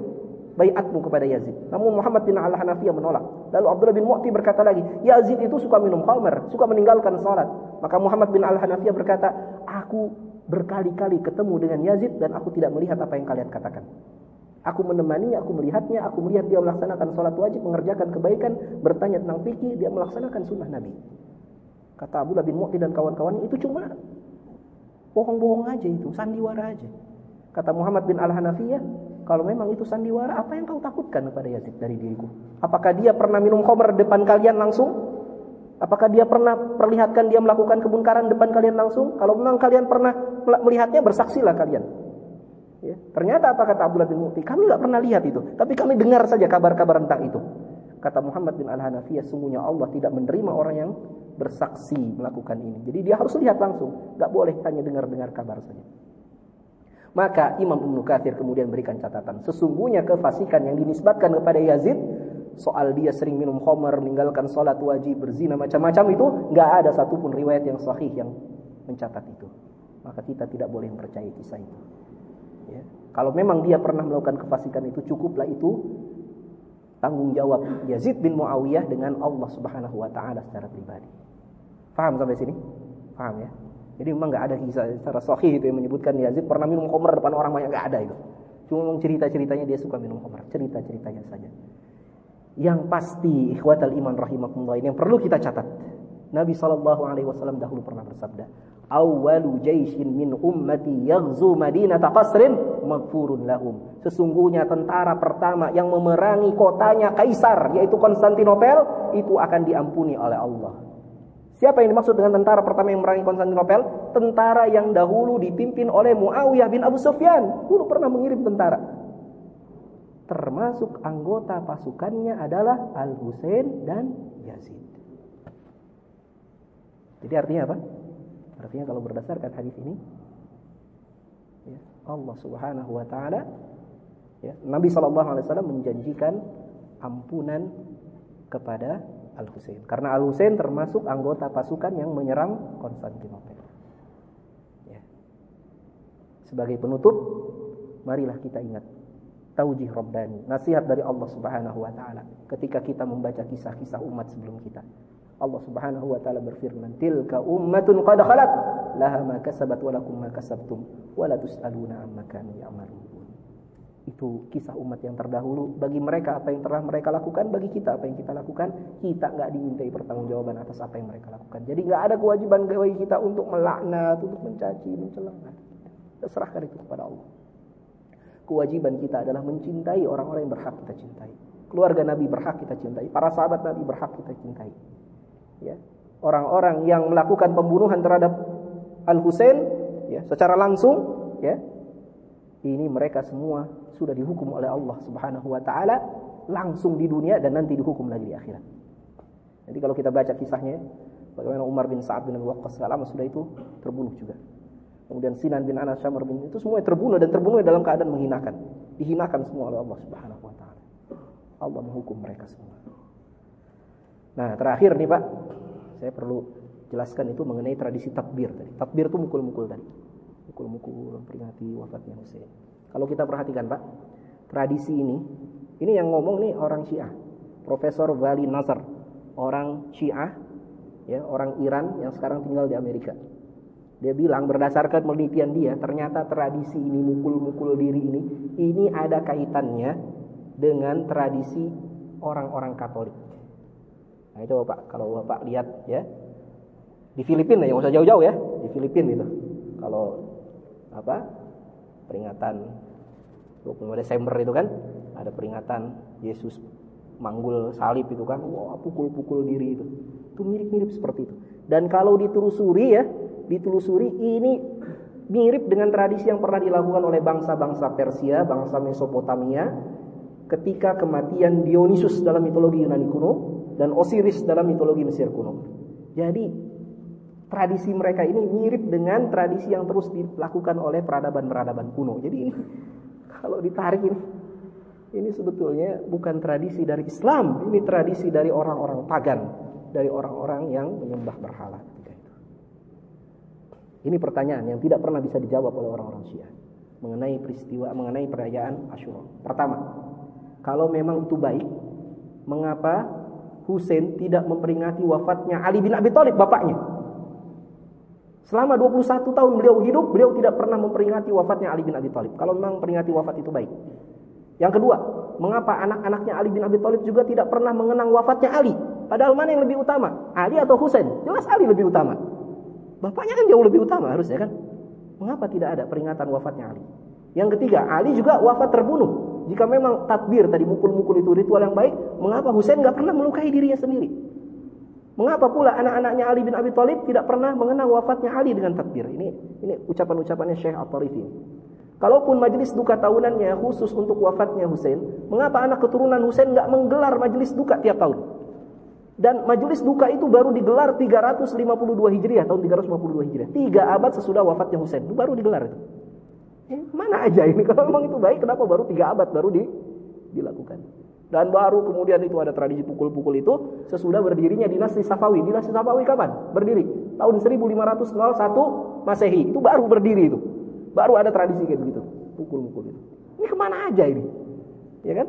Speaker 1: bayatmu kepada Yazid. Namun Muhammad bin Al-Hanafiyah menolak. Lalu Abdullah bin Mu'ti berkata lagi, Yazid itu suka minum khamr, suka meninggalkan salat. Maka Muhammad bin Al-Hanafiyah berkata, aku berkali-kali ketemu dengan Yazid dan aku tidak melihat apa yang kalian katakan. Aku menemaninya, aku melihatnya, aku melihat dia melaksanakan sholat wajib, mengerjakan kebaikan, bertanya tentang fikih, dia melaksanakan sunnah Nabi. Kata Abu bin Mu'ti dan kawan-kawannya itu cuma bohong-bohong aja itu, sandiwara aja. Kata Muhammad bin Al-Hanafiyah, kalau memang itu sandiwara, apa yang kau takutkan kepada Yazid dari diriku? Apakah dia pernah minum khamr depan kalian langsung? Apakah dia pernah perlihatkan dia melakukan kebunkaran depan kalian langsung? Kalau memang kalian pernah melihatnya, bersaksilah kalian. Ya. Ternyata apa kata Abdullah bin Mu'ti? Kami nggak pernah lihat itu, tapi kami dengar saja kabar-kabar tentang itu. Kata Muhammad bin Al-Hanafiyah, sungguhnya Allah tidak menerima orang yang bersaksi melakukan ini. Jadi dia harus lihat langsung, nggak boleh hanya dengar-dengar kabar saja. Maka Imam Ibnu Katsir kemudian berikan catatan, sesungguhnya kefasikan yang dinisbatkan kepada Yazid soal dia sering minum khamar, meninggalkan sholat wajib, berzina macam-macam itu nggak ada satupun riwayat yang sahih yang mencatat itu. Maka kita tidak boleh mempercayai kisah itu. Ya. Kalau memang dia pernah melakukan kefasikan itu cukuplah itu tanggung jawab Yazid bin Muawiyah dengan Allah Subhanahu wa taala secara pribadi. Faham sampai sini? Faham ya? Jadi memang nggak ada kisah secara sahih itu yang menyebutkan Yazid pernah minum khamr depan orang banyak nggak ada itu. Cuma memang cerita-ceritanya dia suka minum khamr, cerita-ceritanya saja. Yang pasti ikhwatal iman rahimakumullah ini yang perlu kita catat. Nabi wasallam dahulu pernah bersabda, awwalu jaishin min ummati yaghzu madinata qasrin maghfurun lahum. Sesungguhnya tentara pertama yang memerangi kotanya Kaisar yaitu Konstantinopel itu akan diampuni oleh Allah. Siapa yang dimaksud dengan tentara pertama yang memerangi Konstantinopel? Tentara yang dahulu dipimpin oleh Muawiyah bin Abu Sufyan. Dulu pernah mengirim tentara. Termasuk anggota pasukannya adalah Al-Husain dan Yazid. Jadi artinya apa? Artinya kalau berdasarkan hadis ini ya, Allah Subhanahu wa taala ya, Nabi sallallahu alaihi wasallam menjanjikan ampunan kepada Al-Husain. Karena Al-Husain termasuk anggota pasukan yang menyerang Konstantinopel. Ya. Sebagai penutup, marilah kita ingat taujih Rabbani, nasihat dari Allah Subhanahu wa taala ketika kita membaca kisah-kisah umat sebelum kita. Allah Subhanahu wa taala berfirman, "Tilka ummatun qad khalat, laha ma kasabat wa lakum ma kasabtum, wa la tusaluna amma kanu ya'malun." Itu kisah umat yang terdahulu. Bagi mereka apa yang telah mereka lakukan, bagi kita apa yang kita lakukan, kita nggak dimintai pertanggungjawaban atas apa yang mereka lakukan. Jadi nggak ada kewajiban bagi kita untuk melaknat, untuk mencaci, mencela. Serahkan itu kepada Allah. Kewajiban kita adalah mencintai orang-orang yang berhak kita cintai. Keluarga Nabi berhak kita cintai, para sahabat Nabi berhak kita cintai ya orang-orang yang melakukan pembunuhan terhadap Al Husain ya secara langsung ya ini mereka semua sudah dihukum oleh Allah Subhanahu wa taala langsung di dunia dan nanti dihukum lagi di akhirat. Jadi kalau kita baca kisahnya Bagaimana Umar bin Sa'ad bin Waqqas lama sudah itu terbunuh juga. Kemudian Sinan bin Anas Syamr bin itu semua terbunuh dan terbunuh dalam keadaan menghinakan. Dihinakan semua oleh Allah Subhanahu wa taala. Allah menghukum mereka semua. Nah, terakhir nih Pak, saya perlu jelaskan itu mengenai tradisi takbir tadi. Takbir itu mukul-mukul tadi. Mukul-mukul memperingati wafatnya Husain. Kalau kita perhatikan Pak, tradisi ini, ini yang ngomong nih orang Syiah. Profesor Vali Nazar, orang Syiah, ya, orang Iran yang sekarang tinggal di Amerika. Dia bilang berdasarkan penelitian dia, ternyata tradisi ini mukul-mukul diri ini, ini ada kaitannya dengan tradisi orang-orang Katolik. Nah itu Bapak, kalau Bapak lihat ya, di Filipina yang usah jauh-jauh ya, di Filipina itu. Kalau apa? Peringatan 25 Desember itu kan ada peringatan Yesus manggul salib itu kan, wah pukul-pukul diri itu. Itu mirip-mirip seperti itu. Dan kalau ditelusuri ya, ditelusuri ini mirip dengan tradisi yang pernah dilakukan oleh bangsa-bangsa Persia, bangsa Mesopotamia ketika kematian Dionysus dalam mitologi Yunani kuno dan Osiris dalam mitologi Mesir kuno. Jadi tradisi mereka ini mirip dengan tradisi yang terus dilakukan oleh peradaban-peradaban kuno. Jadi kalau ditarik ini ini sebetulnya bukan tradisi dari Islam, ini tradisi dari orang-orang pagan, dari orang-orang yang menyembah berhala. Ini pertanyaan yang tidak pernah bisa dijawab oleh orang-orang Syiah mengenai peristiwa, mengenai perayaan Asyura. Pertama, kalau memang itu baik, mengapa Husain tidak memperingati wafatnya Ali bin Abi Thalib bapaknya? Selama 21 tahun beliau hidup, beliau tidak pernah memperingati wafatnya Ali bin Abi Thalib. Kalau memang memperingati wafat itu baik. Yang kedua, mengapa anak-anaknya Ali bin Abi Thalib juga tidak pernah mengenang wafatnya Ali? Padahal mana yang lebih utama? Ali atau Husain? Jelas Ali lebih utama. Bapaknya kan jauh lebih utama harusnya kan. Mengapa tidak ada peringatan wafatnya Ali? Yang ketiga, Ali juga wafat terbunuh. Jika memang takbir tadi mukul-mukul itu ritual yang baik, mengapa Husain nggak pernah melukai dirinya sendiri? Mengapa pula anak-anaknya Ali bin Abi Thalib tidak pernah mengenang wafatnya Ali dengan takbir? Ini ini ucapan-ucapannya Syekh At-Tarifi. Kalaupun majelis duka tahunannya khusus untuk wafatnya Husain, mengapa anak keturunan Husain nggak menggelar majelis duka tiap tahun? Dan majelis duka itu baru digelar 352 Hijriah, tahun 352 Hijriah. Tiga abad sesudah wafatnya Husain, baru digelar itu. Eh, mana aja ini, kalau memang itu baik, kenapa baru tiga abad baru di, dilakukan. Dan baru kemudian itu ada tradisi pukul-pukul itu sesudah berdirinya dinasti Safawi. Dinasti Safawi kapan? Berdiri. Tahun 1501 Masehi. Itu baru berdiri itu. Baru ada tradisi kayak begitu. Pukul-pukul itu. Ini ke mana aja ini? Ya kan?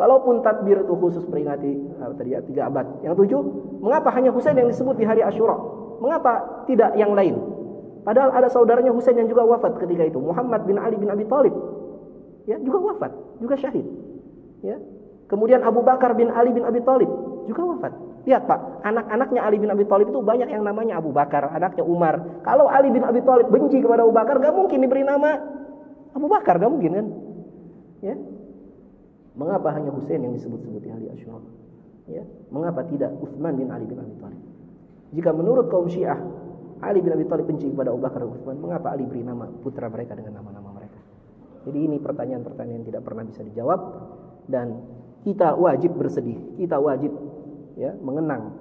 Speaker 1: Kalaupun takbir itu khusus peringati tadi ya, tiga abad. Yang tujuh, mengapa hanya Husain yang disebut di hari Ashura? Mengapa tidak yang lain? Padahal ada saudaranya Husain yang juga wafat ketika itu, Muhammad bin Ali bin Abi Thalib. Ya, juga wafat, juga syahid. Ya. Kemudian Abu Bakar bin Ali bin Abi Thalib juga wafat. Lihat Pak, anak-anaknya Ali bin Abi Thalib itu banyak yang namanya Abu Bakar, anaknya Umar. Kalau Ali bin Abi Thalib benci kepada Abu Bakar, gak mungkin diberi nama Abu Bakar, gak mungkin kan? Ya, Mengapa hanya Husain yang disebut-sebut di hari Asyura? Ya, mengapa tidak Utsman bin Ali bin Abi Thalib? Jika menurut kaum Syiah Ali bin Abi Thalib benci kepada Abu Bakar dan Utsman, mengapa Ali beri nama putra mereka dengan nama-nama mereka? Jadi ini pertanyaan-pertanyaan yang tidak pernah bisa dijawab dan kita wajib bersedih, kita wajib ya mengenang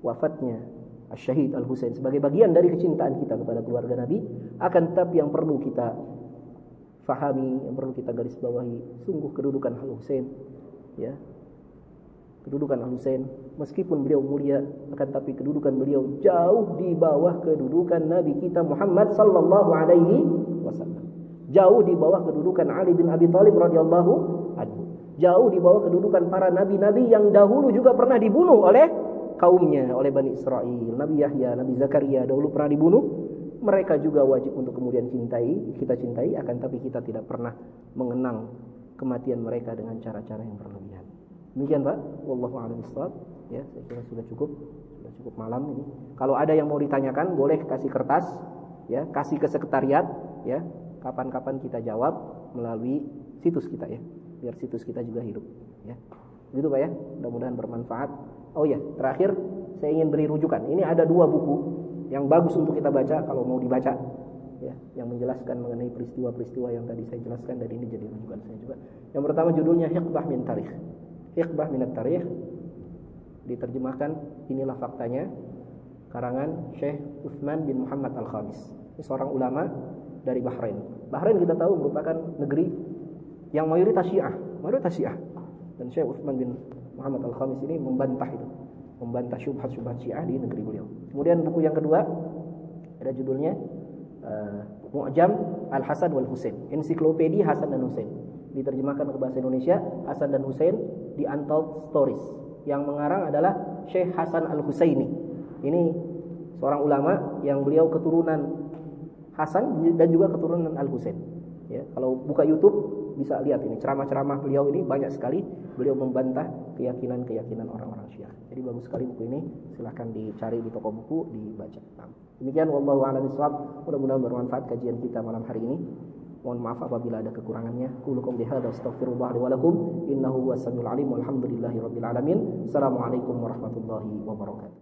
Speaker 1: wafatnya Syahid Al-Husain sebagai bagian dari kecintaan kita kepada keluarga Nabi, akan tetapi yang perlu kita fahami, yang perlu kita garis bawahi, sungguh kedudukan Al Husain, ya. Kedudukan Husain, meskipun beliau mulia, akan tapi kedudukan beliau jauh di bawah kedudukan Nabi kita Muhammad sallallahu alaihi wasallam. Jauh di bawah kedudukan Ali bin Abi Thalib radhiyallahu anhu. Jauh di bawah kedudukan para nabi-nabi yang dahulu juga pernah dibunuh oleh kaumnya, oleh Bani Israel. Nabi Yahya, Nabi Zakaria dahulu pernah dibunuh mereka juga wajib untuk kemudian cintai, kita cintai akan tapi kita tidak pernah mengenang kematian mereka dengan cara-cara yang berlebihan. Demikian Pak, wallahu a'lam. Ya, saya kira sudah cukup, sudah cukup malam ini. Kalau ada yang mau ditanyakan, boleh kasih kertas, ya, kasih ke sekretariat, ya. Kapan-kapan kita jawab melalui situs kita ya, biar situs kita juga hidup, ya. Gitu Pak ya, mudah-mudahan bermanfaat. Oh ya, terakhir saya ingin beri rujukan. Ini ada dua buku yang bagus untuk kita baca kalau mau dibaca ya yang menjelaskan mengenai peristiwa-peristiwa yang tadi saya jelaskan dan ini jadi rujukan saya juga. Yang pertama judulnya Hiqbah min Tarikh. Hiqbah min Tarikh Diterjemahkan inilah faktanya karangan Syekh Uthman bin Muhammad Al-Khamis. Ini seorang ulama dari Bahrain. Bahrain kita tahu merupakan negeri yang mayoritas Syiah, mayoritas Syiah. Dan Syekh Uthman bin Muhammad Al-Khamis ini membantah itu, membantah syubhat-syubhat Syiah di negeri beliau. Kemudian buku yang kedua ada judulnya uh, Mu'jam Al-Hasan wal Husain, Ensiklopedia Hasan dan Husain. Diterjemahkan ke bahasa Indonesia, Hasan dan Husain di Untold Stories. Yang mengarang adalah Syekh Hasan Al-Husaini. Ini seorang ulama yang beliau keturunan Hasan dan juga keturunan Al-Husain. Ya, kalau buka YouTube bisa lihat ini ceramah-ceramah beliau ini banyak sekali beliau membantah keyakinan-keyakinan orang-orang Syiah. Jadi bagus sekali buku ini, silahkan dicari di toko buku, dibaca. Nah, demikian wallahu a'lam bishawab. Mudah-mudahan bermanfaat kajian kita malam hari ini. Mohon maaf apabila ada kekurangannya. Qul qawli hadza astaghfirullah li wa lakum innahu huwas alim walhamdulillahi rabbil alamin. Assalamualaikum warahmatullahi wabarakatuh.